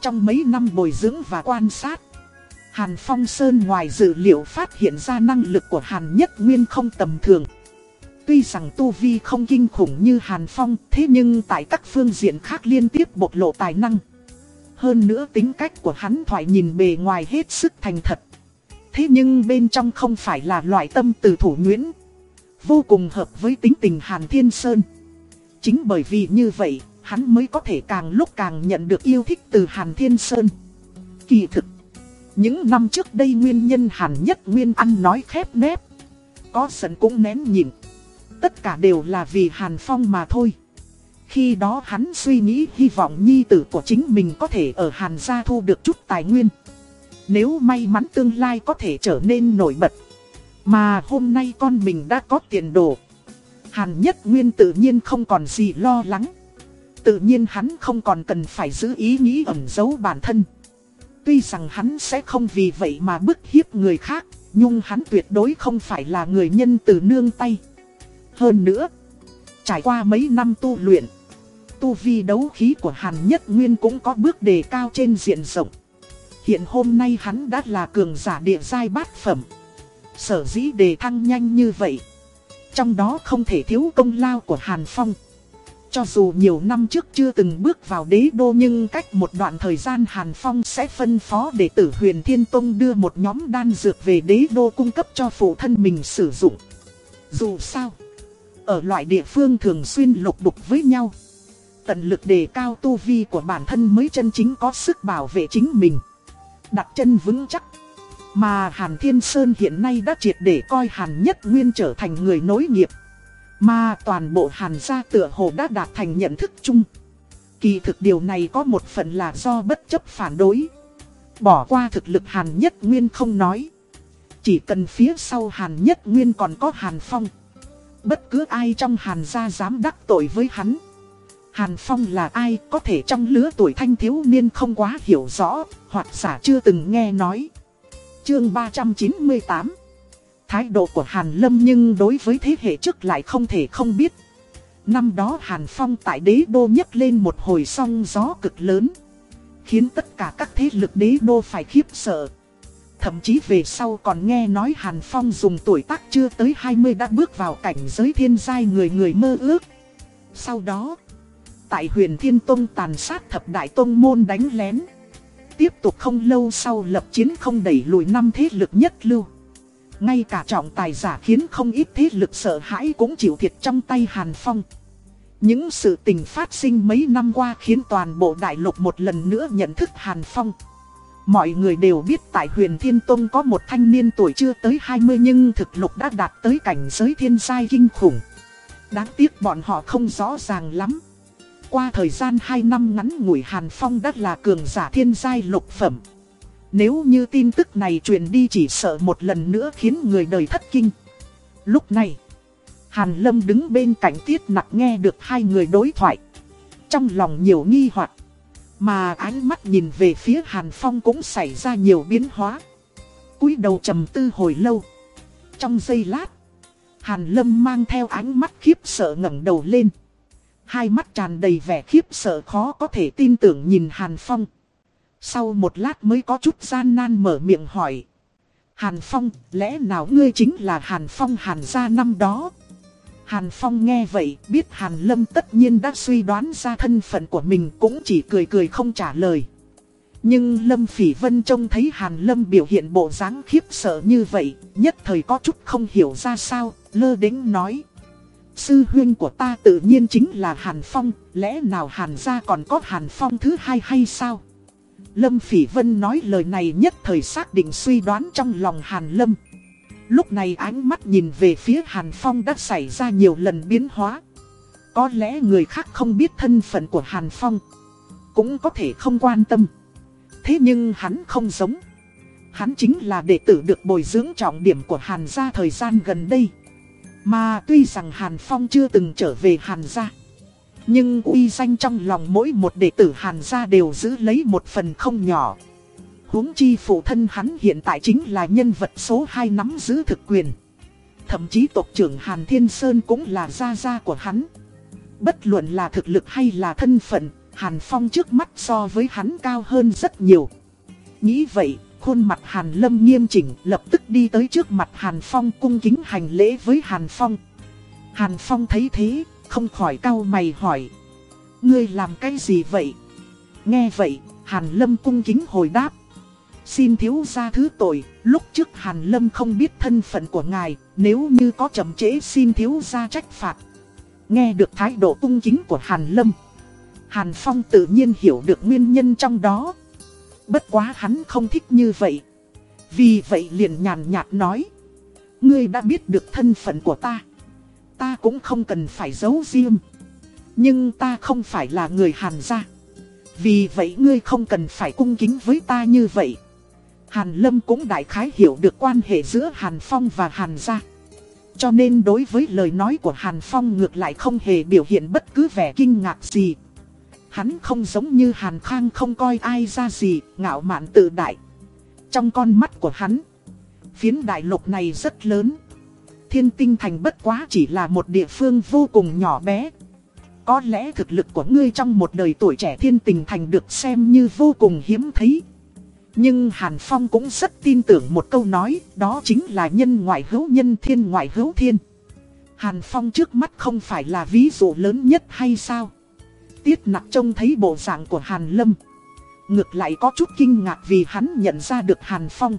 Trong mấy năm bồi dưỡng và quan sát, Hàn Phong Sơn ngoài dự liệu phát hiện ra năng lực của Hàn Nhất Nguyên không tầm thường. Tuy rằng Tu Vi không kinh khủng như Hàn Phong, thế nhưng tại các phương diện khác liên tiếp bộc lộ tài năng. Hơn nữa tính cách của hắn thoại nhìn bề ngoài hết sức thành thật. Thế nhưng bên trong không phải là loại tâm từ thủ nguyễn. Vô cùng hợp với tính tình Hàn Thiên Sơn. Chính bởi vì như vậy, hắn mới có thể càng lúc càng nhận được yêu thích từ Hàn Thiên Sơn. Kỳ thực những năm trước đây nguyên nhân Hàn Nhất Nguyên ăn nói khép nép. Có giận cũng nén nhịn. Tất cả đều là vì Hàn Phong mà thôi. Khi đó hắn suy nghĩ hy vọng nhi tử của chính mình có thể ở Hàn gia thu được chút tài nguyên. Nếu may mắn tương lai có thể trở nên nổi bật. Mà hôm nay con mình đã có tiền đồ. Hàn Nhất Nguyên tự nhiên không còn gì lo lắng. Tự nhiên hắn không còn cần phải giữ ý nghĩ ẩn giấu bản thân. Tuy rằng hắn sẽ không vì vậy mà bức hiếp người khác, nhưng hắn tuyệt đối không phải là người nhân từ nương tay. Hơn nữa, trải qua mấy năm tu luyện, tu vi đấu khí của Hàn Nhất Nguyên cũng có bước đề cao trên diện rộng. Hiện hôm nay hắn đã là cường giả địa giai bát phẩm. Sở dĩ đề thăng nhanh như vậy. Trong đó không thể thiếu công lao của Hàn Phong. Cho dù nhiều năm trước chưa từng bước vào đế đô nhưng cách một đoạn thời gian Hàn Phong sẽ phân phó đệ tử huyền Thiên Tông đưa một nhóm đan dược về đế đô cung cấp cho phụ thân mình sử dụng. Dù sao, ở loại địa phương thường xuyên lục đục với nhau, tận lực đề cao tu vi của bản thân mới chân chính có sức bảo vệ chính mình. Đặt chân vững chắc. Mà Hàn Thiên Sơn hiện nay đã triệt để coi Hàn Nhất Nguyên trở thành người nối nghiệp. Mà toàn bộ Hàn gia tựa hồ đã đạt thành nhận thức chung. Kỳ thực điều này có một phần là do bất chấp phản đối. Bỏ qua thực lực Hàn Nhất Nguyên không nói. Chỉ cần phía sau Hàn Nhất Nguyên còn có Hàn Phong. Bất cứ ai trong Hàn gia dám đắc tội với hắn. Hàn Phong là ai có thể trong lứa tuổi thanh thiếu niên không quá hiểu rõ, hoặc giả chưa từng nghe nói. Chương 398 Thái độ của Hàn Lâm nhưng đối với thế hệ trước lại không thể không biết. Năm đó Hàn Phong tại đế đô nhấc lên một hồi song gió cực lớn. Khiến tất cả các thế lực đế đô phải khiếp sợ. Thậm chí về sau còn nghe nói Hàn Phong dùng tuổi tác chưa tới 20 đã bước vào cảnh giới thiên giai người người mơ ước. Sau đó, tại huyền Thiên Tông tàn sát thập đại tông môn đánh lén. Tiếp tục không lâu sau lập chiến không đẩy lùi năm thế lực nhất lưu. Ngay cả trọng tài giả khiến không ít thế lực sợ hãi cũng chịu thiệt trong tay Hàn Phong. Những sự tình phát sinh mấy năm qua khiến toàn bộ đại lục một lần nữa nhận thức Hàn Phong. Mọi người đều biết tại huyền Thiên Tông có một thanh niên tuổi chưa tới 20 nhưng thực lực đã đạt tới cảnh giới thiên giai kinh khủng. Đáng tiếc bọn họ không rõ ràng lắm. Qua thời gian 2 năm ngắn ngủi Hàn Phong đã là cường giả thiên giai lục phẩm. Nếu như tin tức này truyền đi chỉ sợ một lần nữa khiến người đời thất kinh. Lúc này, Hàn Lâm đứng bên cạnh tiết nặc nghe được hai người đối thoại. Trong lòng nhiều nghi hoặc mà ánh mắt nhìn về phía Hàn Phong cũng xảy ra nhiều biến hóa. cúi đầu trầm tư hồi lâu. Trong giây lát, Hàn Lâm mang theo ánh mắt khiếp sợ ngẩng đầu lên. Hai mắt tràn đầy vẻ khiếp sợ khó có thể tin tưởng nhìn Hàn Phong. Sau một lát mới có chút gian nan mở miệng hỏi. Hàn Phong, lẽ nào ngươi chính là Hàn Phong Hàn gia năm đó? Hàn Phong nghe vậy, biết Hàn Lâm tất nhiên đã suy đoán ra thân phận của mình cũng chỉ cười cười không trả lời. Nhưng Lâm Phỉ Vân trông thấy Hàn Lâm biểu hiện bộ dáng khiếp sợ như vậy, nhất thời có chút không hiểu ra sao, lơ đính nói. Sư huyên của ta tự nhiên chính là Hàn Phong, lẽ nào Hàn gia còn có Hàn Phong thứ hai hay sao? Lâm Phỉ Vân nói lời này nhất thời xác định suy đoán trong lòng Hàn Lâm. Lúc này ánh mắt nhìn về phía Hàn Phong đã xảy ra nhiều lần biến hóa. Có lẽ người khác không biết thân phận của Hàn Phong. Cũng có thể không quan tâm. Thế nhưng hắn không giống. Hắn chính là đệ tử được bồi dưỡng trọng điểm của Hàn gia thời gian gần đây. Mà tuy rằng Hàn Phong chưa từng trở về Hàn gia. Nhưng uy danh trong lòng mỗi một đệ tử Hàn gia đều giữ lấy một phần không nhỏ huống chi phụ thân hắn hiện tại chính là nhân vật số 2 nắm giữ thực quyền. Thậm chí tộc trưởng Hàn Thiên Sơn cũng là gia gia của hắn. Bất luận là thực lực hay là thân phận, Hàn Phong trước mắt so với hắn cao hơn rất nhiều. Nghĩ vậy, khuôn mặt Hàn Lâm nghiêm chỉnh lập tức đi tới trước mặt Hàn Phong cung kính hành lễ với Hàn Phong. Hàn Phong thấy thế, không khỏi cau mày hỏi. Ngươi làm cái gì vậy? Nghe vậy, Hàn Lâm cung kính hồi đáp. Xin thiếu gia thứ tội, lúc trước Hàn Lâm không biết thân phận của ngài, nếu như có chậm trễ xin thiếu gia trách phạt. Nghe được thái độ cung kính của Hàn Lâm. Hàn Phong tự nhiên hiểu được nguyên nhân trong đó. Bất quá hắn không thích như vậy. Vì vậy liền nhàn nhạt nói. Ngươi đã biết được thân phận của ta. Ta cũng không cần phải giấu riêng. Nhưng ta không phải là người Hàn gia. Vì vậy ngươi không cần phải cung kính với ta như vậy. Hàn Lâm cũng đại khái hiểu được quan hệ giữa Hàn Phong và Hàn gia. Cho nên đối với lời nói của Hàn Phong ngược lại không hề biểu hiện bất cứ vẻ kinh ngạc gì. Hắn không giống như Hàn Khang không coi ai ra gì, ngạo mạn tự đại. Trong con mắt của hắn, phiến đại lục này rất lớn. Thiên tinh thành bất quá chỉ là một địa phương vô cùng nhỏ bé. Có lẽ thực lực của ngươi trong một đời tuổi trẻ thiên tình thành được xem như vô cùng hiếm thấy. Nhưng Hàn Phong cũng rất tin tưởng một câu nói, đó chính là nhân ngoại hữu nhân thiên ngoại hữu thiên. Hàn Phong trước mắt không phải là ví dụ lớn nhất hay sao? Tiết nặc trông thấy bộ dạng của Hàn Lâm. Ngược lại có chút kinh ngạc vì hắn nhận ra được Hàn Phong.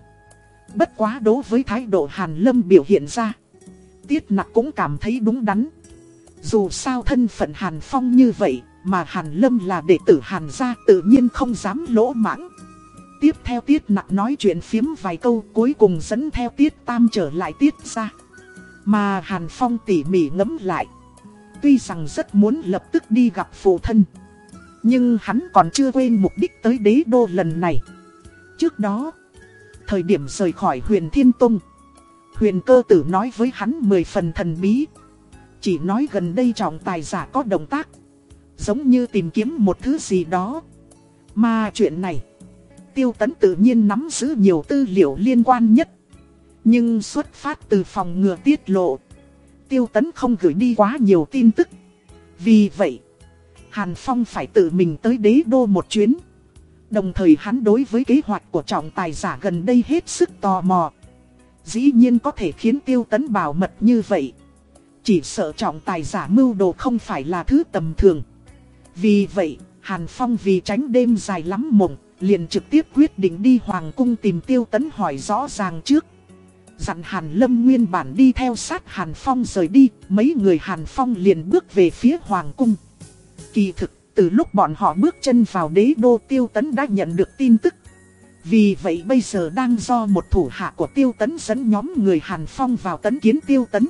Bất quá đối với thái độ Hàn Lâm biểu hiện ra. Tiết nặc cũng cảm thấy đúng đắn. Dù sao thân phận Hàn Phong như vậy, mà Hàn Lâm là đệ tử Hàn gia tự nhiên không dám lỗ mãng. Tiếp theo Tiết nặc nói chuyện phiếm vài câu cuối cùng dẫn theo Tiết Tam trở lại Tiết ra. Mà Hàn Phong tỉ mỉ ngẫm lại. Tuy rằng rất muốn lập tức đi gặp phụ thân. Nhưng hắn còn chưa quên mục đích tới đế đô lần này. Trước đó, thời điểm rời khỏi huyền Thiên Tông, huyền cơ tử nói với hắn mười phần thần bí. Chỉ nói gần đây trọng tài giả có động tác, giống như tìm kiếm một thứ gì đó. Mà chuyện này, tiêu tấn tự nhiên nắm giữ nhiều tư liệu liên quan nhất. Nhưng xuất phát từ phòng ngừa tiết lộ, tiêu tấn không gửi đi quá nhiều tin tức. Vì vậy, Hàn Phong phải tự mình tới đế đô một chuyến. Đồng thời hắn đối với kế hoạch của trọng tài giả gần đây hết sức tò mò. Dĩ nhiên có thể khiến tiêu tấn bảo mật như vậy. Chỉ sợ trọng tài giả mưu đồ không phải là thứ tầm thường. Vì vậy, Hàn Phong vì tránh đêm dài lắm mộng, liền trực tiếp quyết định đi Hoàng cung tìm tiêu tấn hỏi rõ ràng trước. Dặn Hàn Lâm nguyên bản đi theo sát Hàn Phong rời đi, mấy người Hàn Phong liền bước về phía Hoàng cung. Kỳ thực, từ lúc bọn họ bước chân vào đế đô tiêu tấn đã nhận được tin tức. Vì vậy bây giờ đang do một thủ hạ của tiêu tấn dẫn nhóm người Hàn Phong vào tấn kiến tiêu tấn.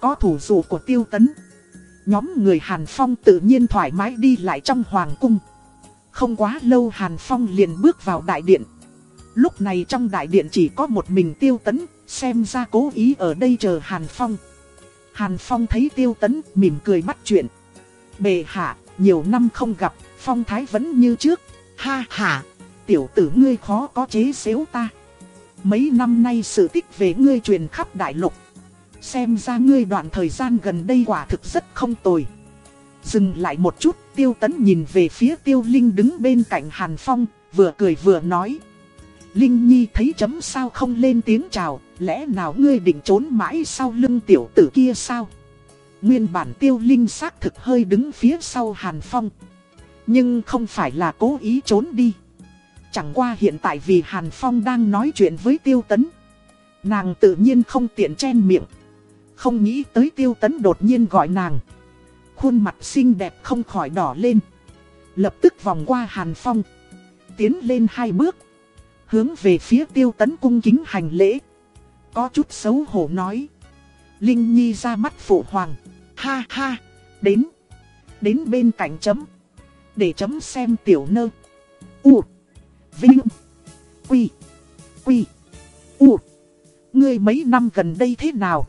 Có thủ dụ của tiêu tấn. Nhóm người Hàn Phong tự nhiên thoải mái đi lại trong hoàng cung. Không quá lâu Hàn Phong liền bước vào đại điện. Lúc này trong đại điện chỉ có một mình tiêu tấn, xem ra cố ý ở đây chờ Hàn Phong. Hàn Phong thấy tiêu tấn, mỉm cười bắt chuyện. Bề hạ, nhiều năm không gặp, phong thái vẫn như trước. Ha ha, tiểu tử ngươi khó có chế xếu ta. Mấy năm nay sự tích về ngươi truyền khắp đại lục. Xem ra ngươi đoạn thời gian gần đây quả thực rất không tồi. Dừng lại một chút, tiêu tấn nhìn về phía tiêu linh đứng bên cạnh Hàn Phong, vừa cười vừa nói. Linh Nhi thấy chấm sao không lên tiếng chào, lẽ nào ngươi định trốn mãi sau lưng tiểu tử kia sao? Nguyên bản tiêu linh xác thực hơi đứng phía sau Hàn Phong. Nhưng không phải là cố ý trốn đi. Chẳng qua hiện tại vì Hàn Phong đang nói chuyện với tiêu tấn. Nàng tự nhiên không tiện chen miệng. Không nghĩ tới tiêu tấn đột nhiên gọi nàng. Khuôn mặt xinh đẹp không khỏi đỏ lên. Lập tức vòng qua Hàn Phong. Tiến lên hai bước. Hướng về phía tiêu tấn cung kính hành lễ. Có chút xấu hổ nói. Linh Nhi ra mắt phụ hoàng. Ha ha, đến, đến bên cạnh chấm. Để chấm xem tiểu nơ. U, Vinh, Quy, Quy, U. Ngươi mấy năm gần đây thế nào?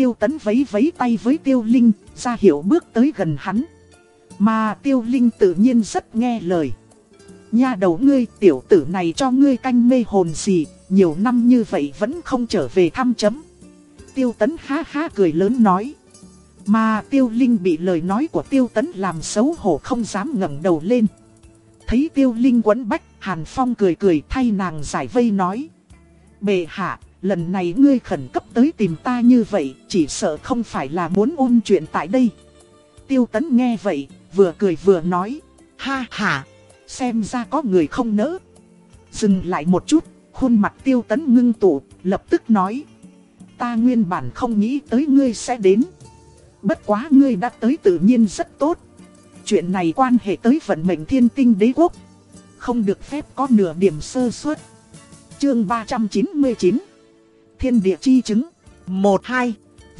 Tiêu tấn vấy vấy tay với tiêu linh, ra hiệu bước tới gần hắn. Mà tiêu linh tự nhiên rất nghe lời. Nha đầu ngươi tiểu tử này cho ngươi canh mê hồn gì, nhiều năm như vậy vẫn không trở về thăm chấm. Tiêu tấn ha ha cười lớn nói. Mà tiêu linh bị lời nói của tiêu tấn làm xấu hổ không dám ngẩng đầu lên. Thấy tiêu linh quấn bách, Hàn Phong cười cười thay nàng giải vây nói. Bệ hạ, lần này ngươi khẩn cấp tới tìm ta như vậy, chỉ sợ không phải là muốn ôn chuyện tại đây. Tiêu tấn nghe vậy, vừa cười vừa nói. Ha ha, xem ra có người không nỡ. Dừng lại một chút, khuôn mặt tiêu tấn ngưng tụ, lập tức nói. Ta nguyên bản không nghĩ tới ngươi sẽ đến. Bất quá ngươi đã tới tự nhiên rất tốt. Chuyện này quan hệ tới vận mệnh thiên tinh đế quốc. Không được phép có nửa điểm sơ suất. Chương 399 Thiên địa chi chứng 1-2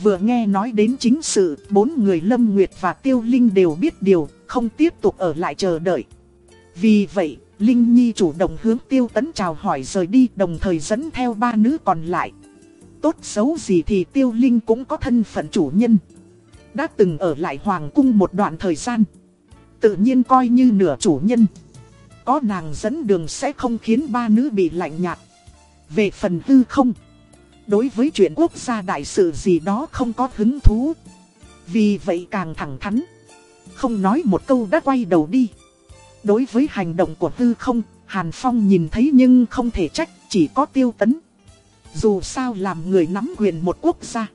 Vừa nghe nói đến chính sự, bốn người Lâm Nguyệt và Tiêu Linh đều biết điều, không tiếp tục ở lại chờ đợi. Vì vậy, Linh Nhi chủ động hướng Tiêu Tấn chào hỏi rời đi đồng thời dẫn theo ba nữ còn lại. Tốt xấu gì thì Tiêu Linh cũng có thân phận chủ nhân. Đã từng ở lại Hoàng cung một đoạn thời gian Tự nhiên coi như nửa chủ nhân Có nàng dẫn đường sẽ không khiến ba nữ bị lạnh nhạt Về phần hư không Đối với chuyện quốc gia đại sự gì đó không có hứng thú Vì vậy càng thẳng thắn Không nói một câu đã quay đầu đi Đối với hành động của Tư không, Hàn Phong nhìn thấy nhưng không thể trách, chỉ có tiêu tấn Dù sao làm người nắm quyền một quốc gia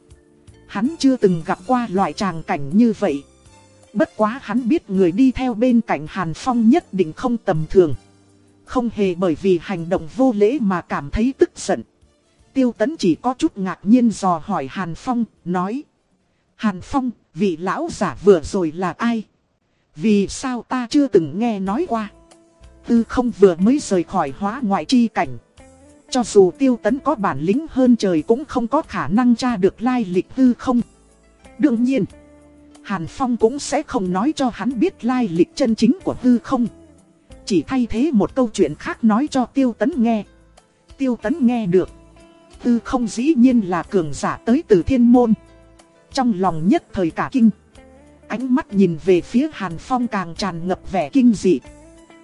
Hắn chưa từng gặp qua loại tràng cảnh như vậy. Bất quá hắn biết người đi theo bên cạnh Hàn Phong nhất định không tầm thường. Không hề bởi vì hành động vô lễ mà cảm thấy tức giận. Tiêu Tấn chỉ có chút ngạc nhiên dò hỏi Hàn Phong, nói. Hàn Phong, vị lão giả vừa rồi là ai? Vì sao ta chưa từng nghe nói qua? Tư không vừa mới rời khỏi hóa ngoại chi cảnh. Cho dù tiêu tấn có bản lĩnh hơn trời cũng không có khả năng tra được lai lịch tư không. Đương nhiên, Hàn Phong cũng sẽ không nói cho hắn biết lai lịch chân chính của tư không. Chỉ thay thế một câu chuyện khác nói cho tiêu tấn nghe. Tiêu tấn nghe được. Tư không dĩ nhiên là cường giả tới từ thiên môn. Trong lòng nhất thời cả kinh. Ánh mắt nhìn về phía Hàn Phong càng tràn ngập vẻ kinh dị.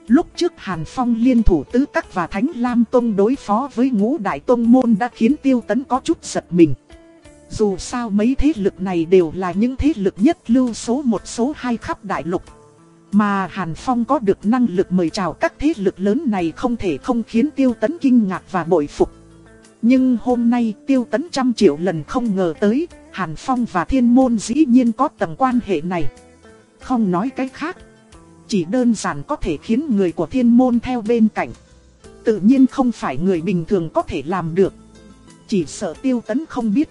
Lúc trước Hàn Phong liên thủ tứ các và Thánh Lam Tông đối phó với ngũ đại tông môn đã khiến tiêu tấn có chút giật mình. Dù sao mấy thế lực này đều là những thế lực nhất lưu số một số hai khắp đại lục. Mà Hàn Phong có được năng lực mời chào các thế lực lớn này không thể không khiến tiêu tấn kinh ngạc và bội phục. Nhưng hôm nay tiêu tấn trăm triệu lần không ngờ tới, Hàn Phong và thiên môn dĩ nhiên có tầng quan hệ này. Không nói cái khác. Chỉ đơn giản có thể khiến người của thiên môn theo bên cạnh. Tự nhiên không phải người bình thường có thể làm được. Chỉ sợ tiêu tấn không biết.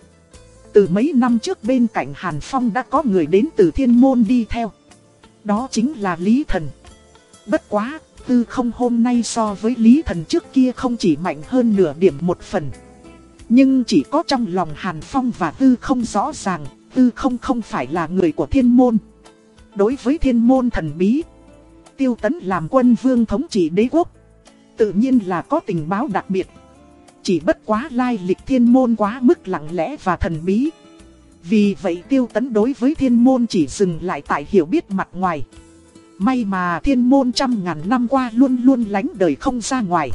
Từ mấy năm trước bên cạnh Hàn Phong đã có người đến từ thiên môn đi theo. Đó chính là Lý Thần. Bất quá, tư không hôm nay so với Lý Thần trước kia không chỉ mạnh hơn nửa điểm một phần. Nhưng chỉ có trong lòng Hàn Phong và tư không rõ ràng, tư không không phải là người của thiên môn. Đối với thiên môn thần bí, tiêu tấn làm quân vương thống trị đế quốc. Tự nhiên là có tình báo đặc biệt. Chỉ bất quá lai lịch thiên môn quá mức lặng lẽ và thần bí. Vì vậy tiêu tấn đối với thiên môn chỉ dừng lại tại hiểu biết mặt ngoài. May mà thiên môn trăm ngàn năm qua luôn luôn lánh đời không ra ngoài.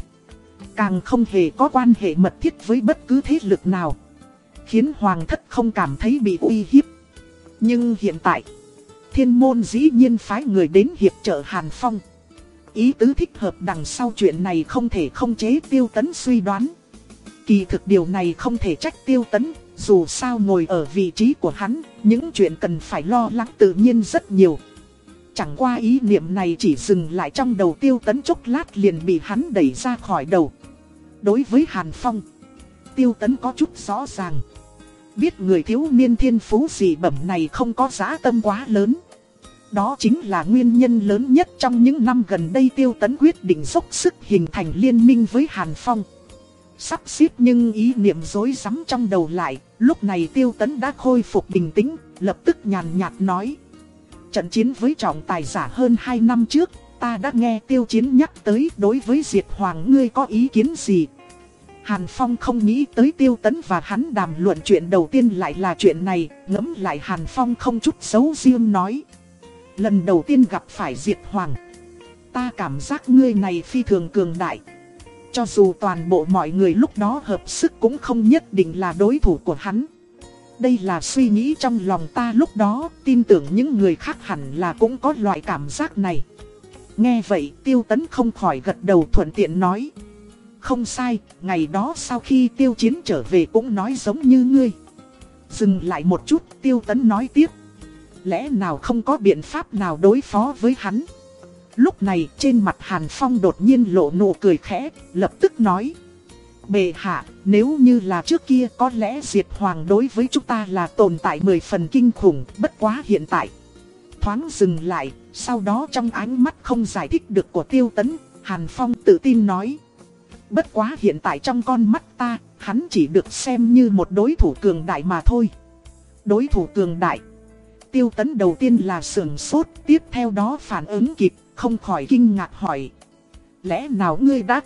Càng không hề có quan hệ mật thiết với bất cứ thế lực nào. Khiến hoàng thất không cảm thấy bị uy hiếp. Nhưng hiện tại thiên môn dĩ nhiên phái người đến hiệp trợ Hàn Phong. Ý tứ thích hợp đằng sau chuyện này không thể không chế tiêu tấn suy đoán. Kỳ thực điều này không thể trách tiêu tấn, dù sao ngồi ở vị trí của hắn, những chuyện cần phải lo lắng tự nhiên rất nhiều. Chẳng qua ý niệm này chỉ dừng lại trong đầu tiêu tấn chốc lát liền bị hắn đẩy ra khỏi đầu. Đối với Hàn Phong, tiêu tấn có chút rõ ràng. Biết người thiếu niên thiên phú dị bẩm này không có giá tâm quá lớn. Đó chính là nguyên nhân lớn nhất trong những năm gần đây tiêu tấn quyết định dốc sức hình thành liên minh với Hàn Phong. Sắp xếp nhưng ý niệm dối rắm trong đầu lại, lúc này tiêu tấn đã khôi phục bình tĩnh, lập tức nhàn nhạt nói. Trận chiến với trọng tài giả hơn 2 năm trước, ta đã nghe tiêu chiến nhắc tới đối với Diệt Hoàng ngươi có ý kiến gì. Hàn Phong không nghĩ tới tiêu tấn và hắn đàm luận chuyện đầu tiên lại là chuyện này, ngẫm lại Hàn Phong không chút xấu riêng nói. Lần đầu tiên gặp phải Diệt Hoàng Ta cảm giác ngươi này phi thường cường đại Cho dù toàn bộ mọi người lúc đó hợp sức cũng không nhất định là đối thủ của hắn đây là suy nghĩ trong lòng ta lúc đó Tin tưởng những người khác hẳn là cũng có loại cảm giác này Nghe vậy tiêu tấn không khỏi gật đầu thuận tiện nói Không sai, ngày đó sau khi tiêu chiến trở về cũng nói giống như ngươi Dừng lại một chút tiêu tấn nói tiếp lẽ nào không có biện pháp nào đối phó với hắn. Lúc này trên mặt Hàn Phong đột nhiên lộ nụ cười khẽ, lập tức nói. Bệ hạ, nếu như là trước kia có lẽ diệt hoàng đối với chúng ta là tồn tại mười phần kinh khủng, bất quá hiện tại. Thoáng dừng lại, sau đó trong ánh mắt không giải thích được của tiêu tấn, Hàn Phong tự tin nói. Bất quá hiện tại trong con mắt ta, hắn chỉ được xem như một đối thủ cường đại mà thôi. Đối thủ cường đại tiêu tấn đầu tiên là sưởng sốt, tiếp theo đó phản ứng kịp, không khỏi kinh ngạc hỏi. Lẽ nào ngươi đã?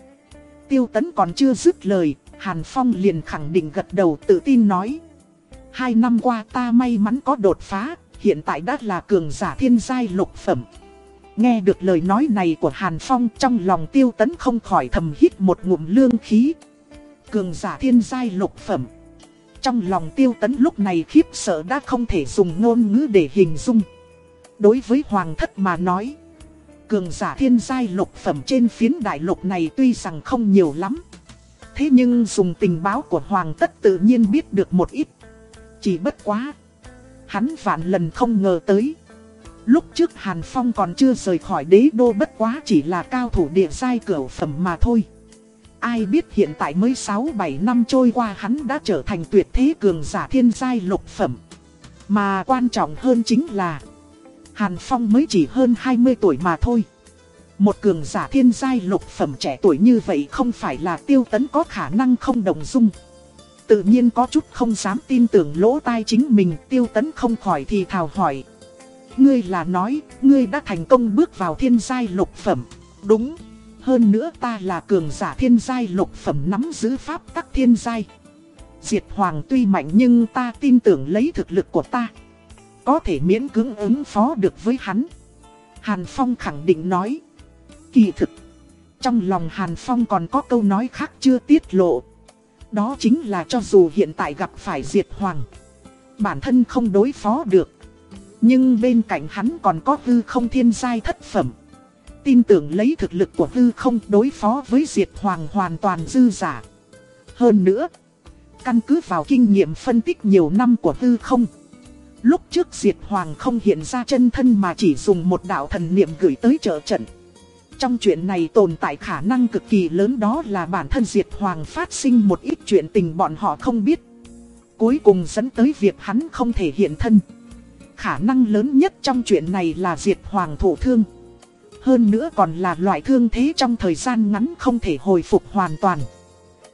Tiêu tấn còn chưa dứt lời, Hàn Phong liền khẳng định gật đầu tự tin nói. Hai năm qua ta may mắn có đột phá, hiện tại đã là cường giả thiên giai lục phẩm. Nghe được lời nói này của Hàn Phong trong lòng tiêu tấn không khỏi thầm hít một ngụm lương khí. Cường giả thiên giai lục phẩm. Trong lòng tiêu tấn lúc này khiếp sợ đã không thể dùng ngôn ngữ để hình dung. Đối với hoàng thất mà nói, cường giả thiên giai lục phẩm trên phiến đại lục này tuy rằng không nhiều lắm. Thế nhưng dùng tình báo của hoàng thất tự nhiên biết được một ít. Chỉ bất quá. Hắn vạn lần không ngờ tới. Lúc trước Hàn Phong còn chưa rời khỏi đế đô bất quá chỉ là cao thủ địa giai cửu phẩm mà thôi. Ai biết hiện tại mới 6-7 năm trôi qua hắn đã trở thành tuyệt thế cường giả thiên giai lục phẩm. Mà quan trọng hơn chính là Hàn Phong mới chỉ hơn 20 tuổi mà thôi. Một cường giả thiên giai lục phẩm trẻ tuổi như vậy không phải là tiêu tấn có khả năng không đồng dung. Tự nhiên có chút không dám tin tưởng lỗ tai chính mình tiêu tấn không khỏi thì thào hỏi. Ngươi là nói, ngươi đã thành công bước vào thiên giai lục phẩm. Đúng. Hơn nữa ta là cường giả thiên giai lục phẩm nắm giữ pháp tắc thiên giai. Diệt Hoàng tuy mạnh nhưng ta tin tưởng lấy thực lực của ta. Có thể miễn cưỡng ứng phó được với hắn. Hàn Phong khẳng định nói. Kỳ thực. Trong lòng Hàn Phong còn có câu nói khác chưa tiết lộ. Đó chính là cho dù hiện tại gặp phải Diệt Hoàng. Bản thân không đối phó được. Nhưng bên cạnh hắn còn có hư không thiên giai thất phẩm. Tin tưởng lấy thực lực của hư không đối phó với Diệt Hoàng hoàn toàn dư giả. Hơn nữa, căn cứ vào kinh nghiệm phân tích nhiều năm của hư không. Lúc trước Diệt Hoàng không hiện ra chân thân mà chỉ dùng một đạo thần niệm gửi tới trợ trận. Trong chuyện này tồn tại khả năng cực kỳ lớn đó là bản thân Diệt Hoàng phát sinh một ít chuyện tình bọn họ không biết. Cuối cùng dẫn tới việc hắn không thể hiện thân. Khả năng lớn nhất trong chuyện này là Diệt Hoàng thổ thương. Hơn nữa còn là loại thương thế trong thời gian ngắn không thể hồi phục hoàn toàn.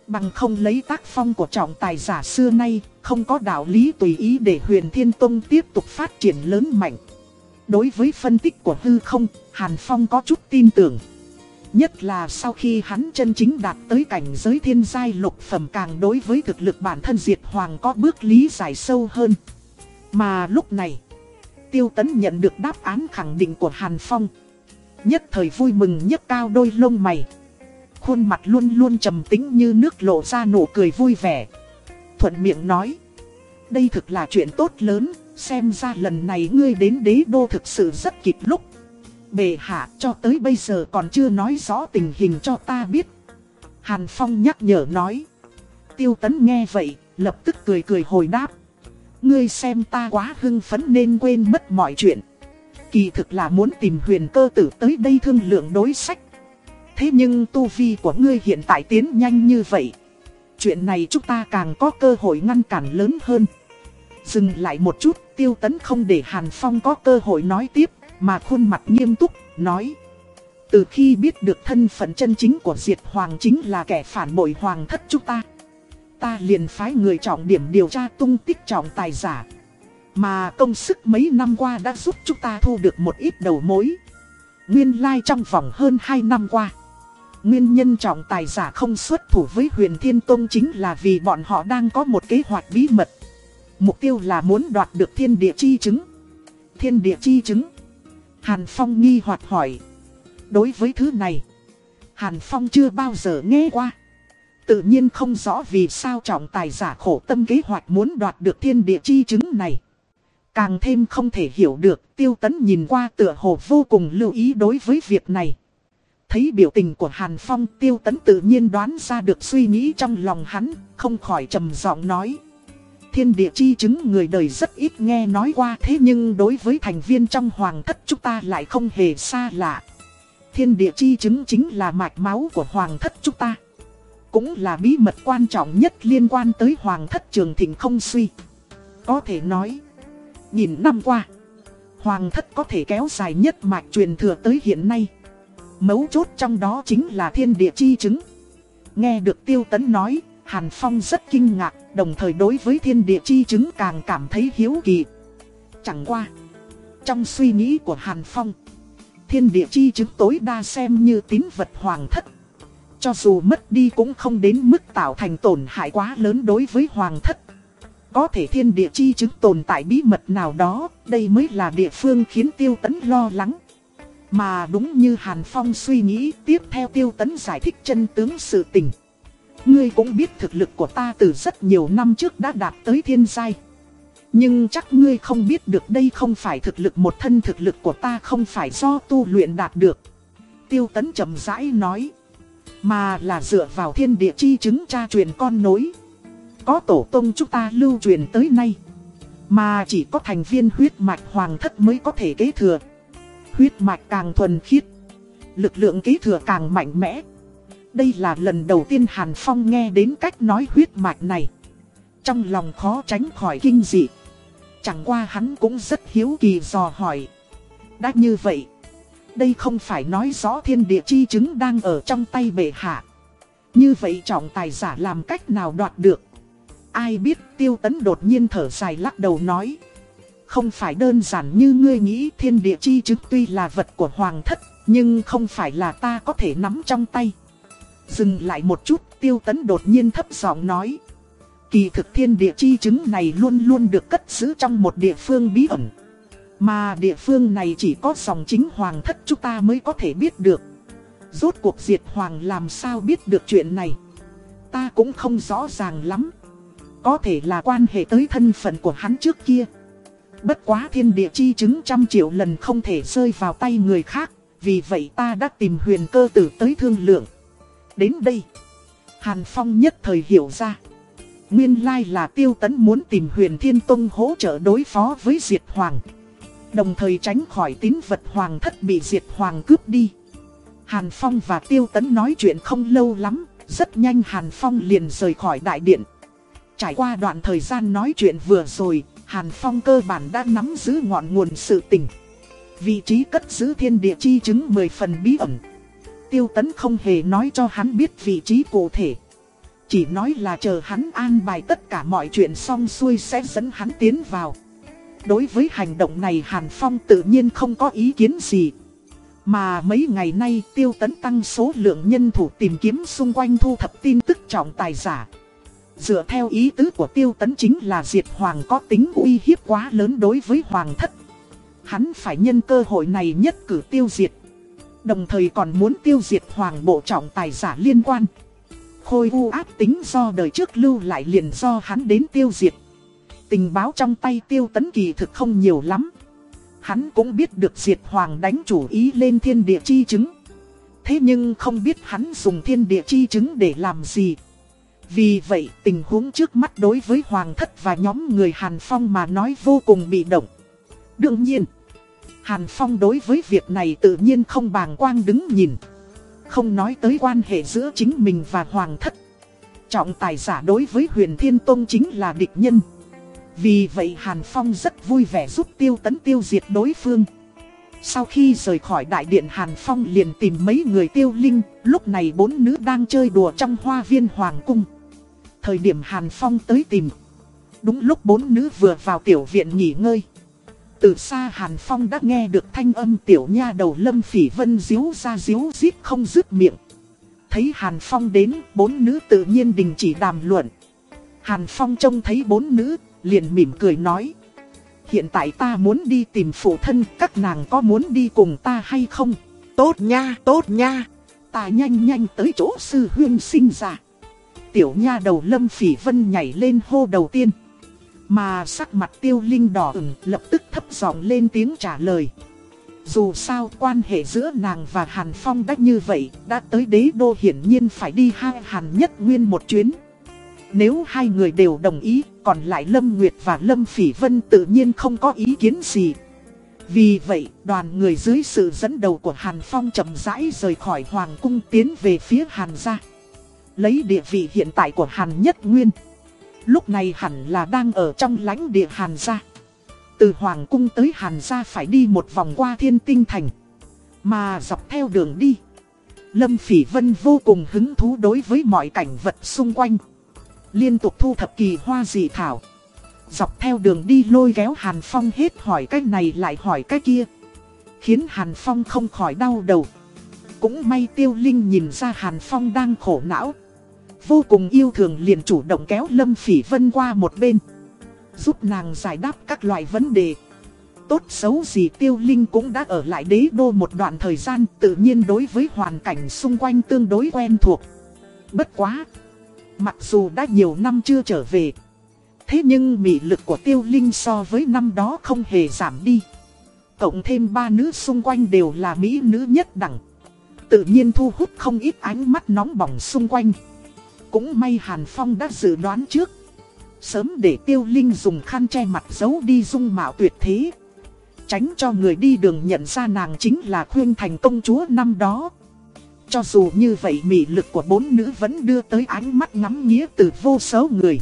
Bằng không lấy tác phong của trọng tài giả xưa nay, không có đạo lý tùy ý để huyền thiên tông tiếp tục phát triển lớn mạnh. Đối với phân tích của hư không, Hàn Phong có chút tin tưởng. Nhất là sau khi hắn chân chính đạt tới cảnh giới thiên giai lục phẩm càng đối với thực lực bản thân Diệt Hoàng có bước lý giải sâu hơn. Mà lúc này, Tiêu Tấn nhận được đáp án khẳng định của Hàn Phong. Nhất thời vui mừng nhấc cao đôi lông mày. Khuôn mặt luôn luôn trầm tính như nước lộ ra nụ cười vui vẻ. Thuận miệng nói. Đây thực là chuyện tốt lớn, xem ra lần này ngươi đến đế đô thực sự rất kịp lúc. Bề hạ cho tới bây giờ còn chưa nói rõ tình hình cho ta biết. Hàn Phong nhắc nhở nói. Tiêu tấn nghe vậy, lập tức cười cười hồi đáp. Ngươi xem ta quá hưng phấn nên quên mất mọi chuyện. Kỳ thực là muốn tìm huyền cơ tử tới đây thương lượng đối sách. Thế nhưng tu vi của ngươi hiện tại tiến nhanh như vậy. Chuyện này chúng ta càng có cơ hội ngăn cản lớn hơn. Dừng lại một chút, tiêu tấn không để Hàn Phong có cơ hội nói tiếp, mà khuôn mặt nghiêm túc, nói. Từ khi biết được thân phận chân chính của Diệt Hoàng chính là kẻ phản bội Hoàng thất chúng ta. Ta liền phái người trọng điểm điều tra tung tích trọng tài giả. Mà công sức mấy năm qua đã giúp chúng ta thu được một ít đầu mối. Nguyên lai like trong vòng hơn 2 năm qua. Nguyên nhân trọng tài giả không xuất thủ với huyền Thiên Tông chính là vì bọn họ đang có một kế hoạch bí mật. Mục tiêu là muốn đoạt được thiên địa chi chứng. Thiên địa chi chứng. Hàn Phong nghi hoặc hỏi. Đối với thứ này, Hàn Phong chưa bao giờ nghe qua. Tự nhiên không rõ vì sao trọng tài giả khổ tâm kế hoạch muốn đoạt được thiên địa chi chứng này. Càng thêm không thể hiểu được tiêu tấn nhìn qua tựa hồ vô cùng lưu ý đối với việc này. Thấy biểu tình của Hàn Phong tiêu tấn tự nhiên đoán ra được suy nghĩ trong lòng hắn, không khỏi trầm giọng nói. Thiên địa chi chứng người đời rất ít nghe nói qua thế nhưng đối với thành viên trong hoàng thất chúng ta lại không hề xa lạ. Thiên địa chi chứng chính là mạch máu của hoàng thất chúng ta. Cũng là bí mật quan trọng nhất liên quan tới hoàng thất trường thịnh không suy. Có thể nói, nhìn năm qua, hoàng thất có thể kéo dài nhất mạch truyền thừa tới hiện nay. Mấu chốt trong đó chính là thiên địa chi chứng. Nghe được tiêu tấn nói, Hàn Phong rất kinh ngạc, đồng thời đối với thiên địa chi chứng càng cảm thấy hiếu kỳ. Chẳng qua, trong suy nghĩ của Hàn Phong, thiên địa chi chứng tối đa xem như tín vật hoàng thất. Cho dù mất đi cũng không đến mức tạo thành tổn hại quá lớn đối với hoàng thất. Có thể thiên địa chi chứng tồn tại bí mật nào đó, đây mới là địa phương khiến tiêu tấn lo lắng. Mà đúng như Hàn Phong suy nghĩ, tiếp theo tiêu tấn giải thích chân tướng sự tình. Ngươi cũng biết thực lực của ta từ rất nhiều năm trước đã đạt tới thiên giai. Nhưng chắc ngươi không biết được đây không phải thực lực một thân thực lực của ta không phải do tu luyện đạt được. Tiêu tấn chậm rãi nói. Mà là dựa vào thiên địa chi chứng cha truyền con nối. Có tổ tông chúng ta lưu truyền tới nay. Mà chỉ có thành viên huyết mạch hoàng thất mới có thể kế thừa. Huyết mạch càng thuần khiết. Lực lượng kế thừa càng mạnh mẽ. Đây là lần đầu tiên Hàn Phong nghe đến cách nói huyết mạch này. Trong lòng khó tránh khỏi kinh dị. Chẳng qua hắn cũng rất hiếu kỳ dò hỏi. Đã như vậy, đây không phải nói rõ thiên địa chi chứng đang ở trong tay bệ hạ. Như vậy trọng tài giả làm cách nào đoạt được? Ai biết tiêu tấn đột nhiên thở dài lắc đầu nói. Không phải đơn giản như ngươi nghĩ thiên địa chi chứng tuy là vật của hoàng thất, nhưng không phải là ta có thể nắm trong tay. Dừng lại một chút, tiêu tấn đột nhiên thấp giọng nói. Kỳ thực thiên địa chi chứng này luôn luôn được cất giữ trong một địa phương bí ẩn. Mà địa phương này chỉ có dòng chính hoàng thất chúng ta mới có thể biết được. Rốt cuộc diệt hoàng làm sao biết được chuyện này. Ta cũng không rõ ràng lắm. Có thể là quan hệ tới thân phận của hắn trước kia. Bất quá thiên địa chi chứng trăm triệu lần không thể rơi vào tay người khác. Vì vậy ta đã tìm huyền cơ tử tới thương lượng. Đến đây, Hàn Phong nhất thời hiểu ra. Nguyên lai là tiêu tấn muốn tìm huyền thiên tông hỗ trợ đối phó với diệt hoàng. Đồng thời tránh khỏi tín vật hoàng thất bị diệt hoàng cướp đi. Hàn Phong và tiêu tấn nói chuyện không lâu lắm, rất nhanh Hàn Phong liền rời khỏi đại điện. Trải qua đoạn thời gian nói chuyện vừa rồi, Hàn Phong cơ bản đã nắm giữ ngọn nguồn sự tình. Vị trí cất giữ thiên địa chi chứng 10 phần bí ẩn. Tiêu tấn không hề nói cho hắn biết vị trí cụ thể. Chỉ nói là chờ hắn an bài tất cả mọi chuyện xong xuôi sẽ dẫn hắn tiến vào. Đối với hành động này Hàn Phong tự nhiên không có ý kiến gì. Mà mấy ngày nay tiêu tấn tăng số lượng nhân thủ tìm kiếm xung quanh thu thập tin tức trọng tài giả. Dựa theo ý tứ của tiêu tấn chính là diệt hoàng có tính uy hiếp quá lớn đối với hoàng thất. Hắn phải nhân cơ hội này nhất cử tiêu diệt. Đồng thời còn muốn tiêu diệt hoàng bộ trọng tài giả liên quan. Khôi u áp tính do đời trước lưu lại liền do hắn đến tiêu diệt. Tình báo trong tay tiêu tấn kỳ thực không nhiều lắm. Hắn cũng biết được diệt hoàng đánh chủ ý lên thiên địa chi chứng. Thế nhưng không biết hắn dùng thiên địa chi chứng để làm gì. Vì vậy tình huống trước mắt đối với hoàng thất và nhóm người Hàn Phong mà nói vô cùng bị động. Đương nhiên, Hàn Phong đối với việc này tự nhiên không bàng quang đứng nhìn. Không nói tới quan hệ giữa chính mình và hoàng thất. Trọng tài giả đối với huyền thiên tông chính là địch nhân. Vì vậy Hàn Phong rất vui vẻ giúp tiêu tấn tiêu diệt đối phương. Sau khi rời khỏi đại điện Hàn Phong liền tìm mấy người tiêu linh, lúc này bốn nữ đang chơi đùa trong hoa viên hoàng cung. Thời điểm Hàn Phong tới tìm. Đúng lúc bốn nữ vừa vào tiểu viện nghỉ ngơi. Từ xa Hàn Phong đã nghe được thanh âm tiểu nha đầu lâm phỉ vân díu ra díu dít không dứt miệng. Thấy Hàn Phong đến, bốn nữ tự nhiên đình chỉ đàm luận. Hàn Phong trông thấy bốn nữ, liền mỉm cười nói. Hiện tại ta muốn đi tìm phụ thân, các nàng có muốn đi cùng ta hay không? Tốt nha, tốt nha. Ta nhanh nhanh tới chỗ sư huyên sinh ra. Tiểu nha đầu lâm phỉ vân nhảy lên hô đầu tiên. Mà sắc mặt tiêu linh đỏ ửng lập tức thấp giọng lên tiếng trả lời. Dù sao quan hệ giữa nàng và Hàn Phong đã như vậy, đã tới đế đô hiển nhiên phải đi hai Hàn nhất nguyên một chuyến. Nếu hai người đều đồng ý, còn lại Lâm Nguyệt và Lâm Phỉ Vân tự nhiên không có ý kiến gì. Vì vậy, đoàn người dưới sự dẫn đầu của Hàn Phong chậm rãi rời khỏi Hoàng cung tiến về phía Hàn gia. Lấy địa vị hiện tại của Hàn Nhất Nguyên. Lúc này hẳn là đang ở trong lãnh địa Hàn gia. Từ Hoàng cung tới Hàn gia phải đi một vòng qua Thiên Tinh Thành. Mà dọc theo đường đi. Lâm Phỉ Vân vô cùng hứng thú đối với mọi cảnh vật xung quanh. Liên tục thu thập kỳ hoa dị thảo. Dọc theo đường đi lôi kéo Hàn Phong hết hỏi cái này lại hỏi cái kia. Khiến Hàn Phong không khỏi đau đầu. Cũng may Tiêu Linh nhìn ra Hàn Phong đang khổ não. Vô cùng yêu thường liền chủ động kéo Lâm Phỉ Vân qua một bên. Giúp nàng giải đáp các loại vấn đề. Tốt xấu gì Tiêu Linh cũng đã ở lại đế đô một đoạn thời gian, tự nhiên đối với hoàn cảnh xung quanh tương đối quen thuộc. Bất quá! Mặc dù đã nhiều năm chưa trở về. Thế nhưng mị lực của Tiêu Linh so với năm đó không hề giảm đi. Cộng thêm ba nữ xung quanh đều là mỹ nữ nhất đẳng. Tự nhiên thu hút không ít ánh mắt nóng bỏng xung quanh. Cũng may Hàn Phong đã dự đoán trước. Sớm để Tiêu Linh dùng khăn che mặt giấu đi dung mạo tuyệt thế. Tránh cho người đi đường nhận ra nàng chính là khuyên thành công chúa năm đó. Cho dù như vậy mị lực của bốn nữ vẫn đưa tới ánh mắt ngắm nghía từ vô số người.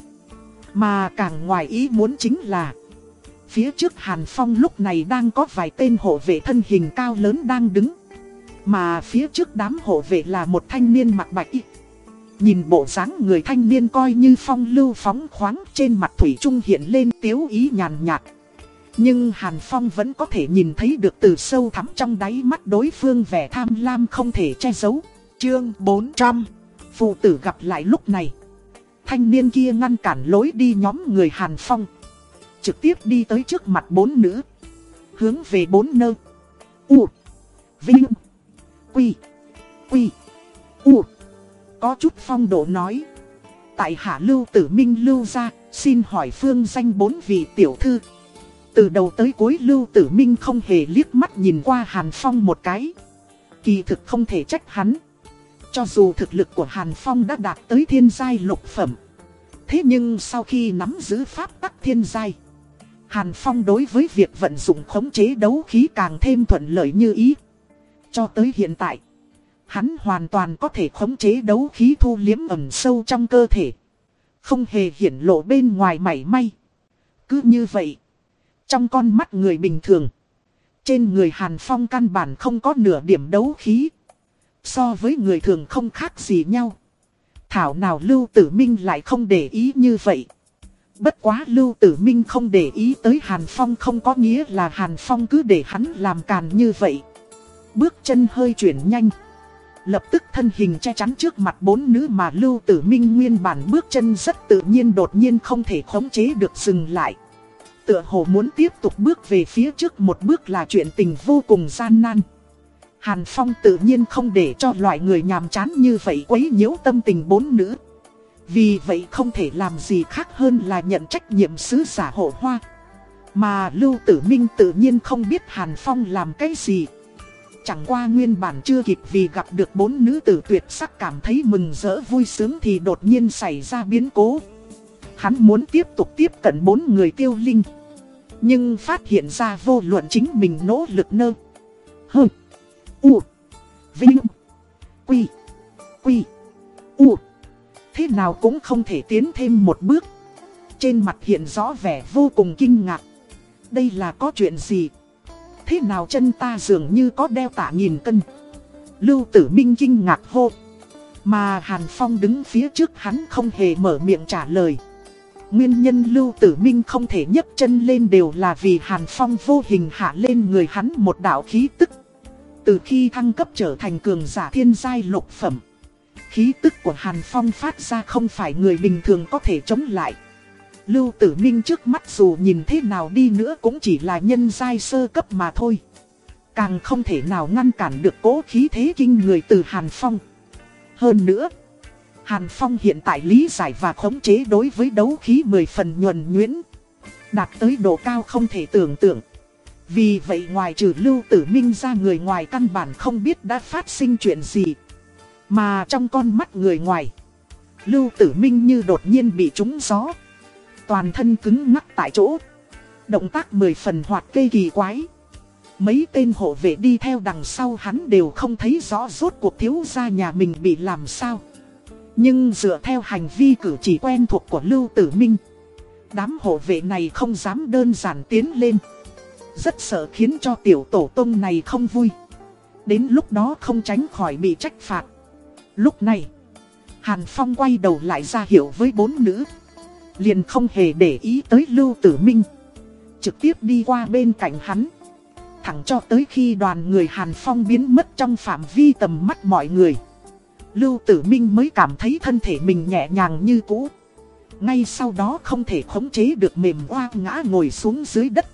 Mà càng ngoài ý muốn chính là, Phía trước Hàn Phong lúc này đang có vài tên hộ vệ thân hình cao lớn đang đứng Mà phía trước đám hộ vệ là một thanh niên mặc bạch y Nhìn bộ dáng người thanh niên coi như phong lưu phóng khoáng trên mặt Thủy Trung hiện lên tiếu ý nhàn nhạt. Nhưng Hàn Phong vẫn có thể nhìn thấy được từ sâu thẳm trong đáy mắt đối phương vẻ tham lam không thể che giấu. Chương 400 Phụ tử gặp lại lúc này. Thanh niên kia ngăn cản lối đi nhóm người Hàn Phong. Trực tiếp đi tới trước mặt bốn nữ. Hướng về bốn nơ. U. Vinh. Quy. Quy. U. Có chút phong độ nói. Tại hạ lưu tử minh lưu ra Xin hỏi phương danh bốn vị tiểu thư. Từ đầu tới cuối lưu tử minh không hề liếc mắt nhìn qua Hàn Phong một cái. Kỳ thực không thể trách hắn. Cho dù thực lực của Hàn Phong đã đạt tới thiên giai lục phẩm Thế nhưng sau khi nắm giữ pháp tắc thiên giai Hàn Phong đối với việc vận dụng khống chế đấu khí càng thêm thuận lợi như ý. Cho tới hiện tại, hắn hoàn toàn có thể khống chế đấu khí thu liếm ẩm sâu trong cơ thể. Không hề hiển lộ bên ngoài mảy may. Cứ như vậy, trong con mắt người bình thường, trên người Hàn Phong căn bản không có nửa điểm đấu khí. So với người thường không khác gì nhau. Thảo nào Lưu Tử Minh lại không để ý như vậy. Bất quá Lưu Tử Minh không để ý tới Hàn Phong không có nghĩa là Hàn Phong cứ để hắn làm càn như vậy. Bước chân hơi chuyển nhanh. Lập tức thân hình che chắn trước mặt bốn nữ mà Lưu Tử Minh nguyên bản bước chân rất tự nhiên đột nhiên không thể khống chế được dừng lại. Tựa hồ muốn tiếp tục bước về phía trước một bước là chuyện tình vô cùng gian nan. Hàn Phong tự nhiên không để cho loại người nhàm chán như vậy quấy nhiễu tâm tình bốn nữ. Vì vậy không thể làm gì khác hơn là nhận trách nhiệm sứ giả hộ hoa. Mà Lưu Tử Minh tự nhiên không biết Hàn Phong làm cái gì. Chẳng qua nguyên bản chưa kịp vì gặp được bốn nữ tử tuyệt sắc cảm thấy mừng rỡ vui sướng thì đột nhiên xảy ra biến cố. Hắn muốn tiếp tục tiếp cận bốn người tiêu linh. Nhưng phát hiện ra vô luận chính mình nỗ lực nơ. Hơ. U. Vinh. Quy. Quy. U thế nào cũng không thể tiến thêm một bước. Trên mặt hiện rõ vẻ vô cùng kinh ngạc. Đây là có chuyện gì? Thế nào chân ta dường như có đeo tả nghìn cân? Lưu tử minh kinh ngạc hô. Mà Hàn Phong đứng phía trước hắn không hề mở miệng trả lời. Nguyên nhân Lưu Tử Minh không thể nhấc chân lên đều là vì Hàn Phong vô hình hạ lên người hắn một đạo khí tức. Từ khi thăng cấp trở thành cường giả thiên giai lục phẩm. Khí tức của Hàn Phong phát ra không phải người bình thường có thể chống lại. Lưu Tử Minh trước mắt dù nhìn thế nào đi nữa cũng chỉ là nhân giai sơ cấp mà thôi. Càng không thể nào ngăn cản được cố khí thế kinh người từ Hàn Phong. Hơn nữa, Hàn Phong hiện tại lý giải và khống chế đối với đấu khí 10 phần nhuần nhuyễn. Đạt tới độ cao không thể tưởng tượng. Vì vậy ngoài trừ Lưu Tử Minh ra người ngoài căn bản không biết đã phát sinh chuyện gì. Mà trong con mắt người ngoài, Lưu Tử Minh như đột nhiên bị trúng gió. Toàn thân cứng ngắc tại chỗ. Động tác mười phần hoạt cây kỳ quái. Mấy tên hộ vệ đi theo đằng sau hắn đều không thấy rõ rốt cuộc thiếu gia nhà mình bị làm sao. Nhưng dựa theo hành vi cử chỉ quen thuộc của Lưu Tử Minh, đám hộ vệ này không dám đơn giản tiến lên. Rất sợ khiến cho tiểu tổ tông này không vui. Đến lúc đó không tránh khỏi bị trách phạt. Lúc này, Hàn Phong quay đầu lại ra hiệu với bốn nữ. Liền không hề để ý tới Lưu Tử Minh. Trực tiếp đi qua bên cạnh hắn. Thẳng cho tới khi đoàn người Hàn Phong biến mất trong phạm vi tầm mắt mọi người. Lưu Tử Minh mới cảm thấy thân thể mình nhẹ nhàng như cũ. Ngay sau đó không thể khống chế được mềm oa ngã ngồi xuống dưới đất.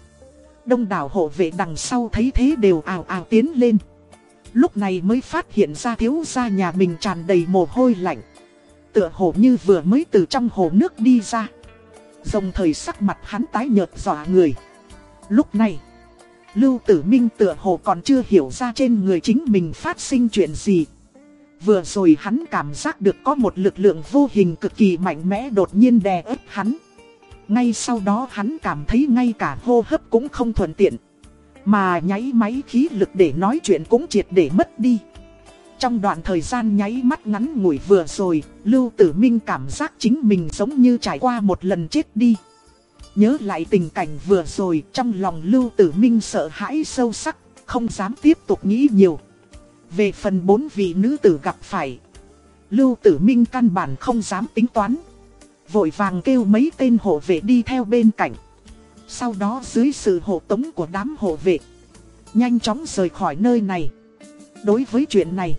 Đông đảo hộ vệ đằng sau thấy thế đều ào ào tiến lên. Lúc này mới phát hiện ra thiếu gia nhà mình tràn đầy mồ hôi lạnh Tựa hồ như vừa mới từ trong hồ nước đi ra. Dòng thời sắc mặt hắn tái nhợt dọa người. Lúc này, Lưu tử minh tựa hồ còn chưa hiểu ra trên người chính mình phát sinh chuyện gì. Vừa rồi hắn cảm giác được có một lực lượng vô hình cực kỳ mạnh mẽ đột nhiên đè ép hắn. Ngay sau đó hắn cảm thấy ngay cả hô hấp cũng không thuận tiện. Mà nháy máy khí lực để nói chuyện cũng triệt để mất đi. Trong đoạn thời gian nháy mắt ngắn ngủi vừa rồi, Lưu Tử Minh cảm giác chính mình giống như trải qua một lần chết đi. Nhớ lại tình cảnh vừa rồi, trong lòng Lưu Tử Minh sợ hãi sâu sắc, không dám tiếp tục nghĩ nhiều. Về phần bốn vị nữ tử gặp phải, Lưu Tử Minh căn bản không dám tính toán. Vội vàng kêu mấy tên hộ vệ đi theo bên cạnh. Sau đó dưới sự hộ tống của đám hộ vệ, nhanh chóng rời khỏi nơi này. Đối với chuyện này,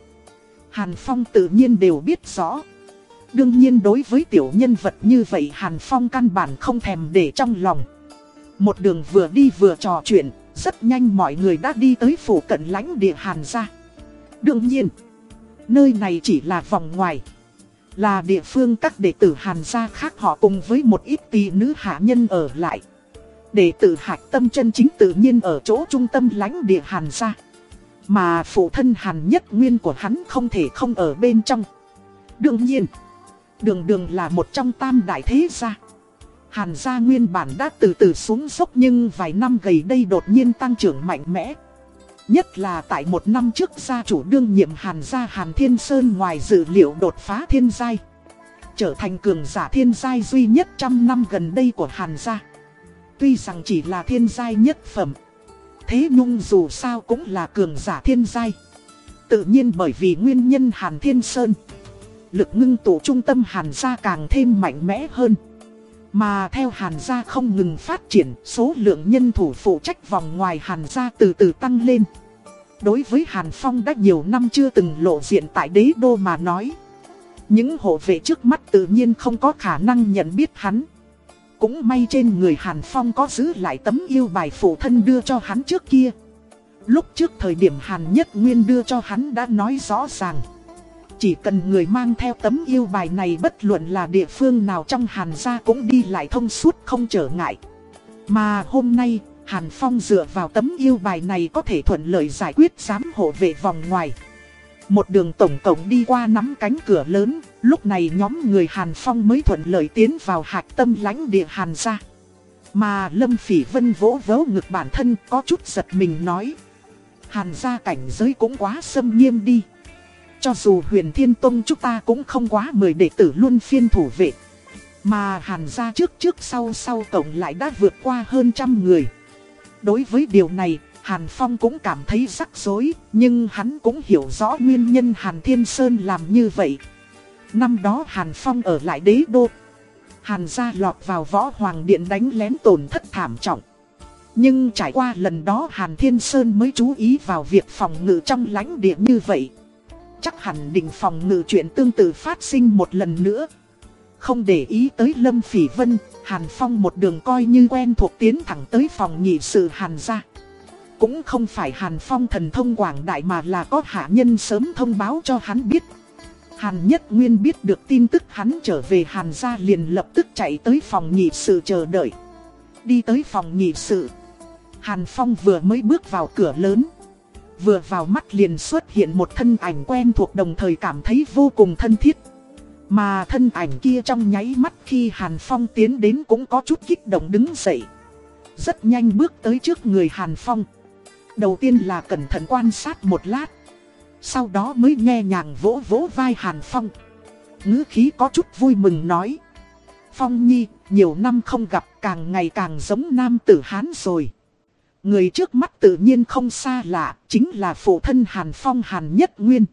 Hàn Phong tự nhiên đều biết rõ. Đương nhiên đối với tiểu nhân vật như vậy Hàn Phong căn bản không thèm để trong lòng. Một đường vừa đi vừa trò chuyện, rất nhanh mọi người đã đi tới phủ cận lãnh địa Hàn gia. Đương nhiên, nơi này chỉ là vòng ngoài. Là địa phương các đệ tử Hàn gia khác họ cùng với một ít tỷ nữ hạ nhân ở lại. Đệ tử hạch tâm chân chính tự nhiên ở chỗ trung tâm lãnh địa Hàn gia. Mà phụ thân Hàn nhất nguyên của hắn không thể không ở bên trong. Đương nhiên, đường đường là một trong tam đại thế gia. Hàn gia nguyên bản đã từ từ xuống dốc nhưng vài năm gần đây đột nhiên tăng trưởng mạnh mẽ. Nhất là tại một năm trước gia chủ đương nhiệm Hàn gia Hàn Thiên Sơn ngoài dự liệu đột phá thiên giai. Trở thành cường giả thiên giai duy nhất trăm năm gần đây của Hàn gia. Tuy rằng chỉ là thiên giai nhất phẩm. Thế nhung dù sao cũng là cường giả thiên giai. Tự nhiên bởi vì nguyên nhân Hàn Thiên Sơn. Lực ngưng tụ trung tâm Hàn gia càng thêm mạnh mẽ hơn. Mà theo Hàn gia không ngừng phát triển, số lượng nhân thủ phụ trách vòng ngoài Hàn gia từ từ tăng lên. Đối với Hàn Phong đã nhiều năm chưa từng lộ diện tại đế đô mà nói. Những hộ vệ trước mắt tự nhiên không có khả năng nhận biết hắn. Cũng may trên người Hàn Phong có giữ lại tấm yêu bài phụ thân đưa cho hắn trước kia. Lúc trước thời điểm Hàn Nhất Nguyên đưa cho hắn đã nói rõ ràng. Chỉ cần người mang theo tấm yêu bài này bất luận là địa phương nào trong Hàn gia cũng đi lại thông suốt không trở ngại. Mà hôm nay, Hàn Phong dựa vào tấm yêu bài này có thể thuận lợi giải quyết giám hộ vệ vòng ngoài. Một đường tổng cộng đi qua nắm cánh cửa lớn, lúc này nhóm người Hàn Phong mới thuận lợi tiến vào hạch tâm lãnh địa Hàn gia. Mà Lâm Phỉ Vân vỗ vỗ ngực bản thân có chút giật mình nói. Hàn gia cảnh giới cũng quá xâm nghiêm đi. Cho dù huyền thiên tông chúng ta cũng không quá mười đệ tử luôn phiên thủ vệ. Mà hàn gia trước trước sau sau tổng lại đã vượt qua hơn trăm người. Đối với điều này, Hàn Phong cũng cảm thấy rắc rối, nhưng hắn cũng hiểu rõ nguyên nhân Hàn Thiên Sơn làm như vậy. Năm đó Hàn Phong ở lại đế đô. Hàn gia lọt vào võ hoàng điện đánh lén tổn thất thảm trọng. Nhưng trải qua lần đó Hàn Thiên Sơn mới chú ý vào việc phòng ngự trong lãnh địa như vậy. Chắc hẳn định phòng ngự chuyện tương tự phát sinh một lần nữa. Không để ý tới Lâm Phỉ Vân, Hàn Phong một đường coi như quen thuộc tiến thẳng tới phòng nhị sự Hàn gia. Cũng không phải Hàn Phong thần thông quảng đại mà là có hạ nhân sớm thông báo cho hắn biết. Hàn Nhất Nguyên biết được tin tức hắn trở về Hàn gia liền lập tức chạy tới phòng nhị sự chờ đợi. Đi tới phòng nhị sự. Hàn Phong vừa mới bước vào cửa lớn. Vừa vào mắt liền xuất hiện một thân ảnh quen thuộc đồng thời cảm thấy vô cùng thân thiết. Mà thân ảnh kia trong nháy mắt khi Hàn Phong tiến đến cũng có chút kích động đứng dậy. Rất nhanh bước tới trước người Hàn Phong. Đầu tiên là cẩn thận quan sát một lát. Sau đó mới nghe nhàng vỗ vỗ vai Hàn Phong. ngữ khí có chút vui mừng nói. Phong Nhi, nhiều năm không gặp càng ngày càng giống nam tử Hán rồi. Người trước mắt tự nhiên không xa lạ, chính là phụ thân Hàn Phong Hàn Nhất Nguyên.